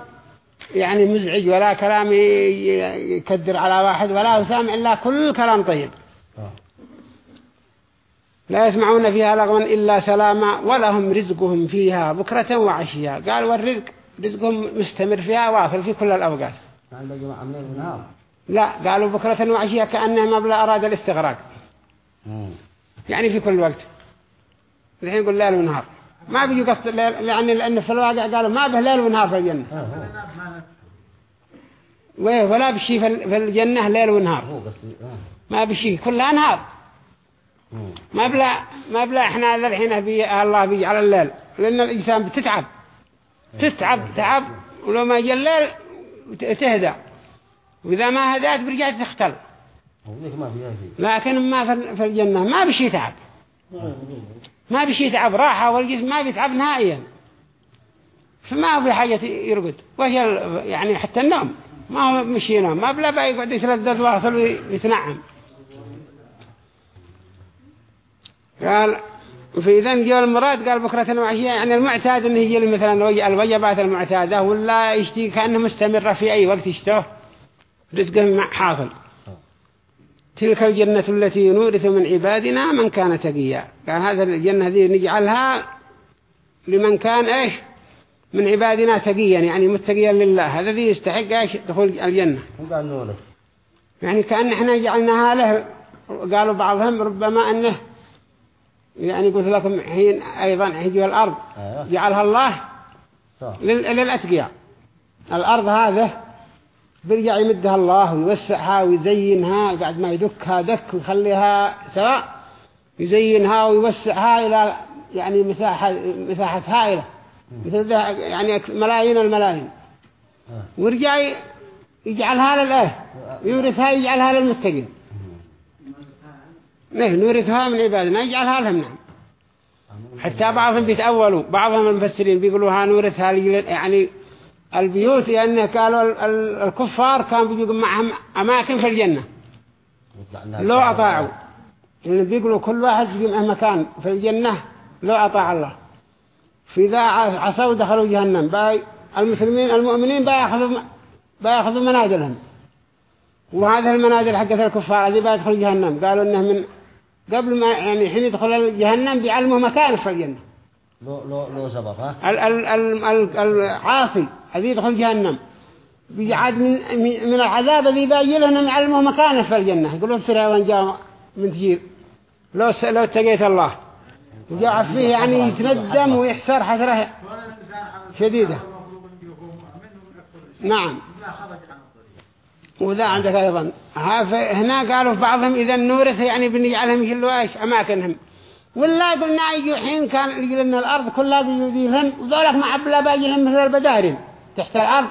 يعني مزعج ولا كلام يكدر على واحد ولا هو سامع إلا كل كلام طيب. آه. لا يسمعون فيها لغوا إلا سلاما ولهم رزقهم فيها بكرة وعشيا قال والرزق رزقهم مستمر فيها واصل في كل الأوقات. جماعة من لا قالوا بكرة وعشيا كأنه مبلغ أراد الاستغراق. مم. يعني في كل وقت. الحين يقول ليل ونهار. ما بيجي قصد ليل يعني لأن في الواقع قالوا ما به ليل ونهار في الجنة. آه،. ويه ولا بشي في ال- في الجنة ليل ونهار. آه. ما بشي كلها نهار. ما بلا ما بلا إحنا الحين بي الله بيجعل الليل. لأن الإنسان بتتعب. تتعب تعب ولو ما جاء الليل ت- تهدى. وإذا ما هدأت برجع تختل. لكن ما في ال- في الجنة ما بشي تعب. ما بشي تعب راحة والجسم ما بيتعب نهائيا. فما في حاجة يرقد. ال- يعني حتى النوم. ما هو مش ينام ما بلا بقى يقعد يتردد واصل ويتنعم. قال في إذن جاء المراد قال بكرة وعشية يعني المعتاد انه يجي مثلا الوج- الوجبات المعتادة ولا يشتي كأنه مستمرة في أي وقت يشتوه رزقه مع- حاصل. تلك الجنة التي نورث من عبادنا من كان تقيا. قال هذا الجنة ذي نجعلها لمن كان إيش؟ من عبادنا تقيا يعني متقيا لله. هذا ذي يستحق إيش؟ دخول الجنة. يعني كأن إحنا جعلناها له. قالوا بعضهم ربما أنه يعني قلت لكم حين أيضا هجوا الأرض. أيوه. جعلها الله للأتقياء. الأرض هذا بيرجع يمدها الله ويوسعها ويزينها بعد ما يدكها دك ويخليها سواء يزينها ويوسعها إلى يعني مساحة مساحة هائلة. مثل يعني ملايين الملايين. آه. ويرجع ي- يجعلها للآه يورثها يجعلها للمتقين. نه نورثها من عبادنا يجعلها لهم. نعم. حتى بعضهم بيتأولوا بعضهم المفسرين بيقولوا ها نورثها يعني البيوت لأن قالوا ال- ال- الكفار كانوا بيجوا معهم أماكن في الجنة. لو أطاعوا. يعني بيقولوا كل واحد بيجي معه مكان في الجنة لو أطاع الله. فإذا ع- عصوا دخلوا جهنم. باي المسلمين المؤمنين بياخذوا بياخذوا منازلهم. وهذه المنازل حقت الكفار هذه بيدخلوا جهنم. قالوا إنه من قبل ما يعني حين يدخل جهنم بيعلموا مكان في الجنة. لو لو لو سبق ها؟ ال ال ال ال العاصي الذي يدخل جهنم. بيعاد من من العذاب الذي باجي له انهم يعلموه مكانه في الجنة. يقولوا بسرعة وين جاء من تجير لو لو اتقيت الله. وجاء فيه يعني يتندم ويحسر حسرة شديدة. نعم. وذا عندك أيضا. هنا قالوا في بعضهم إذا نورث يعني بنجعلهم يشلوا إيش؟ أماكنهم. ولا قلنا يجي حين كان يجي لنا الأرض كلها يجي لهم وذولك مع بلا باجي لهم مثل البدارين تحت الأرض.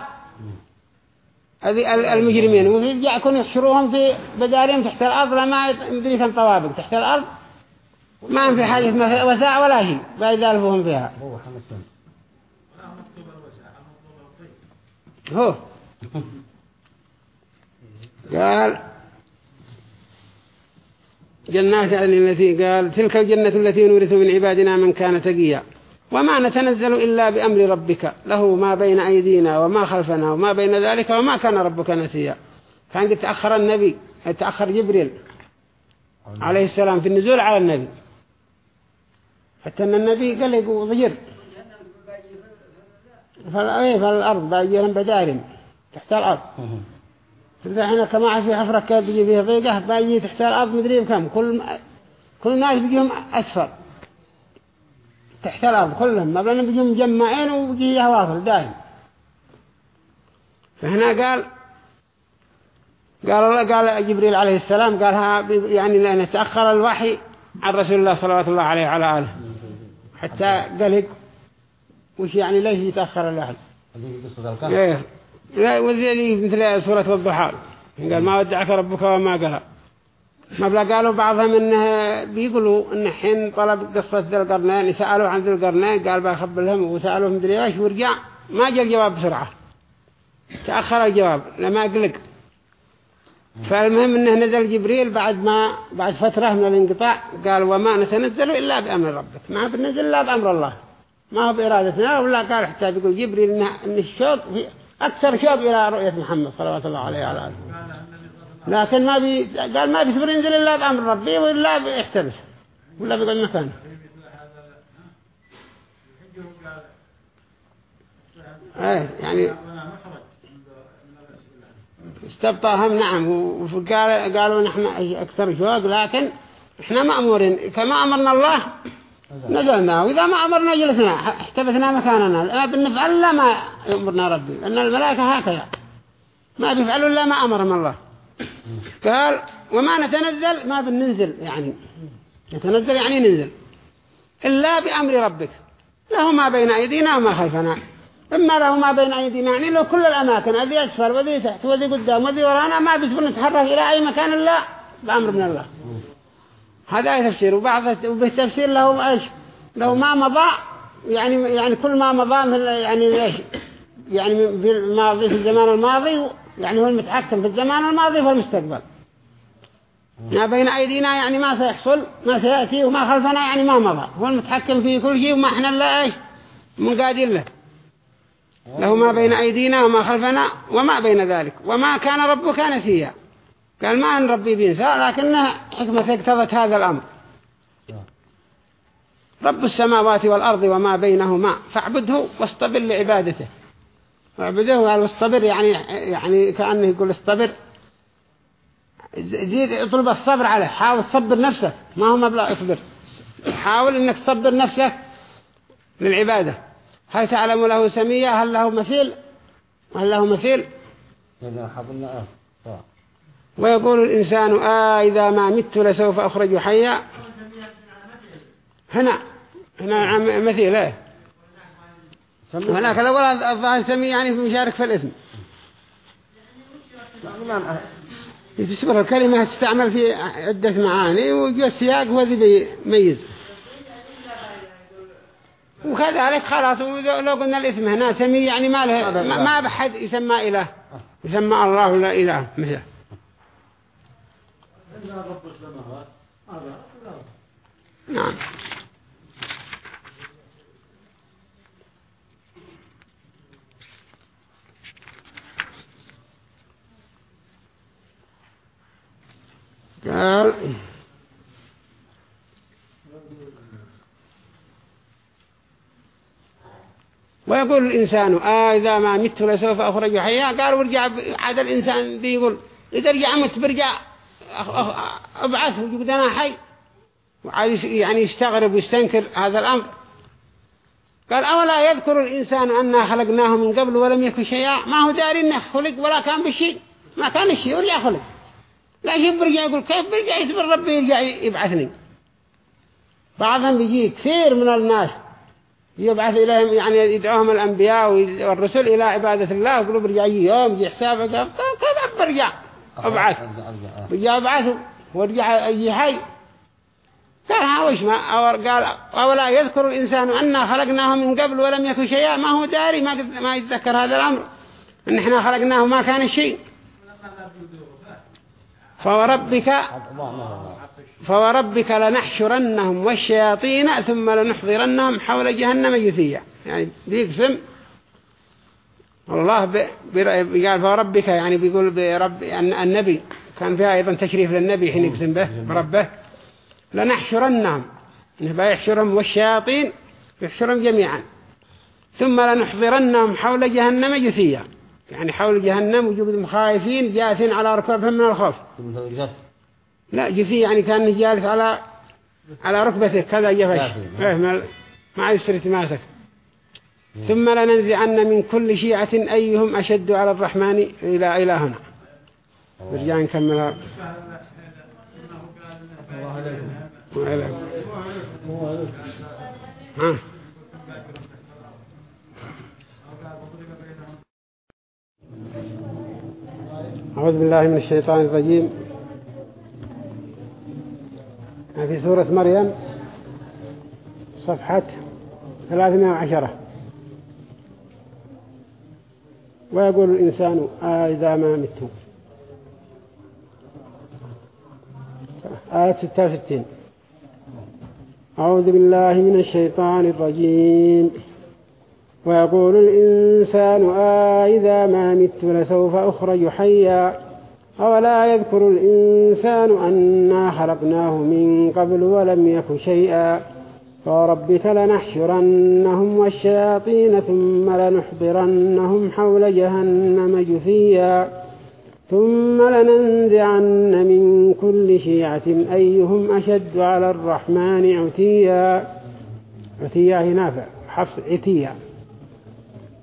هذه ال- المجرمين. ويرجع يكونوا يحشروهم في بدارين تحت الأرض لما مدري كم طوابق. تحت الأرض ما في حاجة وساع ولا شيء. بيدالفهم فيها. هو قال جنات التي قال تلك الجنة التي نورث من عبادنا من كان تقيا. وما نتنزل إلا بأمر ربك. له ما بين أيدينا وما خلفنا وما بين ذلك وما كان ربك نسيا. كان قد تأخر النبي تأخر جبريل عليه السلام في النزول على النبي. حتى أن النبي قال يقول ضجر. فالأيه فالأرض باجي لهم بدارم تحت الأرض. فإحنا كما في حفرة كان بيجي فيه ضيقة باجي تحت الأرض مدري بكم. كل كل الناس بيجيهم أسفل. الأرض كلهم ما بين مجمعين وبيجي واصل دائم. فهنا قال قال الله قال جبريل عليه السلام قال ها يعني لأن تأخر الوحي عن رسول الله صلى الله عليه وعلى آله. حتى قلق وش يعني ليش يتأخر الوحي؟ هذه قصة الكهف. إيه. لا وذي مثل سورة الضحى. قال ما ودعك ربك وما قال ما بلا قالوا بعضهم إنه بيقولوا إن حين طلب قصة ذي القرنين سألوا عن ذي القرنين قال بخبر لهم وسألوا مدري إيش ورجع ما جاء الجواب بسرعة. تأخر الجواب لما قلق. فالمهم إنه نزل جبريل بعد ما بعد فترة من الانقطاع قال وما نتنزل إلا بأمر ربك. ما بنزل إلا بأمر الله. ما هو بإرادتنا ولا قال حتى بيقول جبريل إن الشوق في أكثر شوق إلى رؤية محمد صلوات الله عليه وعلى آله. لكن ما بي قال ما بيصبر ينزل إلا بأمر ربي ولا بيحتبس. ولا بيقعد مكانه. إيه يعني استبطاهم نعم. وقال قالوا نحن أكثر شوق لكن إحنا مأمورين. كما أمرنا الله نزلنا. وإذا ما أمرنا جلسنا احتبسنا مكاننا. لا بنفعل لا ما يأمرنا ربي. لأن الملائكة هكذا. ما بيفعلوا إلا ما أمرهم الله. قال وما نتنزل؟ ما بننزل يعني. نتنزل يعني ننزل. إلا بأمر ربك. له ما بين أيدينا وما خلفنا. إما له ما بين أيدينا. يعني لو كل الأماكن هذه أسفل وذي تحت وذي قدام وذي ورانا ما بيسبر نتحرك إلى أي مكان إلا بأمر من الله. هذا تفسير وبعض وبالتفسير له إيش؟ له ما مضى. يعني يعني كل ما مضى يعني إيش؟ يعني الماضي في الزمان الماضي يعني هو المتحكم في الزمان الماضي والمستقبل ما بين أيدينا يعني ما سيحصل ما سيأتي وما خلفنا يعني ما مضى. هو المتحكم في كل شيء وما إحنا لا إيش؟ من قادر له. له ما بين أيدينا وما خلفنا وما بين ذلك. وما كان ربك نسيا. قال ما أن ربي بينسى لكنه حكمة اقتضت هذا الأمر. رب السماوات والأرض وما بينهما فاعبده واصطبر لعبادته. واعبده واصطبر يعني يعني كأنه يقول اصطبر. زيد اطلب الصبر عليه حاول تصبر نفسك ما هو مبلغ اصبر. حاول إنك تصبر نفسك للعبادة. هل تعلم له سمية؟ هل له مثيل؟ هل له مثيل؟ ويقول الإنسان آه إذا ما مت لسوف أخرج حيا. هنا هنا مثيل إيه؟ هناك الأول الظاهر سمي يعني مشارك في الاسم. يفسر الكلمة تستعمل في عدة معاني وجاء السياق هو ذي بيميز. وكذلك خلاص لو قلنا الاسم هنا سمي يعني ما له ما بحد يسمى إله. يسمى الله لا إله. مثله نعم. قال ويقول الإنسان آه إذا ما مت لسوف أخرج حيا. قال ورجع عاد الإنسان بيقول إذا رجع مت برجع أبعث وجود أنا حي. وعاد يعني يستغرب ويستنكر هذا الأمر. قال أولا يذكر الإنسان أننا خلقناه من قبل ولم يكن شيئا؟ ما هو داري إنه خلق ولا كان بشيء. ما كان الشيء ورجع خلق. لا شيء برجع يقول كيف برجع؟ يسبر ربي يرجع يبعثني. بعضهم بيجي كثير من الناس يبعث إليهم يعني يدعوهم الأنبياء والرسل إلى عبادة الله يقولوا برجع يوم يجي حسابه كيف برجع؟ أبعث. برجع أبعثه ورجع يجي حي. قال ها وش ما قال أولا يذكر الإنسان أننا خلقناه من قبل ولم يكن شيئا ما هو داري ما ما يتذكر هذا الأمر. أن إحنا خلقناه ما كان شيء. فوربك فوربك لنحشرنهم والشياطين ثم لنحضرنهم حول جهنم جثيا. يعني بيقسم الله قال فوربك يعني بيقول برب أن النبي. كان فيها أيضا تشريف للنبي حين يقسم به بربه. لنحشرنهم. يحشرهم والشياطين يحشرهم جميعا. ثم لنحضرنهم حول جهنم جثيا. يعني حول جهنم وجود خائفين جاثين على ركبهم من الخوف. لا جثي يعني كان جالس على على ركبته كذا جفش. ما. يسترت ماسك. ثم لننزعن من كل شيعة أيهم أشد على الرحمن إلى إلى هنا نرجع نكمل. ها؟ أعوذ بالله من الشيطان الرجيم. في سورة مريم صفحة 310 ويقول الإنسان آه إذا ما مت آية 66 أعوذ بالله من الشيطان الرجيم. ويقول الإنسان آه إذا ما مت لسوف أخرج حيا. أولا يذكر الإنسان أنا خلقناه من قبل ولم يك شيئا. فوربك لنحشرنهم والشياطين ثم لنحضرنهم حول جهنم جثيا. ثم لننزعن من كل شيعة أيهم أشد على الرحمن عتيا. عتيا نافع حفص عتيا.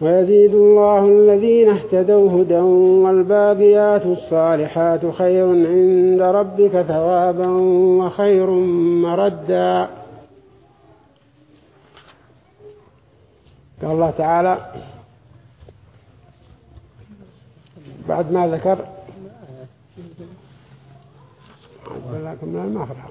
ويزيد الله الذين اهتدوا هدى والباقيات الصالحات خير عند ربك ثوابا وخير مردا. قال الله تعالى بعد ما ذكر لكن من ما أخرها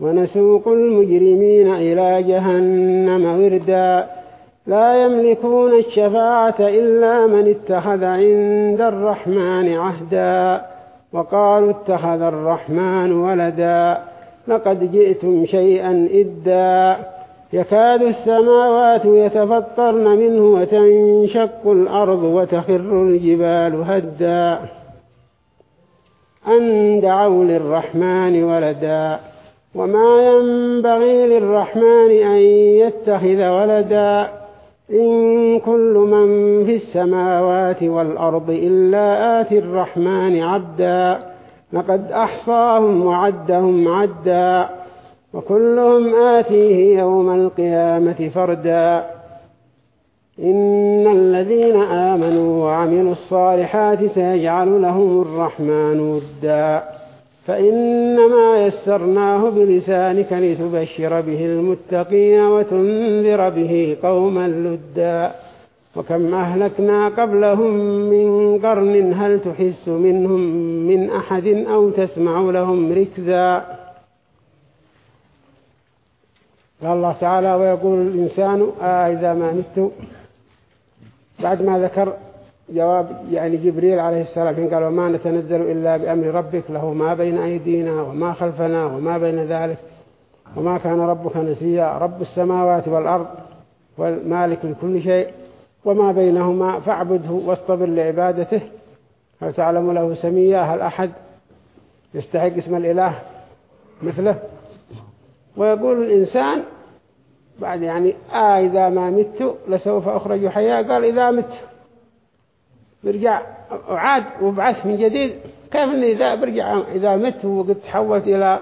ونسوق المجرمين إلى جهنم وردا. لا يملكون الشفاعة إلا من اتخذ عند الرحمن عهدا. وقالوا اتخذ الرحمن ولدا. لقد جئتم شيئا إدا. يكاد السماوات يتفطرن منه وتنشق الأرض وتخر الجبال هدا. أن دعوا للرحمن ولدا. وما ينبغي للرحمن أن يتخذ ولدا إن كل من في السماوات والأرض إلا آتي الرحمن عبدا لقد أحصاهم وعدهم عدا وكلهم آتيه يوم القيامة فردا إن الذين آمنوا وعملوا الصالحات سيجعل لهم الرحمن ودا فإنما يسرناه بلسانك لتبشر به المتقين وتنذر به قوما لدا. وكم أهلكنا قبلهم من قرن هل تحس منهم من أحد أو تسمع لهم ركزا؟ قال الله تعالى ويقول الإنسان آه إذا ما مت بعد ما ذكر جواب يعني جبريل عليه السلام حين قال وما نتنزل إلا بأمر ربك له ما بين أيدينا وما خلفنا وما بين ذلك وما كان ربك نسيا رب السماوات والأرض والمالك لكل شيء وما بينهما فاعبده واصطبر لعبادته. هل تعلم له سميا؟ هل أحد يستحق اسم الإله مثله؟ ويقول الإنسان بعد يعني آه إذا ما مت لسوف أخرج حياة قال إذا مت. برجع أعاد وبعث من جديد. كيف إني إذا برجع إذا مت وقد تحولت إلى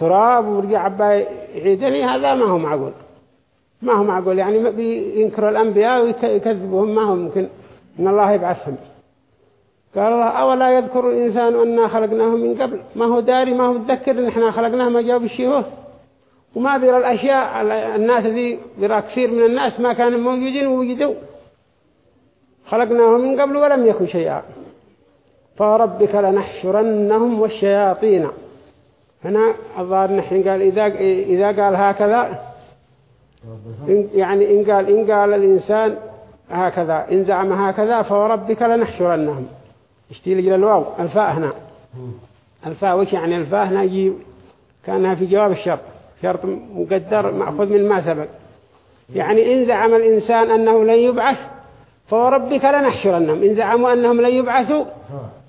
تراب ورجع عبا يعيدني هذا ما هو معقول. ما هو معقول. يعني ينكر الأنبياء ويكذبهم ما هو ممكن. إن الله يبعثهم. قال الله أولا يذكر الإنسان أننا خلقناه من قبل؟ ما هو داري ما هو متذكر إن إحنا خلقناه؟ ما جاوب الشيوخ. وما بيرى الأشياء الناس ذي بيرى كثير من الناس ما كانوا موجودين ووجدوا. خلقناه من قبل ولم يكن شيئا. فربك لنحشرنهم والشياطين. هنا الظاهر نحن قال إذا إذا قال هكذا يعني إن قال إن قال الإنسان هكذا إن زعم هكذا فوربك لنحشرنهم. اشتي لجل الواو الفاء هنا. الفاء وش يعني؟ الفاء هنا يجي كأنها في جواب الشرط. شرط مقدر مأخذ من ما سبق. يعني إن زعم الإنسان أنه لن يبعث فوربك لنحشرنهم. إن زعموا أنهم لن يبعثوا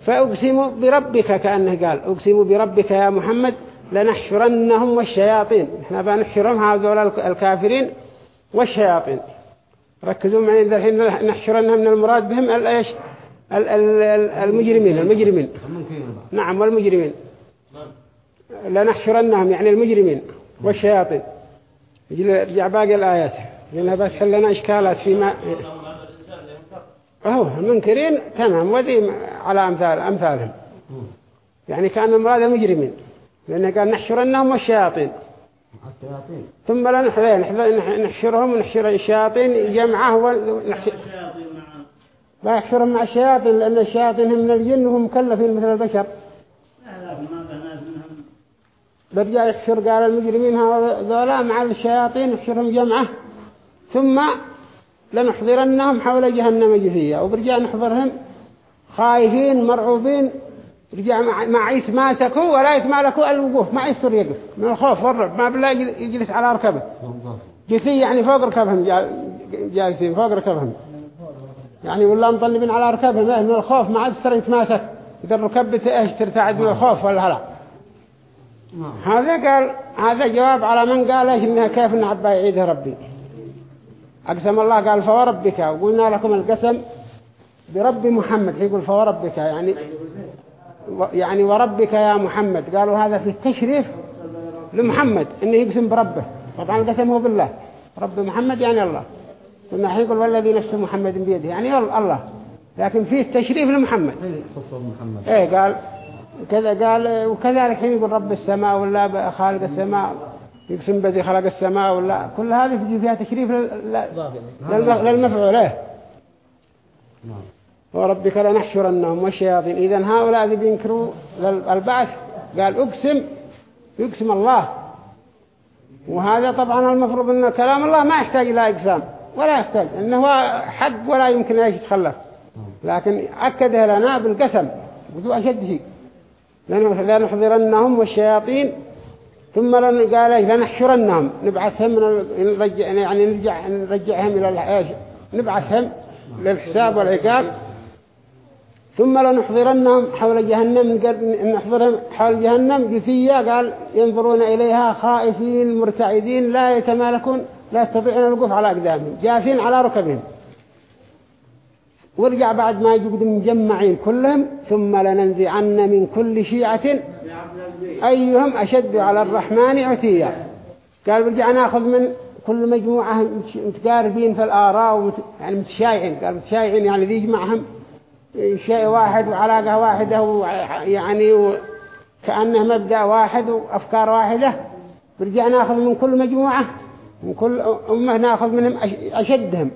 فأقسم بربك كأنه قال أقسم بربك يا محمد لنحشرنهم والشياطين. إحنا بنحشرهم هذول الكافرين والشياطين. ركزوا معي الحين نحشرنهم من المراد بهم إيش؟ المجرمين المجرمين. نعم والمجرمين. لنحشرنهم يعني المجرمين والشياطين. يرجع باقي الآيات. لأنها بس لنا إشكالات فيما أهو المنكرين تمام وذي على أمثال أمثالهم. يعني كان المراد المجرمين لأنه قال نحشرنهم والشياطين. ثم لا نحشرهم ونحشر الشياطين جمعه ونحشر بيحشرهم مع الشياطين لأن الشياطين هم من الجن وهم مكلفين مثل البشر. برجع يحشر قال المجرمين هذولا مع الشياطين يحشرهم جمعه. ثم لنحضرنهم حول جهنم جثية. وبرجع نحضرهم خايفين مرعوبين. رجع ما يتماسكوا ولا يتمالكوا الوقوف ما يستر يقف. من الخوف والرعب ما بالله يجلس على ركبه. جثية يعني فوق ركبهم جالسين فوق ركبهم. يعني ولا مطلبين على ركبهم. من الخوف ما عاد يستر يتماسك. إذا ركبته إيش ترتعد من الخوف ولا هلا هذا قال هذا جواب على من قال إيش إنها كيف إن عبا يعيدها ربي. أقسم الله قال فوربك. وقلنا لكم القسم برب محمد. يقول فوربك يعني يعني وربك يا محمد. قالوا هذا في التشريف لمحمد إنه يقسم بربه. طبعا القسم هو بالله. رب محمد يعني الله. قلنا يقول والذي نفس محمد بيده يعني الله. لكن فيه تشريف لمحمد. إيه قال كذا قال وكذلك يقول رب السماء ولا خالق السماء. يقسم بذي خلق السماء ولا كل هذه في فيها تشريف للمفعول إيه. وربك لنحشرنهم والشياطين. إذا هؤلاء اللي بينكروا البعث قال أقسم يقسم الله. وهذا طبعا المفروض أن كلام الله ما يحتاج إلى إقسام ولا يحتاج أنه حق ولا يمكن أن يتخلف لكن أكده لنا بالقسم بدو أشد شيء. لنحضرنهم والشياطين ثم قال لنحشرنهم نبعثهم من نرجع يعني نرجع نرجعهم إلى نبعثهم للحساب والعقاب. ثم لنحضرنهم حول جهنم نحضرهم حول جهنم. جثية قال ينظرون إليها خائفين مرتعدين لا يتمالكون لا يستطيعون الوقوف على أقدامهم جاثين على ركبهم. ورجع بعد ما يجب مجمعين كلهم ثم لننزعن من كل شيعة. أيهم أشد على الرحمن عتيا. قال برجع ناخذ من كل مجموعة متقاربين في الآراء يعني متشايعين. قال متشايعين يعني ذي يجمعهم شيء واحد وعلاقة واحدة يعني كأنه مبدأ واحد وأفكار واحدة. برجع ناخذ من كل مجموعة من كل أمة ناخذ منهم أشدهم.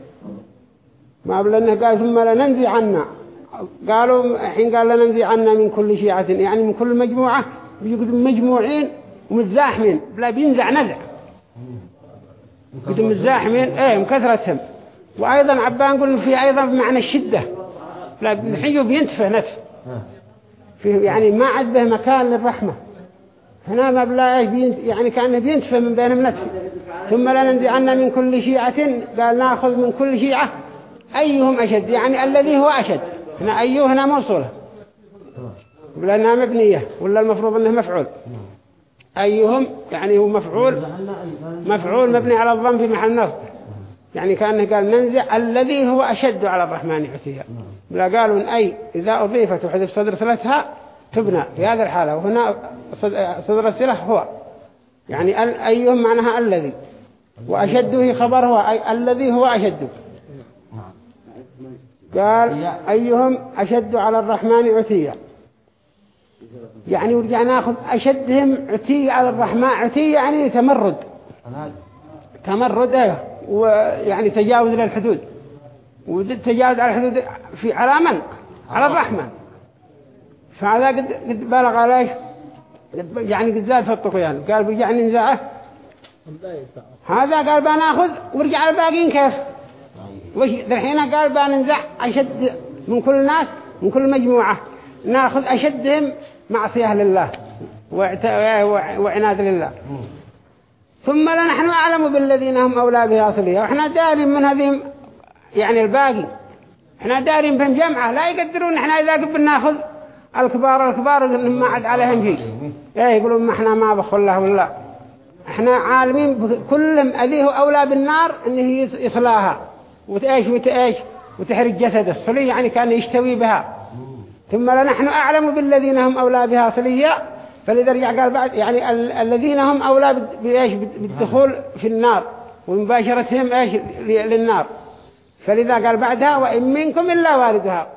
ما بلنه قال ثم لننزي عنا. قالوا حين قال لننزي عنا من كل شيعة يعني من كل مجموعة. بيقولوا مجموعين ومتزاحمين بلا بينزع نزع. يقولوا متزاحمين إيه مكثرتهم وأيضا عبان نقول في أيضا بمعنى الشدة. الحين بينتفه نفسه. فيه يعني ما عاد به مكان للرحمة. هنا ما بلا يعني كأنه بينتفه من بينهم نفسه. ثم لا ننزع عنا من كل شيعة. قال نأخذ من كل شيعة. أيهم أشد؟ يعني الذي هو أشد. هنا أيه هنا موصولة لأنها مبنية ولا المفروض أنه مفعول؟ أيهم؟ يعني هو مفعول. مفعول مبني على الضم في محل نصب. يعني كأنه قال ننزع الذي هو أشد على الرحمن عتيا. لا قالوا أي إذا أضيفت وحذف صدر صلتها تبنى. في هذه الحالة وهنا صدر السلة هو. يعني أيهم معناها الذي. وأشد هي خبر هو. أي الذي هو أشد قال أيهم أشد على الرحمن عتيا. يعني ورجع ناخذ أشدهم عتي على الرحمن عتي يعني تمرد. تمرد إيه ويعني تجاوز للحدود وتجاوز على الحدود في على من؟ على الرحمن. فهذا قد, قد بلغ عليه يعني قد زاد في الطغيان قال برجع ننزعه. هذا قال بناخذ ورجع الباقيين كيف؟ وش الحين قال بننزع أشد من كل الناس من كل مجموعة. ناخذ أشدهم معصية لله وعناد لله. ثم لنحن أعلم بالذين هم أولى بها صلية. وإحنا دارين من هذه يعني الباقي. إحنا دارين بهم جمعة. لا يقدرون إحنا إذا قبل ناخذ الكبار الكبار ما عد عليهم شيء. إيه يقولون ما إحنا ما بخل الله ولا إحنا عالمين كلهم أذيه أولى بالنار إنه يصلاها. وتأيش وتأيش وتحرق جسده. الصلية يعني كان يشتوي بها. ثم لنحن أعلم بالذين هم أولى بها صلية فلذا رجع قال بعد يعني ال الذين هم أولى بإيش؟ بالدخول في النار ومباشرتهم إيش؟ للنار. فلذا قال بعدها وإن منكم إلا واردها.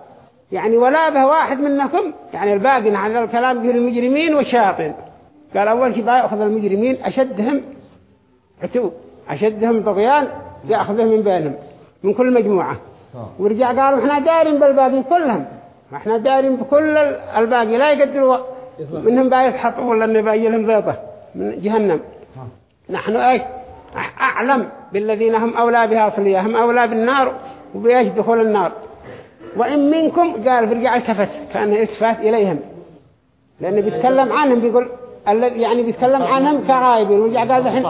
يعني ولا به واحد منكم. يعني الباقي هذا الكلام به المجرمين والشياطين. قال أول شيء يأخذ المجرمين أشدهم عتو أشدهم طغيان يأخذهم من بينهم. من كل مجموعة. ورجع قالوا إحنا دارين بالباقي كلهم. إحنا دارين بكل الباقي. لا يقدروا منهم بقى يسحطوا ولا نبقى لهم زيطة من جهنم. نحن إيش أعلم بالذين هم أولى بها أصلية. هم أولى بالنار وبايش دخول النار. وإن منكم قال فرجع التفت. كان التفات إليهم. لأنه بيتكلم عنهم بيقول يعني بيتكلم عنهم كغايبين ورجع قال الحين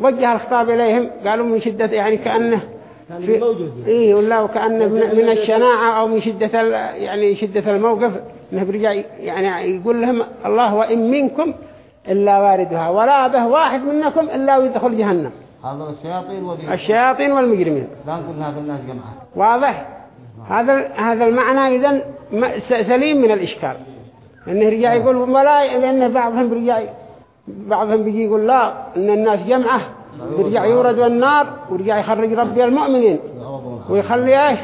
وجه الخطاب إليهم. قالوا من شدة يعني كأنه في إيه ولا وكأنه من الشناعة أو من شدة يعني شدة الموقف إنه برجع يعني يقول لهم الله وإن منكم إلا واردها ولا به واحد منكم إلا ويدخل جهنم. هذا الشياطين والمجرمين. الشياطين والمجرمين. لا نقول هذا الناس جمعة واضح؟ هذا هذا المعنى إذا سليم من الإشكال. إنه رجع يقول ولا لأن بعضهم برجع بعضهم بيجي يقول لا إن الناس جمعة. برجع يورد النار ورجع يخرج ربي المؤمنين. ويخلي إيش؟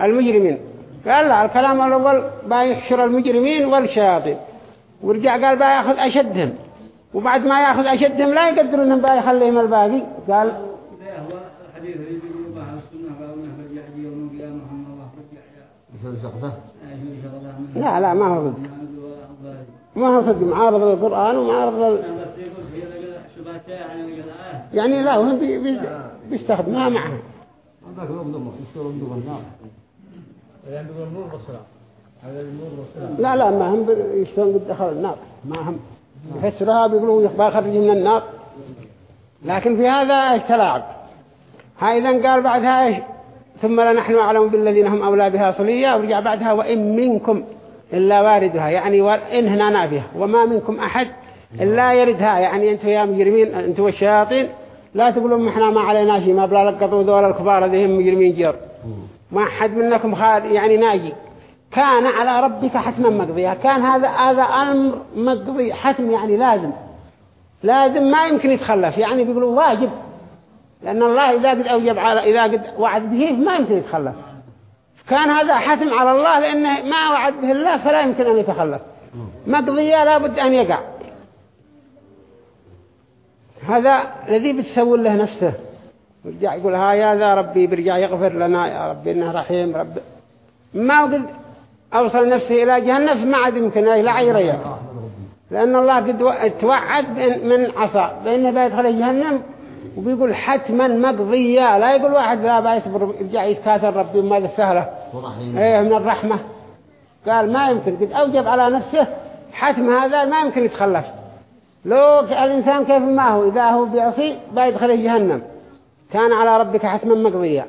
المجرمين. قال لا الكلام الأول بيحشر المجرمين والشياطين ورجع قال بياخذ أشدهم. وبعد ما يأخذ أشدهم لا يقدروا إنهم بيخليهم الباقي. قال لا لا ما هو ضد ما هو ضد معارض للقرآن ومعارض يعني لا هم بيستخدمها معها لا. لا. ما هم يشتغلون قد دخل النار. ما هم. يفسرها بيقولوا يخبى خرج من النار. لكن في هذا تلاعب؟ هاي قال بعدها ثم لنحن أعلم بالذين هم أولى بها صلية. ورجع بعدها وإن منكم إلا واردها. يعني وإن هنا نافية. وما منكم أحد إلا يردها يعني أنتوا يا مجرمين أنتوا الشياطين لا تقولون إحنا ما علينا شيء ما بلا لقطوا ذول الكبار هذهم مجرمين جر ما حد منكم خال يعني ناجي. كان على ربك حتما مقضيها كان هذا هذا أمر مقضي حتم يعني لازم. لازم ما يمكن يتخلف. يعني بيقولوا واجب. لأن الله إذا قد أوجب على إذا قد وعد به ما يمكن يتخلف. كان هذا حتم على الله لأنه ما وعد به الله فلا يمكن أن يتخلف. مقضية لابد أن يقع. هذا الذي بتسوي له نفسه. يرجع يقول ها يا ذا ربي برجع يغفر لنا يا ربي إنه رحيم رب. ما قد أوصل نفسه إلى جهنم ما عاد يمكن لا عيريا لأن الله قد توعد من عصا. بأنه بيدخل جهنم وبيقول حتما مقضية. لا يقول واحد لا بيصبر يرجع يتكاثر ربي ماذا سهلة. إيه من الرحمة. قال ما يمكن. قد أوجب على نفسه حتم هذا ما يمكن يتخلف. لو الإنسان كيف ما هو؟ إذا هو بيعصي بيدخل جهنم. كان على ربك حتما مقضيا.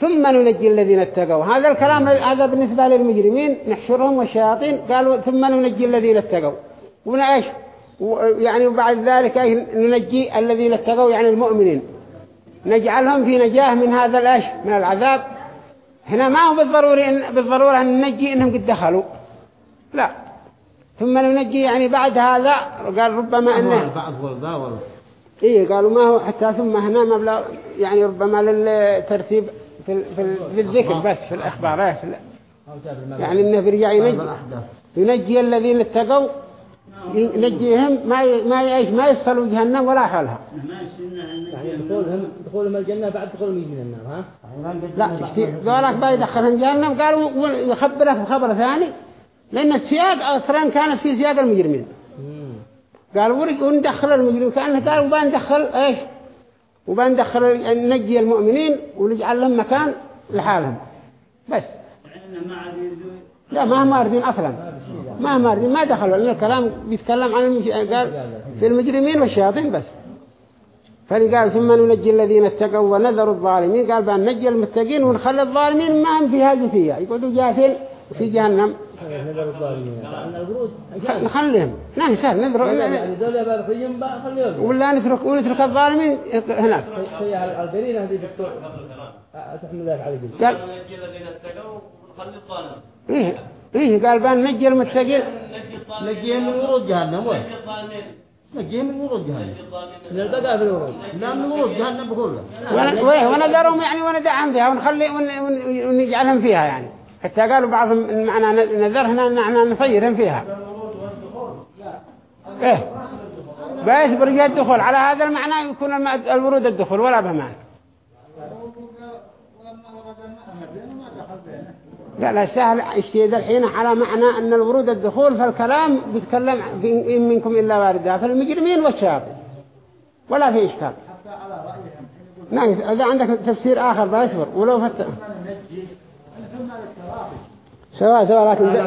ثم ننجي الذين اتقوا. هذا الكلام هذا بالنسبة للمجرمين نحشرهم والشياطين. قالوا ثم ننجي الذين اتقوا. ونا إيش؟ يعني وبعد ذلك ننجي الذين اتقوا يعني المؤمنين. نجعلهم في نجاة من هذا الإيش؟ من العذاب. هنا ما هو بالضروري بالضرورة أن ننجي إنهم قد دخلوا. لا. ثم ننجي يعني بعد هذا قال ربما أنه والباول إيه قالوا ما هو حتى ثم هنا مبلغ يعني ربما للترتيب في, في, في الذكر بس في الأخبار إيه في يعني إنه برجع ينجي. ينجي الذين اتقوا ينجيهم ما ي... ما يعيش ما يصلوا جهنم ولا حولها يعني دخولهم دخولهم الجنة بعد دخولهم النار ها؟ لا ذولك بيدخلهم جهنم قالوا يخبرك بخبر ثاني. لأن السياق أصلا كانت في سياق المجرمين. قال ورق وندخل المجرمين؟ كأنه قال وبندخل إيش؟ وبندخل نجي المؤمنين ونجعل لهم مكان لحالهم. بس. لا ما هم واردين أصلا. ما هم واردين ما دخلوا. لأن الكلام بيتكلم عن. قال في المجرمين والشياطين بس. فلقال ثم ننجي الذين اتقوا ونذر الظالمين. قال بأن نجي المتقين ونخلي الظالمين ما هم فيها جثية. يقعدوا جاثين في جهنم. نذر نخليهم. نعم سهل نذر يعني خليهم. ولا نترك ونترك الظالمين هناك. قال نجي الذين اتقوا ونخلي الظالمين إيه إيه قال بأن نجي المتقين. نجي نجيهم من ورود جهنم وين؟ نجي نجيهم من ورود جهنم. من البقاء في الورود. لا من ورود جهنم وإيه ونذرهم يعني وندعهم فيها ونخلي ون- ون- ونجعلهم فيها يعني. حتى قالوا بعضهم إن معنى نذر هنا إن إحنا نصيرهم فيها. إيه. بس برجع الدخول. على هذا المعنى يكون الورود الدخول ولا بمعنى لا لا سهل الشيء الحين على معنى أن الورود الدخول فالكلام بيتكلم منكم إلا واردها فالمجرمين والشياطين ولا في إشكال. نعم إذا عندك تفسير آخر بأسفر ولو فت سواء سواء لكن لا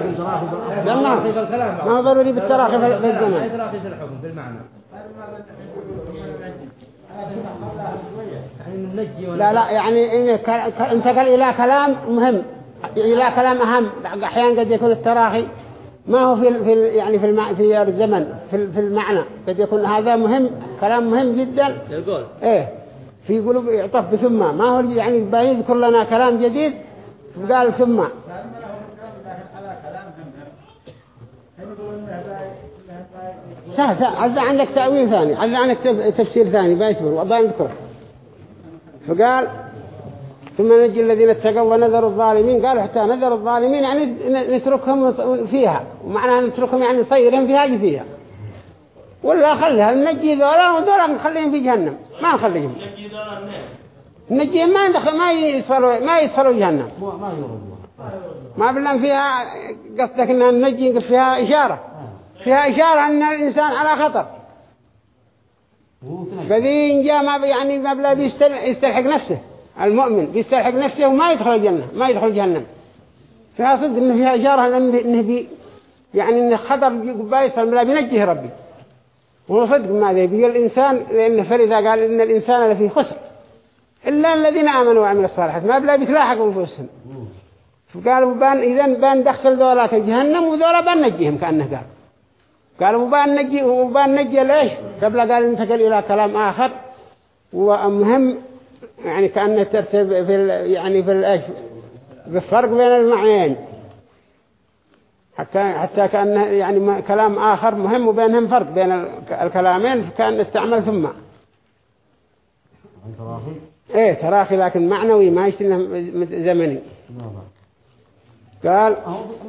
ما ضروري بالتراخي في الزمن. يتراخي في الحكم يعني لا لا يعني ك- انتقل إلى كلام مهم. إلى كلام أهم. أحيانا قد يكون التراخي ما هو في ال- في ال- يعني في المع في الزمن في في المعنى. قد يكون هذا مهم كلام مهم جدا. يقول. إيه. في قلوب يعطف بثم. ما هو يعني بيذكر لنا كلام جديد قال ثم. سهل عز عندك تأويل ثاني عز عندك تف- تفسير ثاني بيصبر وضع نذكره فقال ثم نجي الذين اتقوا ونذر الظالمين. قالوا حتى نذر الظالمين يعني نتركهم فيها. ومعناها نتركهم يعني نصيرهم فيها فيها. ولا خليها نجي ذولا وذولا نخليهم في جهنم. ما نخليهم. نجيهم ما ندخل ما يصلوا ما يصلوا جهنم. ما بلن فيها قصدك ان نجي فيها إشارة. فيها إشارة أن الإنسان على خطر. فذي جاء ما يعني ما بلا بيستل- يستلحق نفسه. المؤمن بيستلحق نفسه وما يدخل الجنة ما يدخل جهنم. فيها صدق إن فيها إشارة إنه بي يعني إن خطر بايصل لا بينجيه ربي. وهو صدق ما ذي. بيقول الإنسان لأن فريدة قال إن الإنسان لفي خسر. إلا الذين آمنوا وعملوا الصالحات. ما بلا بيتلاحقوا أنفسهم. فقالوا بان إذا بان دخل ذولاك جهنم وذولا بان نجيهم كأنه قال. قالوا بان نجي وبان نجي ليش؟ قبل قال انتقل إلى كلام آخر. ومهم يعني كأنه ترتب في ال يعني في الإيش بالفرق بين المعنيين حتى حتى كأنه يعني كلام آخر مهم وبينهم فرق بين ال- الكلامين كأن استعمل ثم. إيه تراخي لكن معنوي ما يشتنه زمني. قال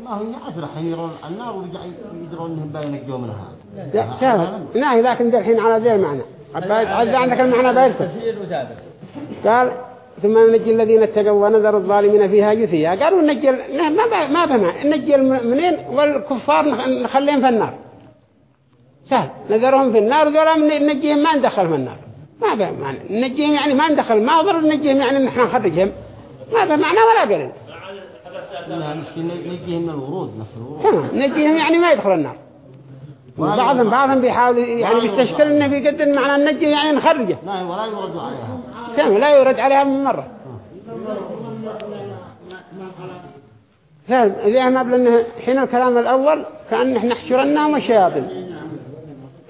ما هي عشرة حين يرون النار ورجع يدرون إنهم بينجوا منها لا سهل ناهي لكن الحين على ذي المعنى. عز عندك المعنى قال ثم نجي الذين اتقوا ونذر الظالمين فيها جثيا. قالوا نجي نه- ما ب- ما بما نجي المؤمنين والكفار نخ- نخليهم في النار. سهل نذرهم في النار ذولا نجيهم ما ندخل في النار. ما بمعنى نجيهم يعني ما ندخل ما ضر نجيهم يعني نحن نخرجهم. ما بمعنى ولا قليل انها مش نجيهم من الورود نفس الورود. تمام نجيهم يعني ما يدخل النار. بعضهم بعضهم بيحاول يعني بيستشكل إنه بيقدم معنى نجيه يعني نخرجه. لا ولا يردوا عليها. تمام لا يرد عليها من مرة. فهم إذا ما بلنه حين الكلام الأول كأن نحن نحشرنهم الشياطين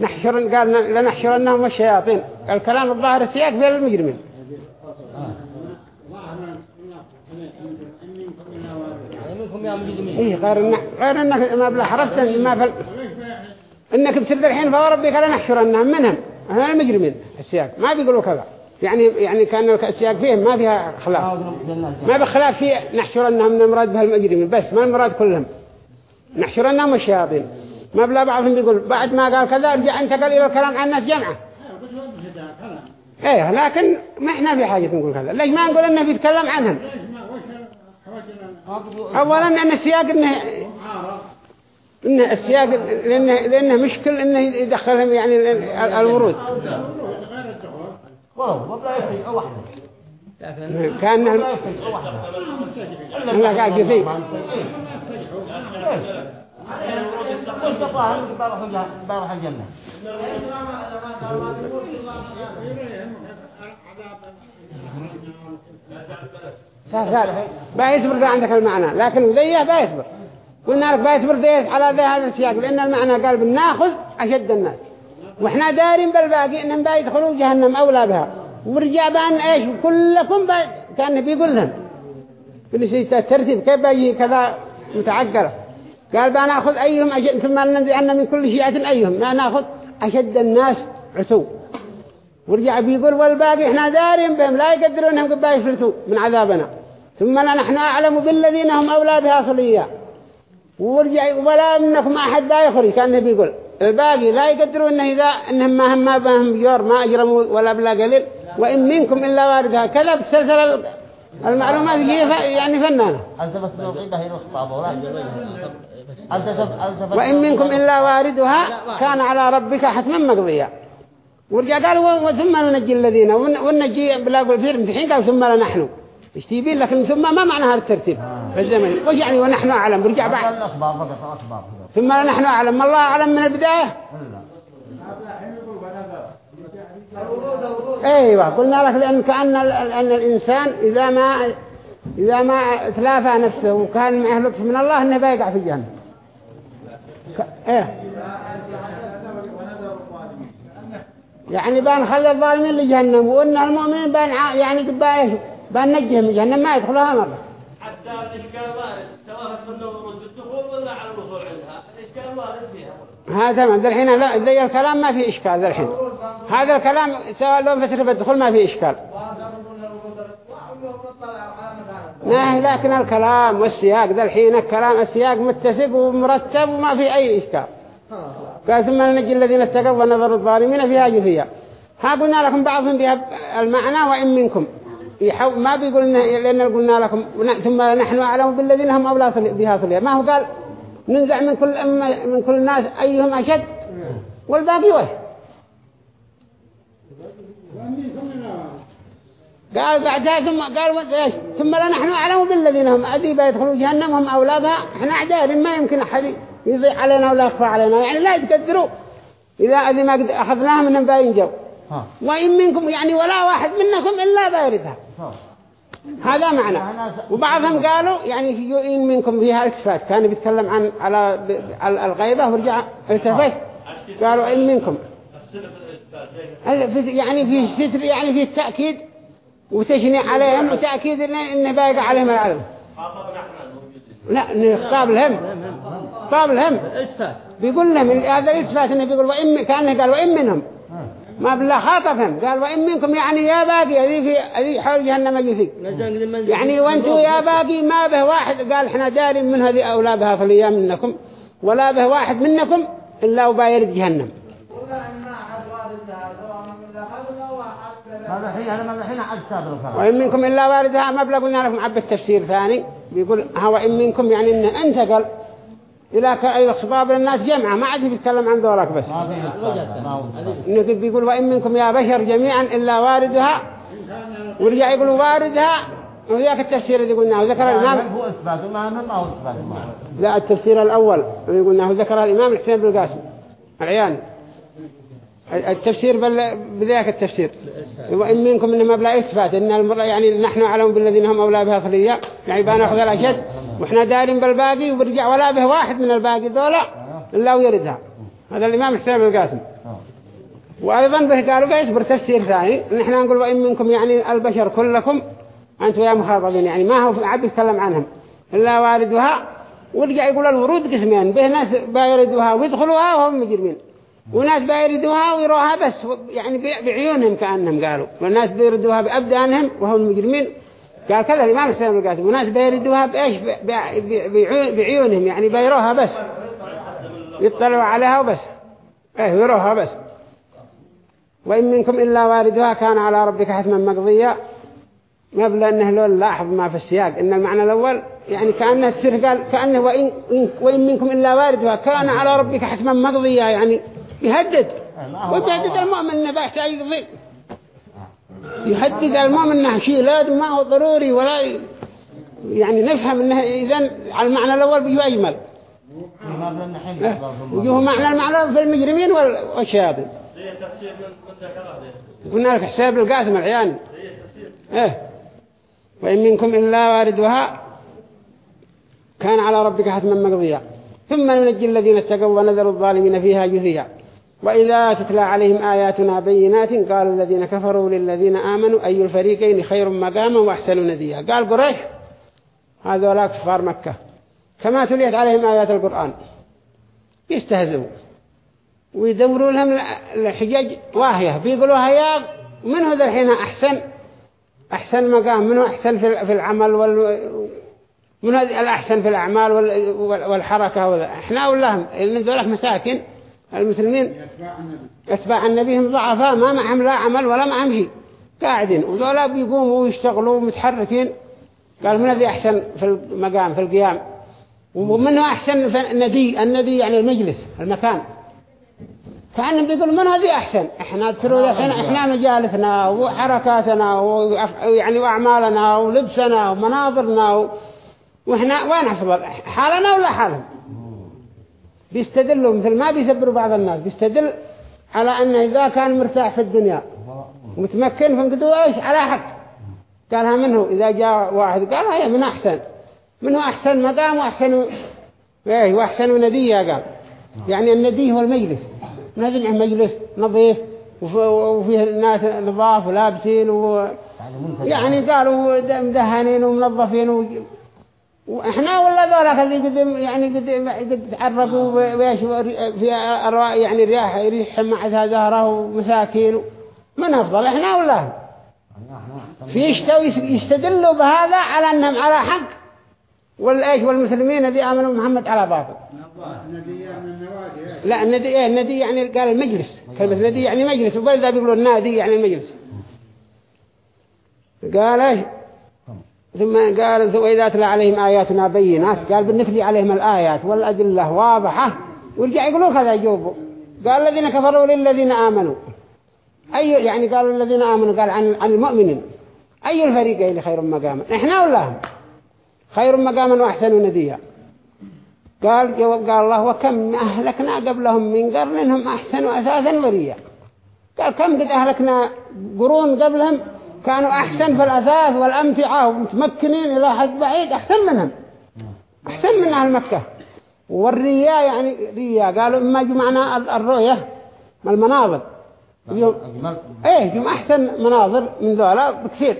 نحشر قال لنحشرنهم الشياطين الكلام الظاهر السياق في المجرمين. إيه غير إن غير إنك ما بلا حرفت ما فل إنك بترد الحين فوربك لنحشرنهم منهم. هم المجرمين. السياق. ما بيقولوا كذا. يعني يعني كأن السياق فيهم ما فيها خلاف. ما بخلاف في نحشرنهم من المراد بها المجرمين بس ما المراد كلهم. نحشرنهم الشياطين ما بلا بعضهم بيقول بعد ما قال كذا رجع انتقل إلى الكلام عن الناس جمعة إيه لكن ما إحنا في حاجة نقول كذا ليش ما نقول انه بيتكلم عنهم اولا ان السياق انه إن السياق لأنه, لأنه مشكل إنه يدخلهم يعني ال- ال- الورود كان لا يفرق واحدة الجنة. صار صار بيصبر ذا عندك المعنى. لكن ذيه بيصبر قلنا لك بيصبر ذيه على ذا هذا السياق. لأن المعنى قال بناخذ أشد الناس. وإحنا دارين بالباقي إنهم بيدخلوا جهنم أولى بها. ورجع بأن إيش؟ كلكم. كأن بيقول لهم بالنسبة الترتيب كيف بيجي كذا متعقرة؟ قال بناخذ أيهم أشد ثم ننزعنا من كل شيعة أيهم. ما ناخذ أشد الناس عتو. ورجع بيقول والباقي إحنا دارين بهم لا يقدرونهم قبا يفلتوا من عذابنا. ثم لا نحن أعلم بالذين هم أولى بها صليا. ورجع ولا منكم أحد لا يخرج. كان بيقول الباقي لا يقدرون إنه إذا إنهم ما هم ما بهم جور ما أجرموا ولا بلا قليل. وإن منكم إلا واردها. كذا بسلسل المعلومات هي يعني فنانة. وإن منكم إلا واردها كان على ربك حتما مقضيا. ورجع قال وثم ننجي الذين ون- وننجي بلا قول فيه الحين قال ثم لنحن. إيش تبين لكن ثم ما معنى هذا الترتيب. في الزمن وش يعني ونحن أعلم. ورجع بعد. ثم نحن أعلم. ما الله أعلم من البداية؟ أيوه. قلنا لك لأن كأن أن الإنسان إذا ما إذا ما تلافى نفسه وكان معه لطف من الله إنه بيقع في جهنم ك- إيه. يعني بنخلي الظالمين لجهنم وإن المؤمنين بن يعني قبا إيش بننجيهم من جهنم ما يدخلوها مرة. حتى الإشكال وارد سواء في السنة ورد الدخول ولا على الوصول عندها؟ الإشكال وارد فيها. هذا تمام. ذا الحين لا ذي الكلام ما في إشكال ذا الحين. هذا الكلام سواء لو فترة الدخول ما في إشكال. ناهي لكن الكلام والسياق ذا الحين الكلام السياق متسق ومرتب وما في أي إشكال. قال ثم ننجي الذين اتقوا ونظر الظالمين فيها جثيا ها قلنا لكم بعضهم بها المعنى وإن منكم. يحو ما بيقول لأن قلنا لكم ثم نحن أعلم بالذين هم أولى بها صليا. ما هو قال؟ ننزع من كل أمة من كل الناس أيهم أشد. والباقي وين قال بعدها ثم قال إيش؟ ثم لا نحن أعلم بالذين هم أدي بيدخلوا جهنم هم أولى بها. إحنا أعداء ما يمكن أحد يضيع علينا ولا يخفى علينا. يعني لا يتقدروا إذا أدي ما قد أخذناها منهم باينجوا ها. وإن منكم يعني ولا واحد منكم إلا باردها. ها. هذا معنى. وبعضهم قالوا يعني في إن منكم فيها التفات كان بيتكلم عن على الغيبة ورجع التفت. قالوا إن منكم. هذا في- يعني في ستر يعني في التأكيد. وتشنيع عليهم وتأكيد إنه, باقى عليهم العلم لا نخطاب لهم خطاب لهم بيقول لهم هذا الإثبات إنه بيقول وإن كأنه قال وإن منهم. ما بالله خاطبهم قال وإن منكم يعني يا باقي هذه في هذه حول جهنم جثي نزل من يعني وانتوا يا باقي ما به واحد. قال إحنا دار من هذه أولى بها صليا منكم ولا به واحد منكم إلا وبايرد جهنم. هذا الحين أنا ما الحين سابر الكلام وإن منكم إلا واردها ما بلغنا لكم عبد التفسير ثاني. بيقول ها وإن منكم يعني إنه انتقل إلى ك- إلى خطاب الناس جمعة ما عاد بيتكلم عن ذولك بس. هو. إنه بيقول وإن منكم يا بشر جميعا إلا واردها. ورجع يقول واردها. وذاك التفسير اللي قلناه. ذكر الإمام هو إثبات. ما هو إثبات. هو. لا التفسير الأول اللي قلناه. ذكر الإمام الحسين بن القاسم. العيان. التفسير بل بذاك التفسير. وإن منكم إنما بلا إثبات إن المرء يعني نحن أعلم بالذين هم أولى بها خلية يعني بناخذ الأشد وإحنا دارين بالباقي وبرجع ولا به واحد من الباقي ذولا إلا ويردها هذا الإمام الحسين بن القاسم. وأيضا به قالوا بيصبر تفسير ثاني. نحن نقول وإن منكم يعني البشر كلكم أنتم يا مخاطبين يعني ما هو عبد يتكلم عنهم. إلا واردها ورجع يقول الورود قسمين به ناس بايردوها ويدخلوها وهم مجرمين. وناس بايردوها ويروها بس يعني بع- بعيونهم كأنهم قالوا. والناس بيردوها بأبدانهم وهم مجرمين. قال كذا الإمام السلام القاسم وناس بيردوها بإيش؟ بعيونهم يعني بيروها بس. يطلعوا عليها وبس. إيه يروها بس. وإن منكم إلا واردها كان على ربك حتما مقضيا ما بلا أنه لو نلاحظ ما في السياق. إن المعنى الأول يعني كأنه السر قال كأنه وإن, وإن منكم إلا واردها كان على ربك حتما مقضية يعني يهدد. ويهدد المؤمن إنه بحث يقضي يهدد المؤمن إنه شيء. لازم ما هو ضروري ولا يعني نفهم إنه إذن على المعنى الأول بيجوا أجمل وجوه معنى المعنى في المجرمين والشياطين قلنا لك حساب القاسم العيان. إيه. وإن منكم إلا واردها كان على ربك حتما مقضيا ثم ننجي الذين اتقوا ونذر الظالمين فيها جثيا. وإذا تتلى عليهم آياتنا بينات قال الذين كفروا للذين آمنوا أي الفريقين خير مقاما وأحسن نديا قال قريش هذولا كفار مكة. كما تليت عليهم آيات القرآن. يستهزئوا ويدوروا لهم الحجاج واهية. بيقولوا هيا من هذا الحين أحسن؟ أحسن مقام؟ منه أحسن في العمل وال من الأحسن في الأعمال والحركة ولا إحنا ولهم. إن ذولك مساكن. المسلمين أتباع النبي هم ضعفاء ما معهم لا عمل ولا معهم شيء. قاعدين وذولا بيقوموا ويشتغلوا متحركين. قال من هذا أحسن في المقام في القيام؟ ومنه أحسن في الندي الندي يعني المجلس المكان. كأنهم بيقولوا من هذه أحسن؟ إحنا تروا إحنا, إحنا مجالسنا وحركاتنا ويعني وأعمالنا ولبسنا ومناظرنا وإحنا وين أفضل حالنا ولا حالهم؟ بيستدلوا مثل ما بيسبروا بعض الناس بيستدل على أنه إذا كان مرتاح في الدنيا متمكن فانقدوا إيش؟ على حق. قالها منه إذا جاء واحد قال هي من أحسن؟ منه أحسن مقام وأحسن إيه وأحسن ندية قال. يعني الندي هو المجلس. نزمع مجلس نظيف وفيه الناس نظاف ولابسين و... يعني قالوا مدهنين ومنظفين و... وإحنا ولا ذولا اللي قدم يعني قدم قد تعرقوا بيش في أرواء يعني رياح ريح مع زهرة ومساكين. من أفضل؟ إحنا ولا في يشتوي يستدلوا بهذا على أنهم على حق. والإيش والمسلمين الذي آمنوا محمد على باطل. لا الندي إيه الندي يعني قال المجلس. كلمة ندي يعني مجلس. وبلذا بيقولوا النادي يعني المجلس. قال إيش؟ ثم قال وإذا تلا عليهم آياتنا بينات قال بالنفلي عليهم الآيات والأدلة واضحة ورجع يقولوا كذا يجوبوا قال الذين كفروا للذين آمنوا. أي يعني قالوا الذين آمنوا قال عن عن المؤمنين. أي الفريقين خير مقاما إحنا ولا هم خير مقاما وأحسن نديا قال جواب قال الله وكم أهلكنا قبلهم من قرن هم أحسن أثاثا وريا. قال كم قد أهلكنا قرون قبلهم؟ كانوا أحسن في الأثاث والأمتعة ومتمكنين إلى حد بعيد أحسن منهم. أحسن من أهل مكة. والرياء يعني رياء قالوا إما جمعنا الرؤية المناظر. يوم إيه يوم أحسن مناظر من ذولا بكثير.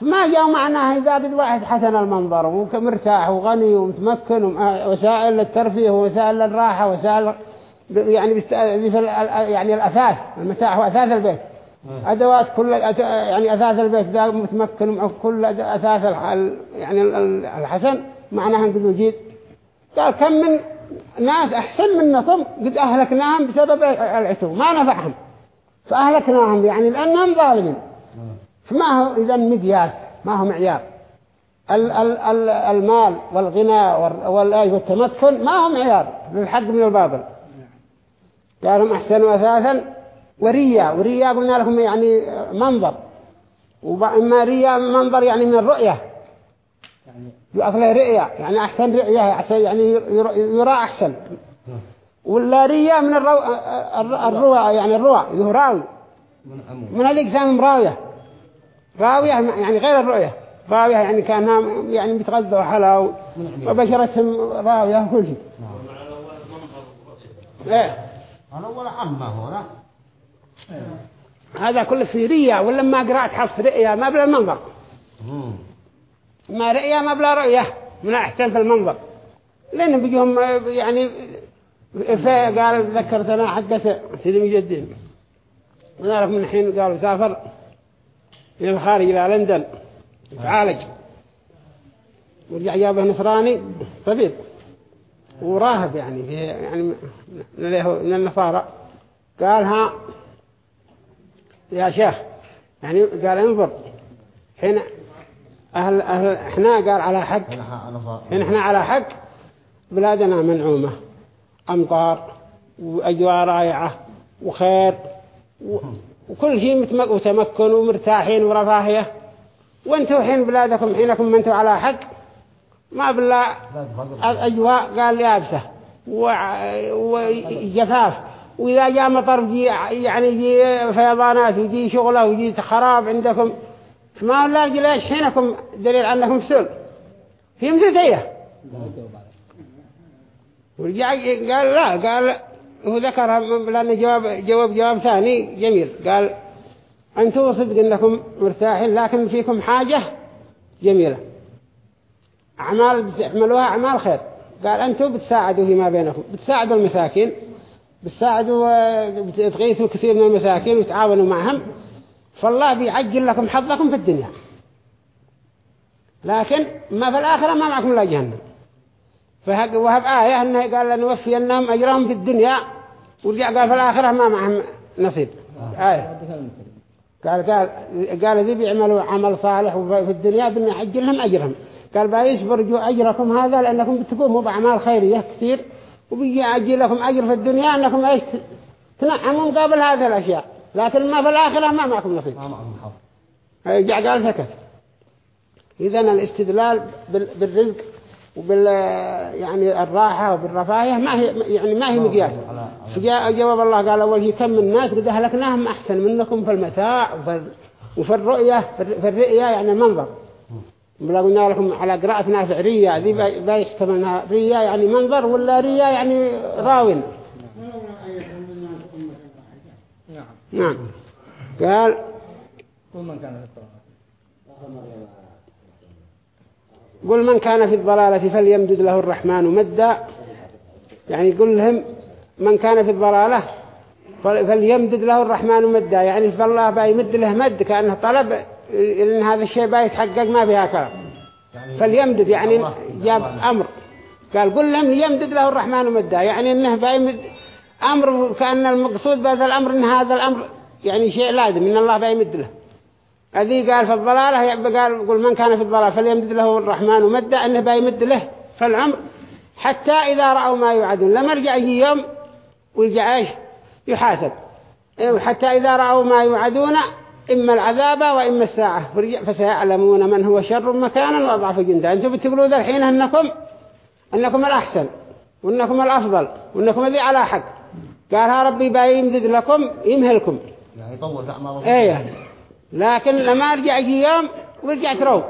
فما جاء معناه إذا بد واحد حسن المنظر ومرتاح وغني ومتمكن وسائل الترفيه وسائل الراحة وسائل يعني يعني الأثاث المتاع هو أثاث البيت. أدوات كل يعني أثاث البيت ذا متمكن كل أثاث يعني الحسن معناها قد وجيد قال كم من ناس أحسن من نصم قد أهلكناهم بسبب العتو. ما نفعهم. فأهلكناهم يعني لأنهم ظالمين. فما هو إذا مقياس؟ ما هو معيار؟ ال ال ال المال والغنى والتمكن ما هو معيار؟ للحق من الباطل. قالهم أحسنوا أثاثا وريا وريا قلنا لكم يعني منظر. وإما ريا منظر يعني من الرؤية أصله رؤية يعني أحسن رؤية أحسن يعني يرى أحسن. ولا ريا من الرو... الروى يعني الروى يهراوي من هذيك سام راوية. راوية يعني غير الرؤية. راوية يعني كانها يعني بيتغذوا حلا وبشرتهم راوية كل شيء. إيه. أنا ولا ما هو هذا كله في ريا ولا ما قرأت حفظ رئية ما بلا المنظر. ما رئية ما بلا رؤية. من أحسن في المنظر. لأنهم بيجيهم يعني قال ذكرتنا حقة سيدي مجدين ونعرف من الحين قالوا سافر إلى الخارج إلى لندن. يتعالج ورجع جابه نصراني طبيب وراهب يعني يعني من النصارى. قال ها يا شيخ يعني قال انظر حين أهل, أهل إحنا قال على حق حين إحنا على حق بلادنا منعومة أمطار وأجواء رائعة وخير. وكل شيء وتمكن ومرتاحين ورفاهية. وأنتوا حين بلادكم حينكم ما أنتوا على حق ما بالله الأجواء قال يابسة وجفاف وإذا جاء مطر جي يعني يجي فيضانات ويجي شغلة ويجي خراب عندكم فما هو لا ليش حينكم دليل أنكم سل في مثلية ورجع قال لا قال هو ذكرها لأن جواب جواب جواب ثاني جميل. قال أنتم صدق أنكم مرتاحين لكن فيكم حاجة جميلة. أعمال بتعملوها أعمال خير. قال أنتم بتساعدوا فيما بينكم بتساعدوا المساكين. بتساعدوا آه، بتغيثوا كثير من المساكين وتعاونوا معهم فالله بيعجل لكم حظكم في الدنيا. لكن ما في الآخرة ما معكم لا جهنم. وهب آية أنه قال لنوفي أنهم أجرهم في الدنيا ورجع قال في الآخرة ما معهم نصيب. آية. قال قال قال ذي بيعملوا عمل صالح وفي الدنيا بنعجلهم أجرهم. قال بيصبر جو أجركم هذا؟ لأنكم بتقوموا بأعمال خيرية كثير. وبيجي أجل لكم أجر في الدنيا أنكم إيش تنعموا مقابل هذه الأشياء. لكن ما في الآخرة ما معكم نصيب. ما معهم حظ. رجع قال سكت إذا الاستدلال بال- بالرزق وبال يعني الراحة وبالرفاهية ما هي يعني ما هي مقياس. فجاء جواب الله؟ قال أول شيء كم من الناس قد أهلكناهم أحسن منكم في المتاع وفي, الرؤية في الر- في الرؤية يعني المنظر. بلا قلنا لكم على قراءة نافع ريا ذي بيحتمل انها ريا يعني منظر ولا ريا يعني راون واحدة نعم. قال كل من كان في الصلاة قل من كان في الضلالة فليمدد له الرحمن مدا. يعني قل لهم من كان في الضلالة فل- فليمدد له الرحمن مدا. يعني فالله بيمد له مد كأنه طلب إن هذا الشيء بيتحقق ما فيها كلام. يعني فليمدد يعني جاب أمر. قال قل لهم يمدد له الرحمن مدا يعني إنه بيمد أمر كأن المقصود بهذا الأمر إن هذا الأمر يعني شيء لازم إن الله بيمد له. هذه قال في الضلالة يبقى قال قل من كان في الضلالة فليمدد له الرحمن مدا أنه بيمد له في العمر حتى إذا رأوا ما يوعدون. لما رجع يجي يوم ويرجع إيش يحاسب. إيه، حتى إذا رأوا ما يوعدون إما العذاب وإما الساعة. فسيعلمون من هو شر مكانا وأضعف جندا. أنتم بتقولوا ذا الحين أنكم أنكم الأحسن وأنكم الأفضل وأنكم ذي على حق. قالها ربي بيمدد لكم يمهلكم. يعني يطول في أعمالهم إيه. لكن لما يجي يوم ويرجع ترو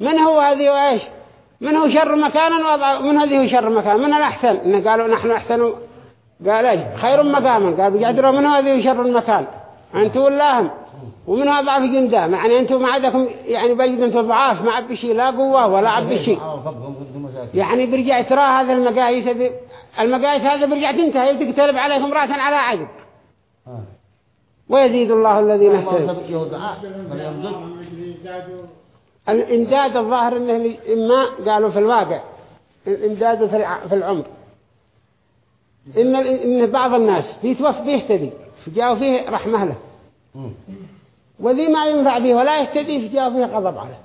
من هو هذه وإيش؟ من هو شر مكانا وضع من هذه هو شر مكان؟ من الأحسن؟ إن قالوا نحن أحسن. قال إيش؟ خير مقاما. قال بيجدروا من هو هذه شر المكان؟ أنتم ولاهم. ومن هو ضعف جندا يعني أنتم ما عندكم يعني بيجد أنتم ضعاف. ما عبي شيء لا قوة ولا عبي شيء. مساكين يعني برجع ترى هذا المقاييس هذه المقاييس هذا برجع تنتهي وتقتلب عليكم راسا على عقب. آه. ويزيد الله الذين اهتدوا. يزدادوا الإمداد الظاهر إنه لي- إما قالوا في الواقع. الإمداد في الع- في العمر. إن ال- إن بعض الناس بيتوف بيهتدي. فجاءوا فيه رحمة له. وذي ما ينفع به ولا يهتدي فجاءوا فيه غضب عليه.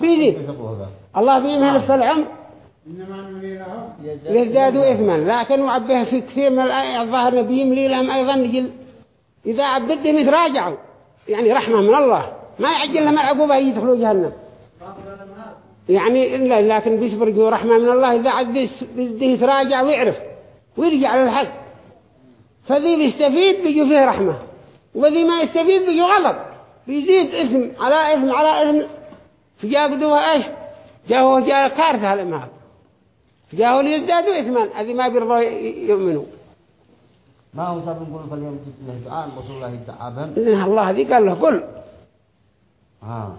بيسبوه ذا. الله بيمهل في العمر. يزدادوا إثما. لكن وعبه في كثير من الآية الظاهر بيملي لهم أيضا يجل. إذا عبدهم يتراجعوا يعني رحمة من الله. ما يعجل لهم العقوبة يدخلوا جهنم. يعني إلا لكن بيصبر رحمة من الله إذا بيده يتراجع ويعرف ويرجع للحق. فذي بيستفيد بيجو فيه رحمة وذي ما يستفيد بيجو غضب بيزيد إثم على إثم على إثم. فجاء بدوها إيش؟ جاءه جاء كارثة الإمام جاءوا ليزدادوا إثما هذه ما بيرضوا ي- يؤمنوا. ما هو صار نقول فليمدد له دعاء رسول الله يدعى بهم؟ الله ذي قال له قل. آه.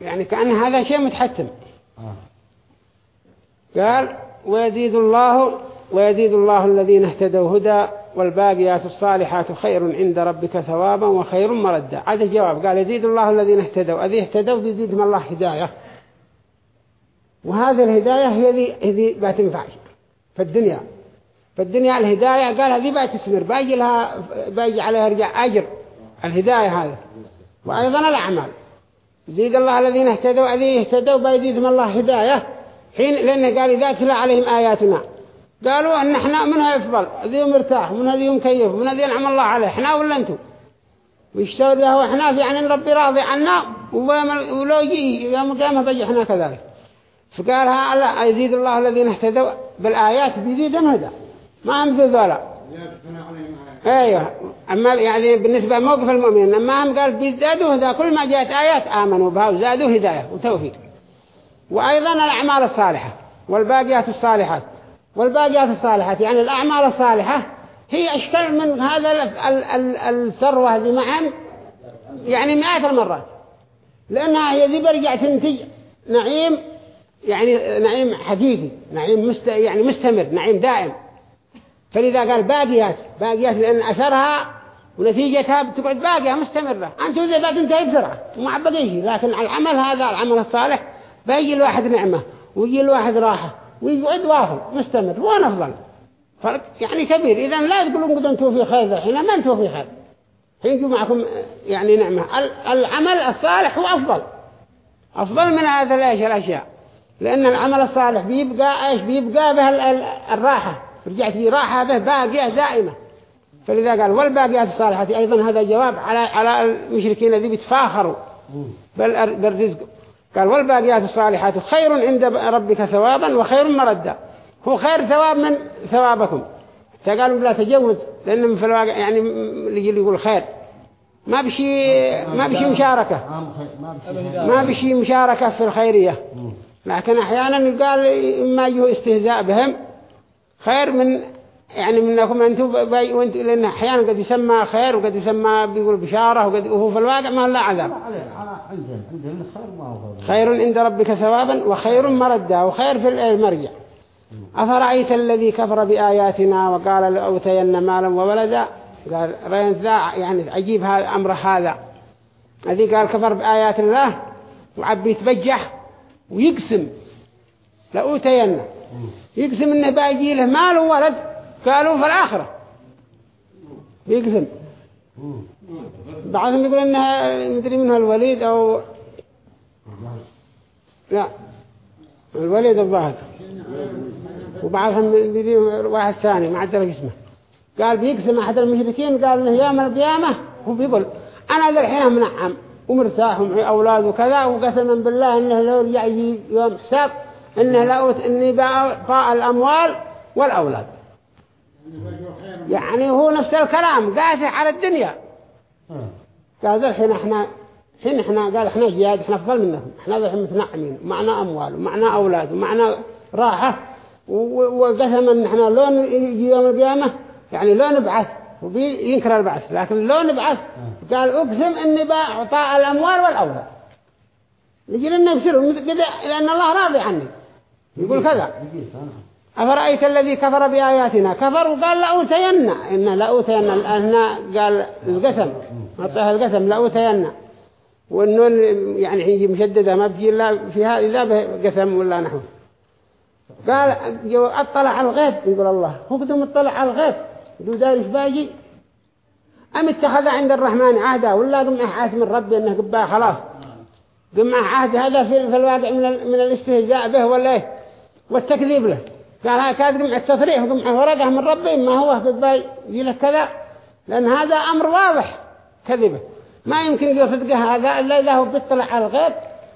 يعني كأن هذا شيء متحتم. آه. قال ويزيد الله ويزيد الله الذين اهتدوا هدى والباقيات الصالحات خير عند ربك ثوابا وخير مردا. هذا الجواب قال يزيد الله الذين اهتدوا. أذي اهتدوا؟ بيزيدهم الله هداية. وهذه الهداية هي ذي بتنفع في الدنيا. في الدنيا الهداية قال هذه بتثمر باجي لها باجي عليها رجع أجر. الهداية هذا وأيضا الأعمال. يزيد الله الذين اهتدوا. الذين اهتدوا؟ بيزيدهم الله هداية. حين لأنه قال إذا تلا عليهم آياتنا. قالوا أن إحنا من يفضل؟ ذي مرتاح من هذي مكيف من هذي نعم الله عليه. إحنا ولا أنتم ويشتغل له إحنا في عن ربي راضي عنا ولو يجي يوم القيامة بيجي إحنا كذلك. فقالها لا يزيد الله الذين اهتدوا بالآيات بيزيدهم هدى ما هم ذي ذولا. أيوه. أما يعني بالنسبة لموقف المؤمنين أما هم قال بيزدادوا هدى كل ما جاءت آيات آمنوا بها وزادوا هداية وتوفيق. وأيضا الأعمال الصالحة والباقيات الصالحات. والباقيات الصالحات يعني الأعمال الصالحة هي أشكال من هذا الثروة هذه معهم يعني مئات المرات. لأنها هي ذي برجع تنتج نعيم يعني نعيم حقيقي نعيم مست يعني مستمر نعيم دائم. فلذا قال باقيات باقيات لأن أثرها ونتيجتها بتقعد باقية مستمرة. أنت إذا بعد تنتهي بسرعة وما بقيه لكن العمل هذا العمل الصالح بيجي الواحد نعمة ويجي الواحد راحة. ويقعد واصل مستمر وين أفضل. فرق يعني كبير. إذا لا تقولون قد أنتوا في خير الحين ما أنتوا في خير. حين معكم يعني نعمة. العمل الصالح هو أفضل. أفضل من هذا الأشياء. لأن العمل الصالح بيبقى إيش؟ بيبقى به الراحة. رجعت في راحة به باقية دائمة. فلذا قال والباقيات الصالحات أيضا هذا جواب على على المشركين الذين بيتفاخروا. بالرزق. قال والباقيات الصالحات خير عند ربك ثوابا وخير مردا. هو خير ثواب من ثوابكم. فقالوا لا تجوز لأنهم في الواقع يعني اللي يقول خير. ما بشي ما بشي مشاركة. ما بشي مشاركة في الخيرية. لكن أحيانا يقال إما يجوا استهزاء بهم خير من يعني منكم أنتم وانت لأن أحيانا قد يسمى خير وقد يسمى بيقول بشارة وقد وهو في الواقع ما لا عذاب خير عند ربك ثوابا وخير مردا وخير في المرجع أفرأيت الذي كفر بآياتنا وقال لأوتين مالا وولدا؟ قال رين ذا يعني عجيب هذا أمر هذا. الذي قال كفر بآيات الله وعبي يتبجح ويقسم. لأوتين. يقسم إنه باجي له مال وولد. قالوا في الآخرة. يقسم بعضهم يقول إنها مدري منها الوليد أو لا. الوليد الظاهر. وبعضهم بيدي واحد ثاني ما عدل اسمه. قال بيقسم أحد المشركين قال إنه يوم القيامة هو بيقول أنا ذا الحين منعم. ومرتاح ومعي أولاد وكذا وقسما بالله إنه لو رجع يوم حساب إنه لو إني باع الأموال والأولاد. يعني هو نفس الكلام قاسح على الدنيا. قال ذا الحين إحنا حين إحنا قال إحنا جياد إحنا أفضل منكم إحنا الحين متنعمين ومعنا أموال ومعنا أولاد ومعنا راحة. وقسم إن إحنا لو يجي يوم القيامة يعني لو نبعث وينكر البعث لكن لو نبعث قال أقسم إني باعطاء الأموال والأولاد. يجي لنا بسر لأن الله راضي عني. يقول كذا. أفرأيت الذي كفر بآياتنا؟ كفر وقال لأوتينا إن لأوتينا هنا قال القسم. أعطاه القسم. لأوتينا والنون يعني حين مشددة. ما بجي إلا فيها إلا بقسم ولا نحو. قال أطلع على الغيب يقول الله. هو قدم أطلع على الغيب يقول داري باجي؟ أم اتخذ عند الرحمن عهدا؟ ولا قمع عهد من ربي أنه قباه خلاص. قمع عهد هذا في الواقع من من الاستهزاء به ولا إيه؟ والتكذيب له. قال هذا كاد قمع التصريح ورقة من ربي ما هو قباه يجي لك كذا. لأن هذا أمر واضح كذبة. ما يمكن يصدقه هذا إلا إذا هو بيطلع على الغيب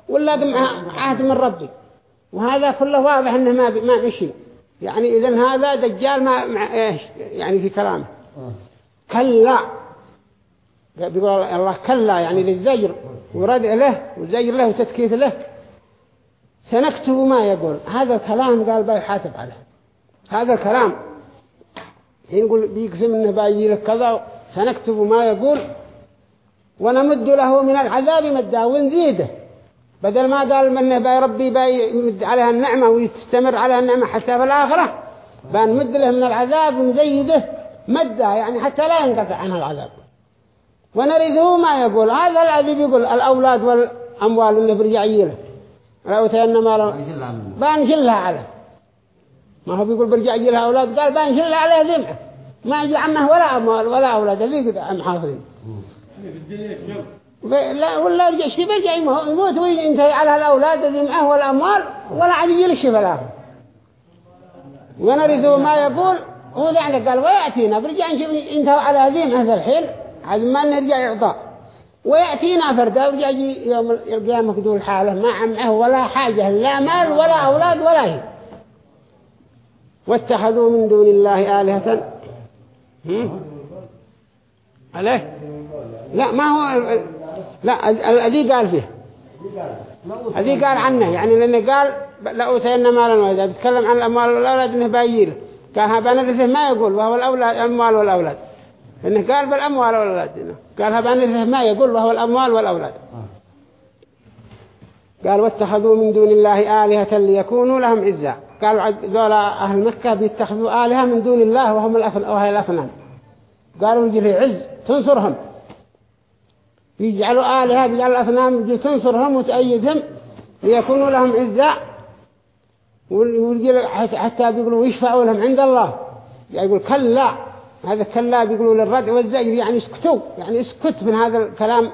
ولا قمع عهد من ربي. وهذا كله واضح إنه ما ما مشي يعني اذا هذا دجال ما يعني في كلامه. كلا. بيقول الله كلا يعني للزجر. وردع له وزجر له وتسكيت له. سنكتب ما يقول. هذا الكلام قال بيحاسب عليه. هذا الكلام يقول بيقسم إنه بايجي لك كذا سنكتب ما يقول ونمد له من العذاب مدا ونزيده. بدل ما قال منه باي ربي باي يمد عليها النعمة ويستمر عليها النعمة حتى في الآخرة بنمد له من العذاب ونزيده مدة يعني حتى لا ينقطع عنها العذاب. ونرثه ما يقول. هذا الذي بيقول الأولاد والأموال اللي برجع يله لو تينا ما بنشلها عليه. ما هو بيقول برجع يلها أولاد قال بنشلها عليه ذمة. ما يجي عمه ولا أموال ولا أولاد ذي قد عم حافظين. لا ولا يرجع شيء برجع يموت. وينتهي على الأولاد الذي معه والأموال ولا عاد يجي الشيء الآخر ونرثه ما يقول هو يعني قال ويأتينا برجع نشوف على هذا الحين عاد ما نرجع يعطى. ويأتينا فردا ورجع يجي يوم القيامة كدول الحالة. ما معه ولا حاجة لا مال ولا أولاد ولا هي. واتخذوا من دون الله آلهة. عليه؟ لا ما هو لا الذي قال فيه الذي قال عنه يعني لأنه قال لا أتينا مالا وإذا بيتكلم عن الأموال والأولاد إنه بايله قال نرثه ما يقول وهو الأولاد الأموال والأولاد. إنه قال بالأموال والأولاد. قال هذا نرثه ما يقول وهو الأموال والأولاد. قال واتخذوا من دون الله آلهة ليكونوا لهم عزا قالوا ذولا أهل مكة بيتخذوا آلهة من دون الله وهم الأفنان. قالوا يجري عز. تنصرهم. يجعلوا آلهة يجعلوا الأصنام تنصرهم وتأيدهم ليكونوا لهم عزاء حتى بيقولوا يشفعوا لهم عند الله. يعني يقول كلا. هذا كلا بيقولوا للرد والزجر يعني اسكتوا يعني اسكت من هذا الكلام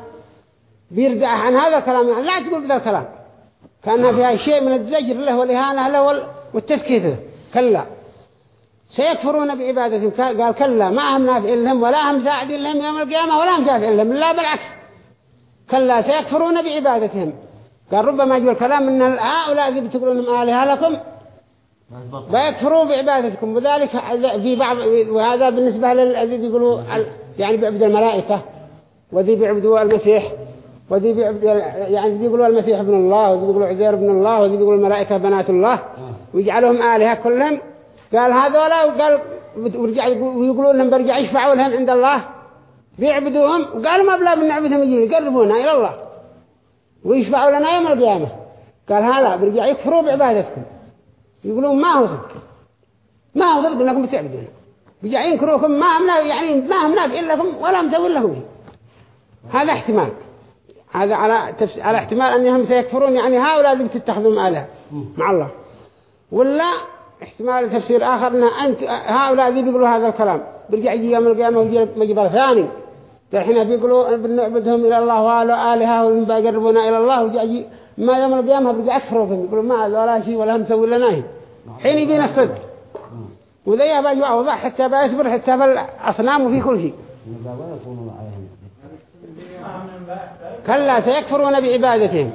بيرجع عن هذا الكلام يعني لا تقول بهذا الكلام. كان فيها شيء من الزجر له والإهانة له والتسكيت له. كلا. سيكفرون بعبادتهم. قال كلا. ما هم نافعين لهم ولا هم ساعدين لهم يوم القيامة ولا هم شافعين لهم لا بالعكس. كلا. سيكفرون بعبادتهم. قال ربما يقول الكلام إن هؤلاء ذي بتقولون آلهة لكم ويكفروا بعبادتكم وذلك في بعض وهذا بالنسبة للذي بيقولوا يعني بيعبد الملائكة وذي بيعبدوا المسيح وذي بيعبد يعني بيقولوا المسيح ابن الله وذي بيقولوا عزير ابن الله وذي بيقولوا الملائكة بنات الله. ويجعلهم آلهة كلهم. قال هذولا وقال ورجع ويقولون لهم برجع يشفعوا لهم عند الله. بيعبدوهم وقالوا ما بلا من نعبدهم يجي يقربونا إلى الله. ويشفعوا لنا يوم القيامة. قال هلا برجع يكفروا بعبادتكم. يقولون ما هو صدق. ما هو صدق إنكم بتعبدون. برجع ينكروكم ما همنا يعني ما همنا نافعين لكم ولا مسوي لكم شيء هذا احتمال. هذا على تفس... على احتمال أنهم سيكفرون. يعني هؤلاء اللي بتتخذون آلهة. مع الله. ولا احتمال تفسير آخر أن أنت هؤلاء اللي بيقولوا هذا الكلام. برجع يجي يوم القيامة ويجي مجبر ثاني. الحين بيقولوا بنعبدهم إلى الله وآله آلهة وبيقربونا إلى الله. وجاء ما يوم القيامة برجع أكفروا يقولوا ما هذا ولا شيء ولا هم سوي لنا حين يبين الصدق. وذي يبقى أوضح حتى بيصبر حتى في الأصنام وفي كل شيء. كلا سيكفرون بعبادتهم.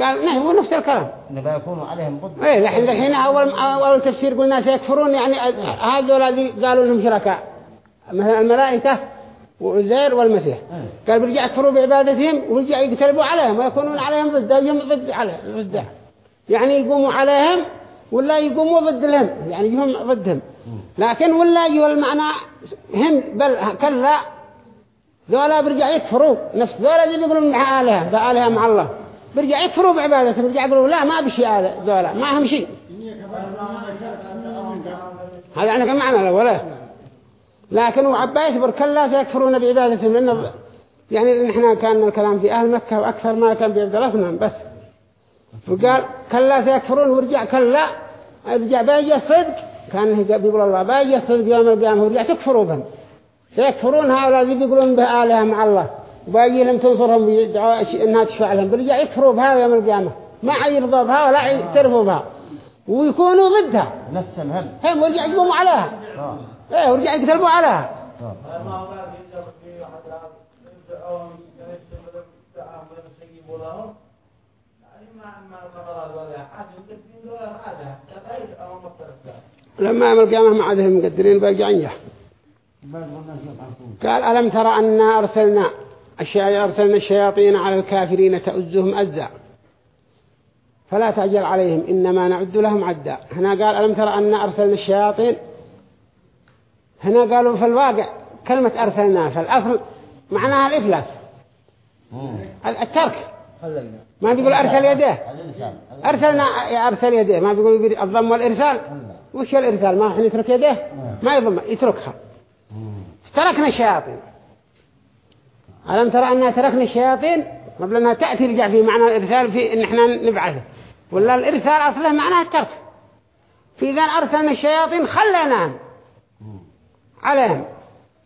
قال نه هو نفس الكلام. إنه يكونوا عليهم ضد. إيه الحين الحين أول أول تفسير قلنا سيكفرون يعني هذول الذي قالوا إنهم شركاء. مثلا الملائكة وعزير والمسيح. قال برجع يكفروا بعبادتهم ورجع يقتربوا عليهم ويكونون عليهم ضد يوم ضد عليه ضد. يعني يقوموا عليهم ولا يقوموا ضد لهم. يعني يهم ضدهم. لكن ولا يجوا المعنى هم بل كلا ذولا برجع يكفروا. نفس ذولا اللي بيقولون مع آلهة بآلهة مع الله. برجع يكفروا بعبادتهم برجع يقولوا لا ما بشي ذولا ما هم شيء. هذا يعني كان معنى لكن وعباس بركلا سيكفرون بعبادتهم لأنه يعني نحن كان الكلام في أهل مكة وأكثر ما كان بيعبد الأصنام بس وقال كلا سيكفرون ورجع كلا رجع باجي الصدق كان بيقول الله باجي الصدق يوم القيامة ورجع تكفروا بهم. سيكفرون هؤلاء اللي بيقولون بآلهة مع الله. وباجي لهم تنصرهم ويدعوا إنها تشفع لهم. برجع يكفروا بها يوم القيامة. ما يرضوا بها ولا يعترفوا بها. ويكونوا ضدها. نفس الهم. هم ورجع يقوموا عليها. إيه ورجع يقتلبوا عليها لما يوم القيامة ما عادهم مقدرين برجع قال ألم ترى أن أرسلنا أرسلنا الشياطين على الكافرين تؤزهم أزا؟ فلا تعجل عليهم إنما نعد لهم عدا. هنا قال ألم ترى أن أرسلنا الشياطين هنا قالوا في الواقع كلمة أرسلنا في الأصل معناها الإفلاس. الترك. ما بيقول أرسل يديه. أرسلنا أرسل يديه. ما بيقول الضم والإرسال. وش الإرسال؟ ما حين يترك يديه؟ ما يضم. يتركها. تركنا الشياطين. ألم ترى أننا تركنا الشياطين؟ قبل أنها تأتي رجع في معنى الإرسال في إن إحنا نبعثه. ولا الإرسال أصله معناه الترك. في ذا أرسلنا الشياطين خليناهم. عليهم.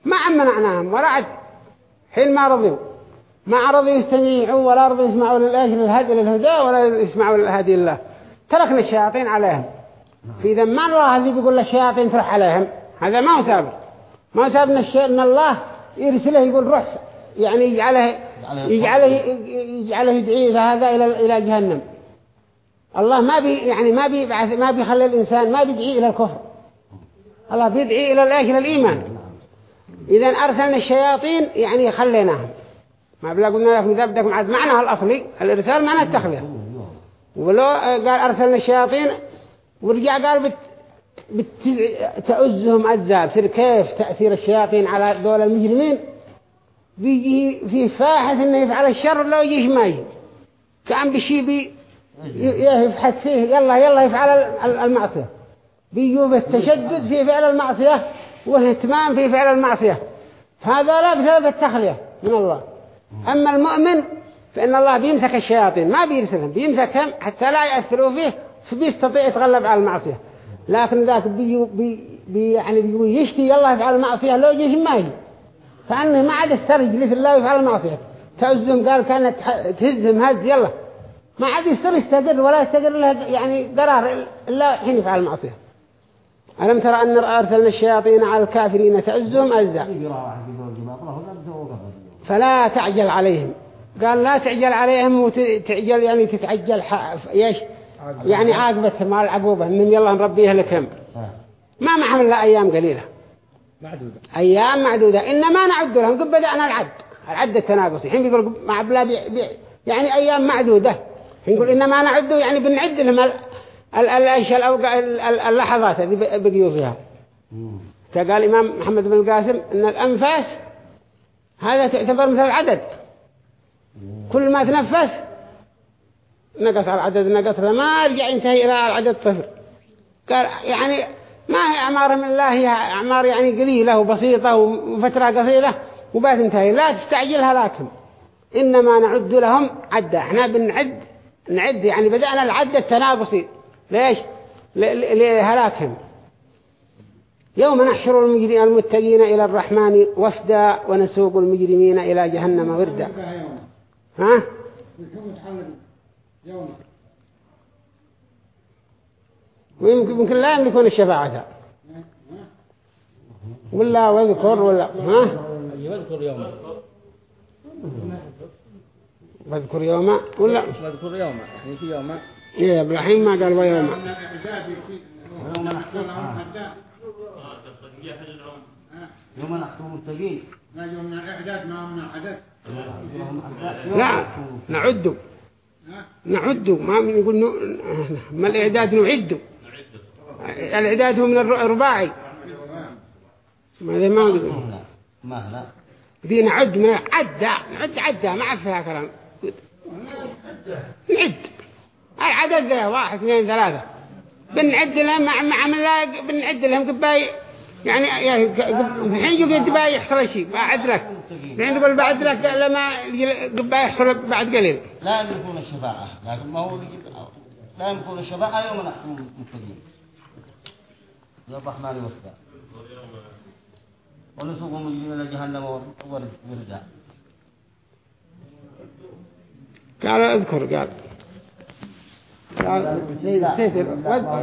ما منعناهم ولا عد. حين ما رضوا. ما رضوا يستمعوا ولا رضوا يسمعوا للإيش للهدي للهدى ولا يسمعوا للهدي لله. تركنا الشياطين عليهم. في ذمان الله الذي بيقول للشياطين تروح عليهم. هذا ما هو سابر ما هو الشيء إن الله يرسله يقول روح يعني يجعله يجعله يجعله يدعي هذا إلى إلى جهنم. الله ما بي يعني ما بيبعث ما بيخلي الإنسان ما بيدعي إلى الكفر. الله بيدعي إلى إلى الإيمان. إذا أرسلنا الشياطين يعني خليناهم. ما بلا قلنا لكم ذا بدكم عاد معناها الأصلي الإرسال معنى التخلية. ولو قال أرسلنا الشياطين ورجع قال بت بتأزهم أجزاء بصير كيف تأثير الشياطين على دول المجرمين؟ بيجي في فاحث إنه يفعل الشر لو يجيش ما يجي كأن بشي بي يفحث فيه يلا يلا يفعل المعصية. بيجوا بالتشدد في فعل المعصية والاهتمام في فعل المعصية. هذا لا بسبب التخلية من الله. أما المؤمن فإن الله بيمسك الشياطين ما بيرسلهم بيمسكهم حتى لا يأثروا فيه فبيستطيع يتغلب على المعصية. لكن ذاك بي بي يعني بيقول يشتي يلا يفعل المعصية لو جيش ما يجي فأنه ما عاد في الله يفعل المعصية. تعزهم قال كانت تهزهم هز يلا. ما عاد يستر يستقر ولا يستقر له يعني قرار إلا حين يفعل المعصية. ألم ترى أن أرسلنا الشياطين على الكافرين تعزهم أزا؟ فلا تعجل عليهم. قال لا تعجل عليهم وتعجل يعني تتعجل إيش؟ يعني عاقبة مع العقوبة انهم يلا نربيها لكم ما محمل لا أيام قليلة. معدودة أيام معدودة. إنما نعد لهم. قد بدأنا العد. العد التناقصي. حين بيقول مع بلا بي بي يعني أيام معدودة. يقول إنما نعده يعني بنعد لهم اللحظات اللي بقيوا فيها قال الإمام محمد بن القاسم أن الأنفاس هذا تعتبر مثل العدد. كل ما تنفس نقص على العدد نقص ما رجع ينتهي إلى العدد صفر قال يعني ما هي أعمار من الله هي أعمار يعني قليلة وبسيطة وفترة قصيرة وبات انتهي. لا تستعجلها لكم إنما نعد لهم عدة. إحنا بنعد نعد يعني بدأنا العد التناقصي ليش؟ لهلاكهم. يوم نحشر المتقين إلى الرحمن وفدا ونسوق المجرمين إلى جهنم وردا. ها؟ ويمكن لا يملكون الشفاعة. ولا واذكر ولا ها؟ واذكر يوما واذكر يوما ولا واذكر يوما يعني في يوما إيه إبراهيم ما قال ويوما يوم نحكم يوم نحكم يوم الإعداد ما من العدد لا نعد نعد ما نقول ما الإعداد نعد الإعداد هو من الرباعي. ماذا ما نقول ما لا نعد من عدة نعد عدة ما عاد فيها كلام نعد. العدد ذا واحد اثنين ثلاثة. بنعد لهم مع مع من بنعد لهم قباي يعني الحين يجي قباي يحصل شيء بعد لك الحين تقول بعد لك لما قباي يحصل بعد قليل. لا يملكون الشفاعة لكن ما هو لا يملكون الشفاعة يوم نحكم المتقين يا الرحمن وفدا ونسوق المجرمين إلى جهنم وردا قال اذكر قال.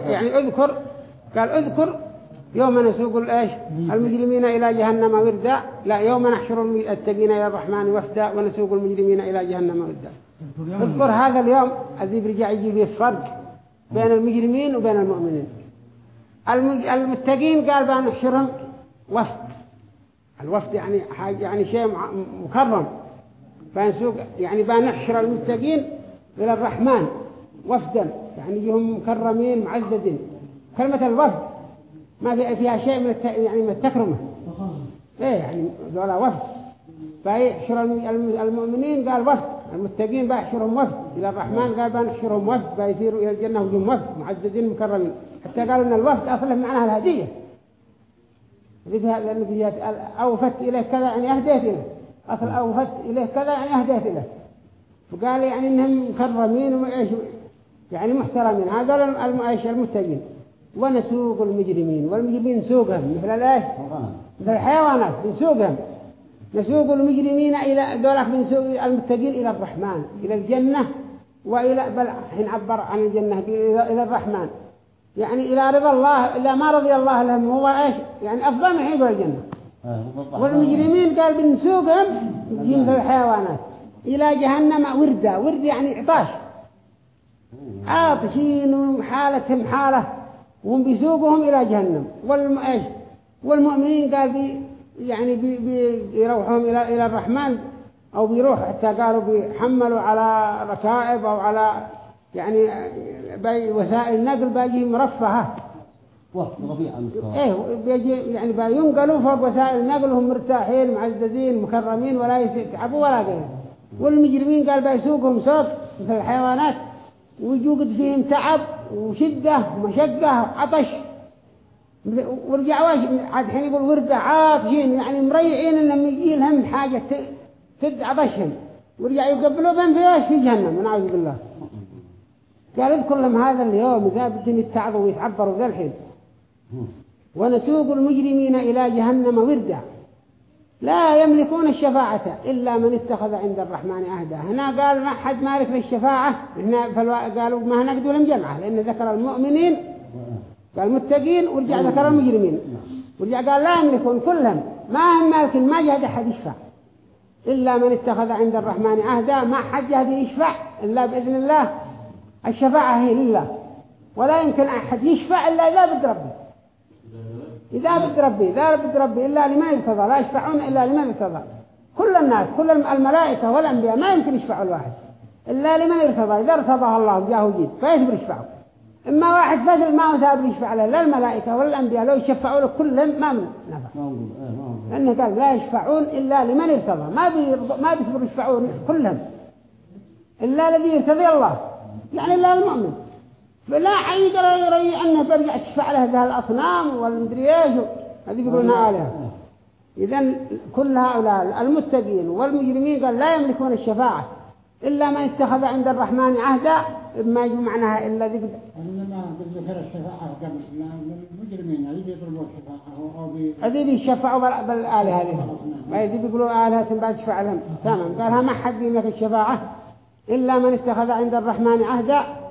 يعني اذكر قال اذكر يوم نسوق الايش المجرمين إلى جهنم وردا. لا يوم نحشر المتقين إلى الرحمن وفدا ونسوق المجرمين إلى جهنم وردا. اذكر هذا اليوم الذي بيرجع يجي فيه الفرق بين المجرمين وبين المؤمنين. المتقين قال بنحشرهم وفد. الوفد يعني حاجة يعني شيء مكرم. بنسوق يعني بنحشر المتقين إلى الرحمن. وفدا يعني هم مكرمين معززين. كلمة الوفد ما في فيها شيء من الت... يعني من التكرمة. إيه يعني ذولا وفد. فيحشر المؤمنين قال وفد المتقين بيحشرهم وفد. إلى الرحمن قال بنحشرهم وفد بيصيروا إلى الجنة وهم وفد معززين مكرمين. حتى قالوا أن الوفد أصله معناها الهدية. لأن فيها أوفت إليه كذا يعني أهديت إليه أصل أوفت إليه كذا يعني أهديت إليه فقال يعني إنهم مكرمين وإيش؟ يعني محترمين هذا المؤيش المتقين. ونسوق المجرمين والمجرمين نسوقهم مثل الإيش؟ مثل الحيوانات نسوقهم نسوق المجرمين إلى دولك بنسوق المتقين إلى الرحمن إلى الجنة وإلى بل حين عبر عن الجنة إلى الرحمن. يعني إلى رضا الله إلى ما رضي الله لهم هو إيش؟ يعني أفضل من حين الجنة. والمجرمين قال بنسوقهم جنس الحيوانات. إلى جهنم وردة ورد يعني عطاش. عاطشين وحالتهم حالة؟ وهم بيسوقهم إلى جهنم. والم... والمؤمنين قال بي يعني بي بيروحهم إلى إلى الرحمن أو بيروح حتى قالوا بيحملوا على ركائب أو على يعني بي وسائل النقل باجي مرفهة. إيه بيجي يعني بينقلوا فوق وسائل النقل وهم مرتاحين معززين مكرمين ولا يتعبوا ولا غيره والمجرمين قال بيسوقهم سوق مثل الحيوانات. ويوجد فيهم تعب وشدة ومشقة وعطش. ورجعوا عاد حين يقول وردة عاطشين يعني مريعين انهم يجي لهم حاجة تد عطشهم. ورجعوا يقبلوا بهم في إيش في جهنم نعوذ بالله. قال اذكر لهم هذا اليوم إذا بدهم يتعظوا ويتعبروا ذا الحين. ونسوق المجرمين إلى جهنم وردا لا يملكون الشفاعة إلا من اتخذ عند الرحمن أهدا هنا قال ما حد مالك للشفاعة هنا قالوا ما نقدوا لهم جمعة لأن ذكر المؤمنين قال المتقين ورجع ذكر المجرمين. ورجع قال لا يملكون كلهم. ما هم مالكين؟ ما جهد أحد يشفع. إلا من اتخذ عند الرحمن أهدا ما حد جهد يشفع إلا بإذن الله. الشفاعة هي لله. ولا يمكن أحد يشفع إلا إذا بد ربي إذا بد ربي إذا بد ربي إلا لمن ارتضى لا يشفعون إلا لمن ارتضى كل الناس كل الملائكة والأنبياء ما يمكن يشفعوا الواحد. إلا لمن ارتضى إذا ارتضاه الله جاه جيد فيصبر يشفعوا إما واحد فزل ما هو سابر يشفع له لا الملائكة ولا الأنبياء لو يشفعوا له كلهم ما من نفع. لأنه قال لا يشفعون إلا لمن ارتضى. ما ما بيصبر يشفعون كلهم. إلا الذي يرتضي الله. يعني إلا المؤمن. فلا حيقدر يري أنه برجع تشفع له ذا الأصنام والمدري إيش هذه بيقولونها آلهة إذن كل هؤلاء المتقين والمجرمين قال لا يملكون الشفاعة. إلا من اتخذ عند الرحمن عهدا ما يجب معناها إلا ذكر إنما بالذكر الشفاعة قبل المجرمين هذه بيطلبوا الشفاعة أو بي هذه بيشفعوا بالآلهة هذه. هذه بيقولوا آلهة بعد شفاعة لهم. تمام. قالها ما حد يملك الشفاعة إلا من اتخذ عند الرحمن عهدا.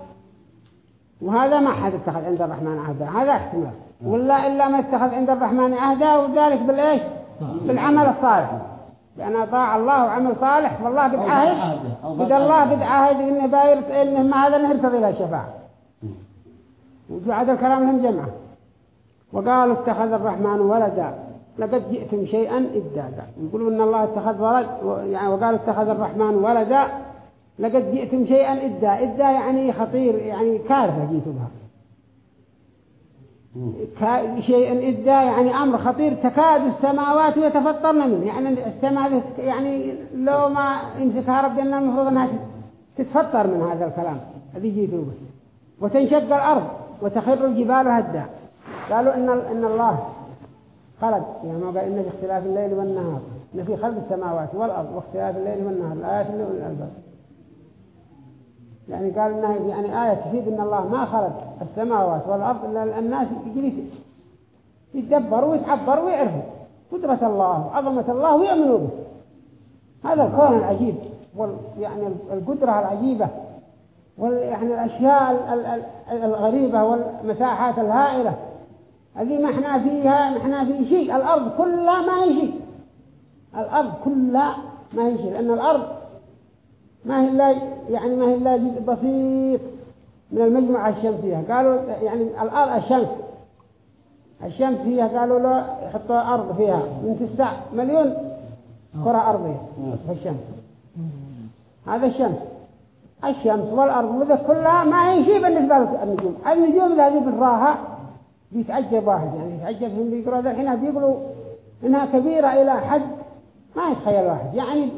وهذا ما حد اتخذ عند الرحمن عهدا. هذا احتمال. ولا إلا ما اتخذ عند الرحمن عهدا وذلك بالإيش؟ بالعمل الصالح. لأن أطاع الله وعمل صالح والله قد عاهد قد الله قد عاهد إنه باير إنه ما هذا نهرتضي له الشفاعة وجعد الكلام لهم جمعة. وقالوا اتخذ الرحمن ولدا. لقد جئتم شيئا إدادا. يقولوا إن الله اتخذ ولد يعني وقالوا اتخذ الرحمن ولدا. لقد جئتم شيئا إدا إدا يعني خطير يعني كارثة جيتوا بها. شيئا إدا يعني أمر خطير تكاد السماوات يتفطرن منه. يعني السماء يعني لو ما يمسكها ربنا المفروض أنها تتفطر من هذا الكلام. هذه جيتوا به وتنشق الأرض وتخر الجبال هدا. قالوا إن, إن الله خلق. يعني ما قال إن في اختلاف الليل والنهار إن في خلق السماوات والأرض واختلاف الليل والنهار. الآيات اللي الألباب. يعني قال إنها يعني آية تفيد إن الله ما خلق السماوات والأرض إلا الناس يجري يتدبروا ويتعبروا ويعرفوا. قدرة الله وعظمة الله ويؤمنوا به. هذا الكون العجيب وال يعني القدرة العجيبة وال يعني الأشياء الغريبة والمساحات الهائلة. هذه ما إحنا فيها ما إحنا في شيء. الأرض كلها ما هي شيء. الأرض كلها ما هي شيء. لأن الأرض ما هي إلا يعني ما هي إلا جزء بسيط من المجموعة الشمسية. قالوا يعني الأرض الشمس. الشمس فيها قالوا له يحطوا أرض فيها. من تسع مليون كرة أرضية في الشمس. هذا الشمس. الشمس والأرض وذا كلها ما هي شيء بالنسبة للنجوم النجوم. هذه بالراحة بيتعجب واحد. يعني يتعجب هم بيقروا ذا الحين بيقولوا إنها كبيرة إلى حد ما يتخيل واحد. يعني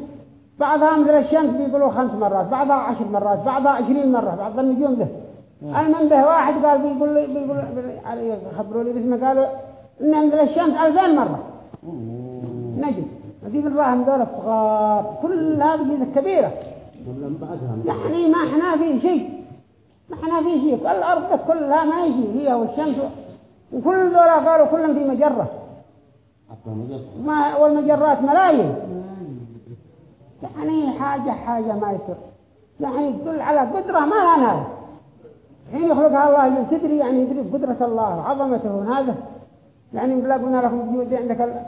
بعضها مثل الشمس بيقولوا خمس مرات بعضها عشر مرات بعضها عشرين مرة بعض النجوم ذا المنبه واحد قال بيقول بيقول خبروا لي باسمه قالوا إن مثل الشمس ألفين مرة. نجم. هذه بالراحة دول الصغار كل هذه كبيرة. يعني ما إحنا فيه شيء. ما إحنا فيه شيء. الأرض كلها ما يجي. هي والشمس وكل ذولا قالوا كلهم في مجرة. ما والمجرات ملايين. يعني حاجة حاجة ما يصير. يعني تدل على قدرة ما لها نهاية حين يخلقها الله تدري يعني يدري بقدرة الله عظمته هذا. يعني لا قلنا لكم جود عندك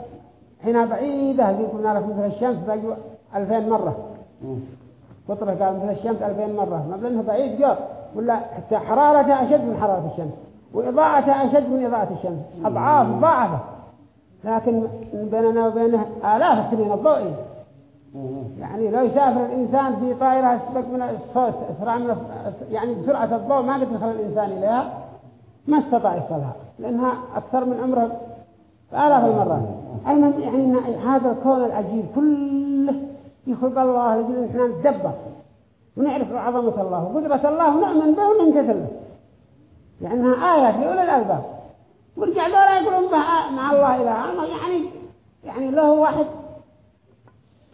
حين بعيدة. قلنا لكم مثل الشمس باجوا ألفين مرة. قطرة قال مثل الشمس ألفين مرة. ما بلنها بعيد جار ولا حتى حرارتها أشد من حرارة الشمس وإضاءتها أشد من إضاءة الشمس. أضعاف ضعفة لكن بيننا وبينه آلاف السنين الضوئية. يعني لو يسافر الإنسان في طائرة أسبق من الصوت أسرع من يعني بسرعة الضوء ما قد يصل الإنسان إليها ما استطاع يصلها لأنها أكثر من عمره آلاف المرات. المهم يعني هذا الكون العجيب كله يخلق الله لجل إحنا ندبر ونعرف عظمة الله وقدرة الله ونؤمن به وننتثر له يعني إنها آيات لأولي الألباب. ورجع دورا يقولون به مع الله إله يعني يعني له واحد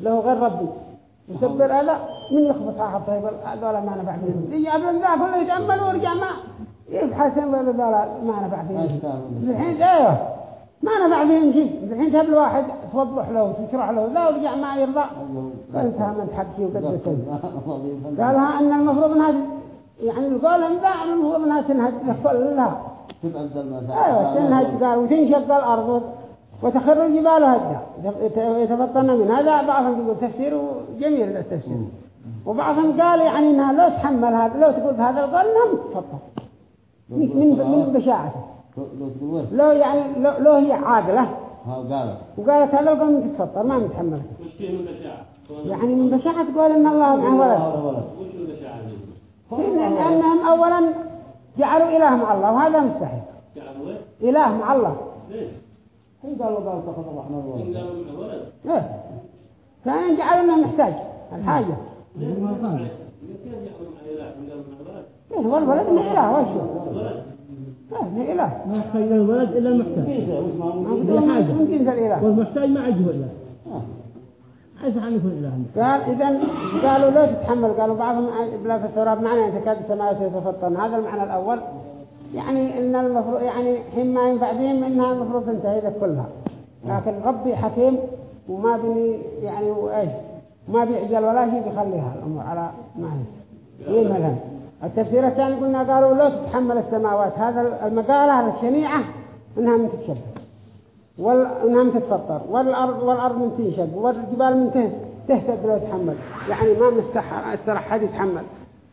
له غير ربي. يسبر هذا من يخبص صاحب طيب؟ هذول ما نفع فيهم يجي قبل ذا كله يتأمل ويرجع ما يبحث ولا ذولا ما نفع فيهم الحين أيوه ما نفع فيهم شيء الحين تهب الواحد توضح له وتشرح له ذا ورجع ما يرضى. فانتهى من حقي وقدته قالها إن المفروض إنها يعني القول إن ذا المفروض إنها تنهج. كلها أيوه تنهج قال وتنشق الأرض. وتخر الجبال هدا يتفطن من هذا بعضهم يقول تفسير جميل التفسير وبعضهم قال يعني إنها لو تحمل هذا لو تقول هذا القول انها متفطن من من بشاعته. لو يعني لو, لو هي عاقله وقالت هذا القول متفطر ما متحمل وش فيه من بشاعة؟ يعني من بشاعة تقول إن الله معه ولد. وش من بشاعة؟ دي؟ لأن- لأنهم اولا جعلوا إله مع الله وهذا مستحيل. جعلوا إيه؟ إله مع الله. حين قالوا قال اتخذ الرحمن إن ولد قالوا منه ولد إيه. كان جعلوا إنه محتاج؟ من كيف يحكم على إله؟ من قالوا من إله وشو إيه من إله. ما يحتاج إلى الولد إلا المحتاج. من جنس الاله والمحتاج ما عجبه إله عايز أن يكون إله. قال إذا قالوا لا تتحمل قالوا بعضهم بلا في بمعنى أن تكاد السماوات يتفطرن. هذا المعنى الأول. يعني إن المفروض يعني حين ما ينفع بهم إنها المفروض تنتهي ذا كلها. لكن ربي حكيم وما بني يعني وإيش؟ ما بيعجل ولا شيء بيخليها الأمور على ما هي. يمهلها التفسير الثاني قلنا قالوا لا تتحمل السماوات. هذا المقالة الشنيعة إنها من تتشبه وانها من تتفطر. والارض والأرض من تنشق والجبال من ته- تهتد لو تحمل يعني ما مستح استرح حد يتحمل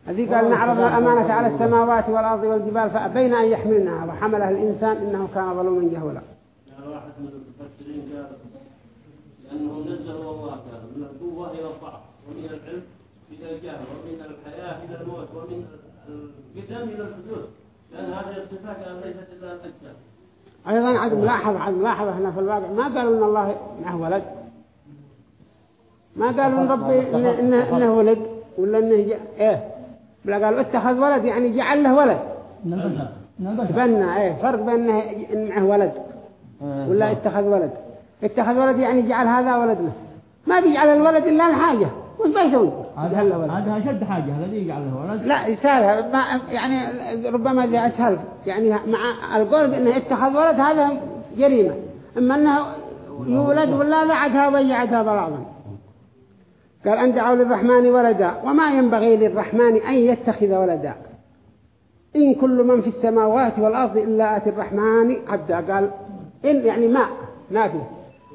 هذه قال نعرض الأمانة على السماوات والأرض والجبال فأبين أن يحملنها وحملها الإنسان إنه كان ظلوما جهولا. واحد من المفسرين قال الله من القوة إلى الضعف ومن العلم إلى الجهل ومن الحياة إلى الموت ومن القدم إلى الحدود لأن هذه الصفات ليست إلا الأجسام أيضا عاد ملاحظة عاد ملاحظة هنا في الواقع. ما قالوا إن الله معه ولد. ما قالوا إن ربي إنه, إنه, إنه ولد ولا إنه. إيه. بلا قالوا اتخذ ولد يعني جعل له ولد. البشر من البشر تبنى إيه فرق بين إن معه ولد ولا اتخذ ولد. اتخذ ولد يعني جعل هذا ولد له ما بيجعل الولد إلا الحاجة. وش بيسوي جعل له ولد. هذا أشد حاجة الذي يجعل له ولد. لا يسهلها ما يعني ربما ذي أسهل يعني مع القول بأنه اتخذ ولد هذا جريمة. أما أنه يولد ولا لا عدها ويعدها قال أن دعوا للرحمن ولدا. وما ينبغي للرحمن أن يتخذ ولدا. إن كل من في السماوات والأرض إلا آتي الرحمن عبدا. قال إن يعني ما نافي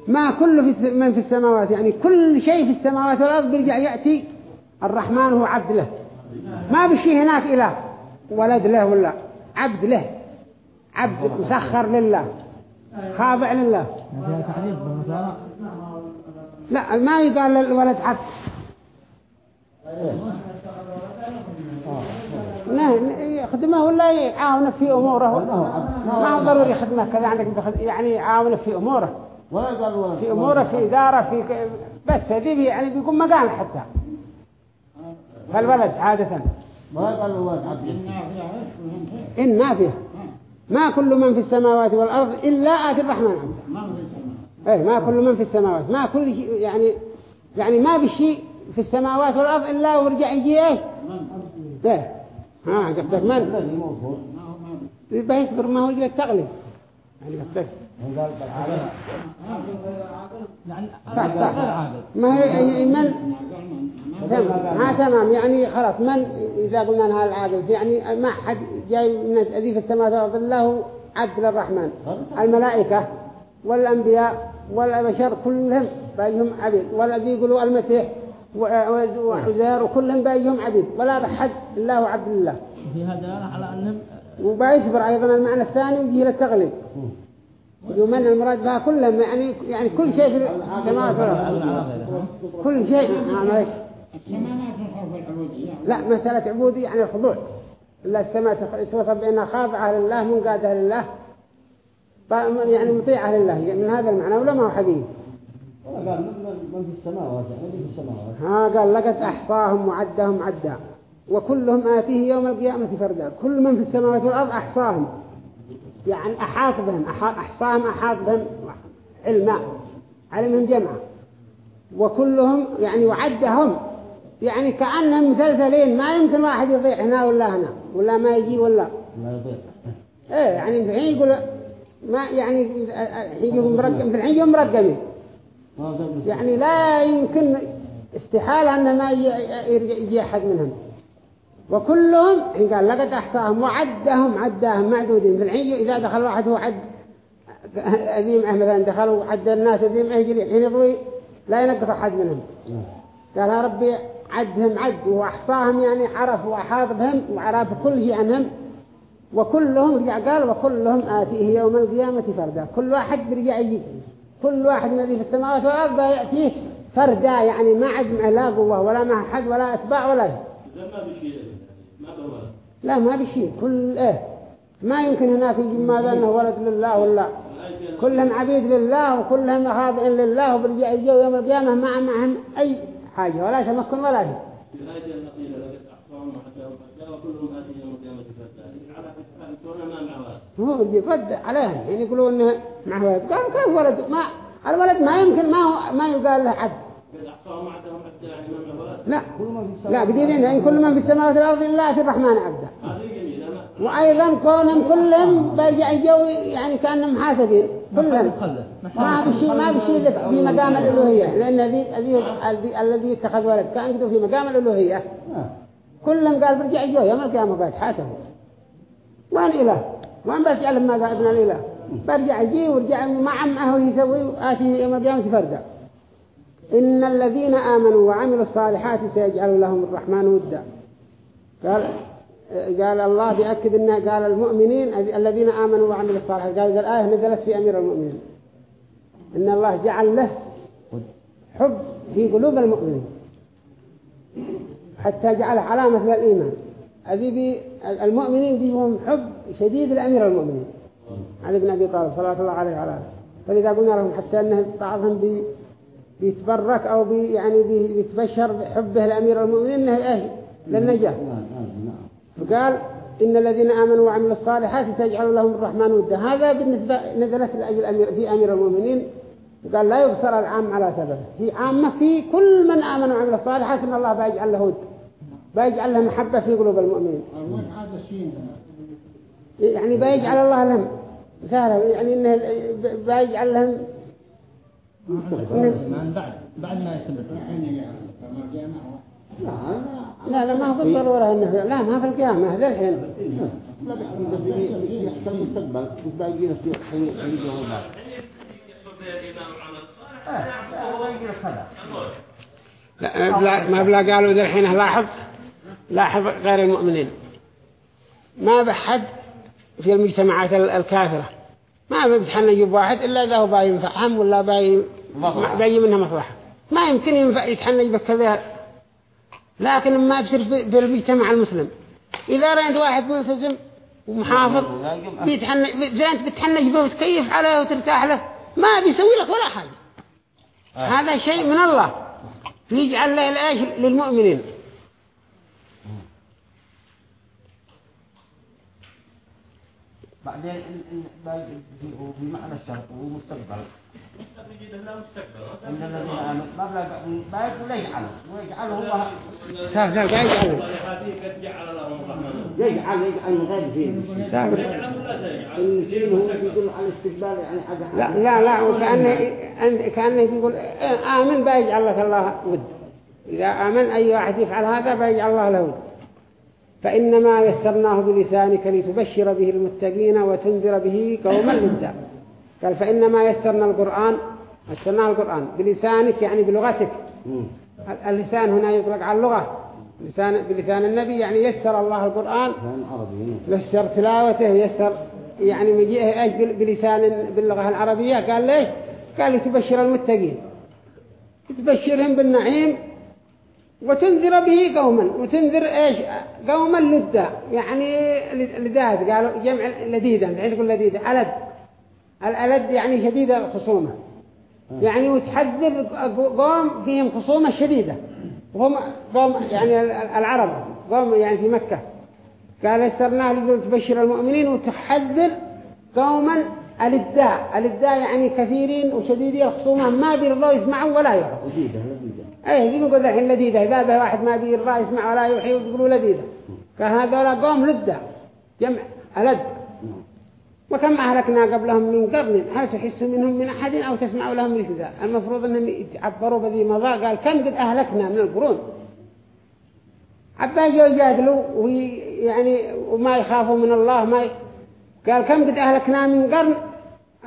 ما كل من في السماوات. يعني كل شيء في السماوات والأرض بيرجع يأتي الرحمن هو عبد له. ما بشي هناك إله ولد له ولا عبد له. عبد مسخر لله خاضع لله. لا ما يقال للولد عبد. نه- يخدمه ولا يعاونه في أموره؟ ما هو ضروري يخدمه كذا عندك يعني يعاونه في أموره. في أموره في إدارة في بس هذه يعني بيكون مقام حتى. فالولد عادة. ما قال ولد عبد. إن ما فيه ما كل من في السماوات والأرض إلا آتي الرحمن عبدا إيه ما كل من في السماوات. ما كل شيء يعني يعني ما بشيء في السماوات والأرض إلا ورجع يجي إيه إيه. ها قصدك من؟ بيصبر ما هو يجي التغلب يعني قصدك يعني صح صح. ما هي هي من؟ ما تمام. يعني خلاص من إذا قلنا أنها العاقل يعني ما حد جاي من الذي في السماء والأرض إلا هو عبد للرحمن الملائكة. والأنبياء والبشر كلهم بأيهم عبيد. والذي يقولوا المسيح و- وعزير وكلهم بأيهم عبيد. ولا بحد إلا هو عبد الله. فيها دلالة على أنهم وبيصبر أيضا المعنى الثاني ويجي للتغليب يوم أن المراد بها كلهم؟ يعني يعني كل شيء في كل شيء. نعم. عليك. العبودية؟ لا مسألة عبودية يعني الخضوع. إلا السماء توصف بأنها خاضعة لله منقادة لله. يعني مطيعة لله من هذا المعنى ولا ما هو حقيقي قال من من في السماوات يعني في السماوات. ها قال لقد أحصاهم وعدهم عدا وكلهم آتيه يوم القيامة فردا. كل من في السماوات والأرض أحصاهم. يعني أحاط بهم أح- أحصاهم أحاط بهم علما علمهم جمعا. وكلهم يعني وعدهم يعني كأنهم مسلسلين ما يمكن واحد يضيع هنا ولا هنا ولا ما يجي ولا. لا يضيع إيه يعني الحين يقول ما يعني مرقم في الحين يوم مرقمين يعني لا يمكن استحالة أن ما يجي أحد منهم. وكلهم قال لقد أحصاهم وعدهم عداهم معدودين. في الحين إذا دخل واحد هو عد أذيم مثلا دخلوا عد الناس أذيم يجري حين يضوي لا ينقص أحد منهم. قال ربي عدهم عد. وأحصاهم يعني عرف وأحاط بهم وعرف كل شيء عنهم. وكلهم رجع قال وكلهم آتيه يوم القيامة فردا. كل واحد برجع يجي. كل واحد الذي في السماوات والأرض يأتيه فردا. يعني ما عد لا قوة ولا مع حد ولا أتباع ولا ما ما بهو لا ما بشيء كل إيه. ما يمكن هناك يجي ما بأنه ولد لله ولا كلهم عبيد لله وكلهم خاضعين لله وبرجع يجوا يوم القيامة ما معهم أي حاجة. ولا تمكن ولا شيء. هو رد عليهم. يعني يقولوا إنه معه ولد. قال كيف ولد. ما الولد ما يمكن ما هو ما يقال له عبد يعني لا. لا بدين إن كل من في السماوات والأرض إلا في الرحمن عبدا وأيضا كونهم كلهم برجع يجوا يعني كأنهم محاسبين كلهم. ما بشيء ما بشيء في مقام الألوهية. لأن الذي الذي اتخذ ولد. كان كده في مقام الألوهية. كلهم قال برجع يجوا يوم القيامة بعد حاسبوا. وين إله وين برجع لهم ماذا ابن الإله برجع يجي ورجع ما عمه يسوي آتي يوم القيامة فردا إن الذين آمنوا وعملوا الصالحات سيجعل لهم الرحمن ودا. قال قال الله بيأكد إنه قال المؤمنين الذين آمنوا وعملوا الصالحات. قال الآية نزلت في أمير المؤمنين. إن الله جعل له حب في قلوب المؤمنين. حتى جعله علامة للإيمان. هذه المؤمنين بيهم حب شديد لأمير المؤمنين. علي بن أبي طالب صلى الله عليه وعلى فلذا قلنا لهم حتى أنه بعضهم بي بيتبرك أو بي يعني بي بيتبشر بحبه لأمير المؤمنين أنه إيه للنجاة فقال إن الذين آمنوا وعملوا الصالحات سيجعل لهم الرحمن ودا. هذا بالنسبة نزلت لأجل أمير في أمير المؤمنين. وقال لا يبصر العام على سببه في عامة في كل من آمن وعمل الصالحات إن الله بيجعل له ود بيجعل له محبة في قلوب المؤمنين الوجه هذا شيء يعني بيجعل الله لهم سهلة يعني إنه بيجعل لهم من بعد بعد ما الجامع لا لا ما هو بالضرورة إنه لا ما في القيامة هذا الحين لا مش باقي حين حين ما بلا قالوا ذا الحين لاحظ لاحظ غير المؤمنين. ما بحد في المجتمعات ال- الكافرة. ما بيتحنى يجيب واحد إلا إذا هو باي ينفعهم ولا باي باي منها مصلحة. ما يمكن ينفع يتحنى يجيب كذا لكن ما بصير في, المجتمع المسلم. إذا رأيت واحد ملتزم ومحافظ بيتحنى بي- أنت بتحنى يجيبه وتكيف عليه وترتاح له ما بيسوي لك ولا حاجة. هذا شيء من الله. يجعل له الآيش للمؤمنين. بعدين زي ال- ال- باقي- وفي معنى الشرط ومستقبل إن الذين آمنوا ما بلا ما يقول لا يجعله ويجعله هو سافر لهم الرحمن يجعل يجعل من غير فيه سافر يجعل ولا تجعل الفيل هو يدل على الاستقبال يعني حاجة لا لا لا وكأنه أن- كأنه يقول آه، آمن بيجعل لك الله ود. إذا آمن أي واحد يفعل هذا بيجعل الله له ود. فإنما يسرناه بلسانك لتبشر به المتقين وتنذر به قوما لدا قال فإنما يسرنا القرآن يسرناه القرآن بلسانك يعني بلغتك. اللسان هنا يطلق على اللغة. لسان بلسان النبي يعني يسر الله القرآن. يسر تلاوته يسر يعني مجيئه إيش؟ بلسان باللغة العربية. قال ليش؟ قال لتبشر المتقين. تبشرهم بالنعيم وتنذر به قوما. وتنذر إيش؟ قوما لدا يعني لداد قالوا جمع لديدا الحين تقول لديدة ألد. الألد يعني شديد الخصومة يعني وتحذر قوم فيهم خصومة شديدة. وهم قوم يعني العرب. قوم يعني في مكة. قال يسرناه لجل تبشر المؤمنين وتحذر قوما الاداء الاداء يعني كثيرين وشديدي الخصومة ما بيرضوا يسمعوا ولا يروا إيه نقول الحين لذيذة؟ إذا به واحد ما بيرضى يسمع ولا يوحي ويقولوا لذيذة. هذول قوم لدة جمع ألد. وكم أهلكنا قبلهم من قرن؟ هل تحس منهم من أحد أو تسمع لهم ركزا المفروض أنهم يتعبروا بذي مضى قال كم قد أهلكنا من القرون؟ عباجوا يجادلوا ويعني وما يخافوا من الله ما ي... قال كم قد أهلكنا من قرن؟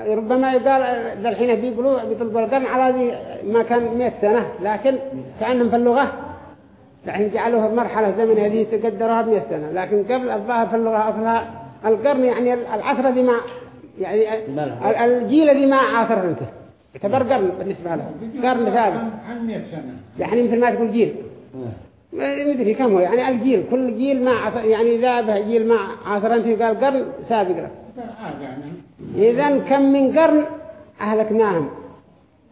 ربما يقال ذا الحين بيقولوا بيطلقوا القرن على ذي ما كان 100 سنة لكن كأنهم في اللغة. يعني جعلوها مرحلة زمن هذه تقدروها ب 100 سنة. لكن قبل الظاهر في اللغة أصلها القرن يعني العصر ذي ما يعني ال- الجيل ذي ما عاصر أنت. يعتبر قرن بالنسبة له. قرن ثابت. عن 100 سنة يعني مثل ما تقول جيل. ما مدري كم هو. يعني الجيل كل جيل ما عاصر يعني به جيل ما عاصر أنت قال قرن سابق له. هذا يعني إذا كم من قرن أهلكناهم.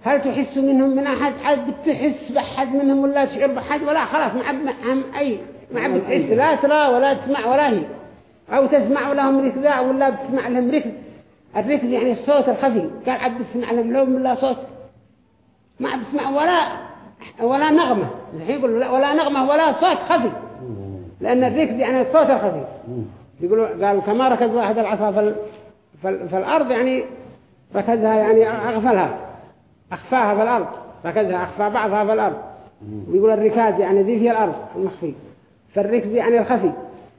هل تحس منهم من أحد؟ حد بتحس بحد منهم ولا تشعر بحد ولا خلاص ما معهم أي ما عب تحس لا ترى ولا تسمع ولا هي. أو تسمع لهم ركزاء ولا بتسمع لهم ركز. الركز يعني الصوت الخفي. قال عب تسمع لهم لهم ولا صوت. ما عب تسمع ولا ولا نغمة. لا ولا نغمة ولا صوت خفي. لأن الركز يعني الصوت الخفي. يقولوا قالوا كما ركز واحد العصا في, ال... في, ال... في الأرض يعني ركزها يعني أغفلها. أخفاها في الأرض ركزها أخفى بعضها في الأرض. ويقول الركاز يعني ذي في الأرض المخفي. فالركز يعني الخفي.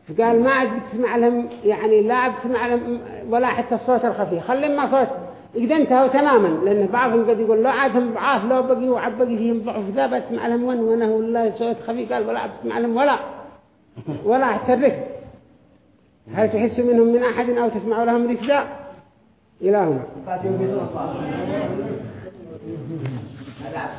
فقال ما عاد بتسمع لهم يعني لا بتسمع لهم ولا حتى الصوت الخفي. خلي ما صوت. إذا انتهوا تماما لأن بعضهم قد يقول لو عادهم ضعاف لو بقي وعب بقي فيهم ضعف. ذا بتسمع لهم ون ونه ولا صوت خفي قال ولا بتسمع لهم ولا. ولا حتى الركز. هل تحس منهم من أحد أو تسمع لهم ركزا إلى هنا هذا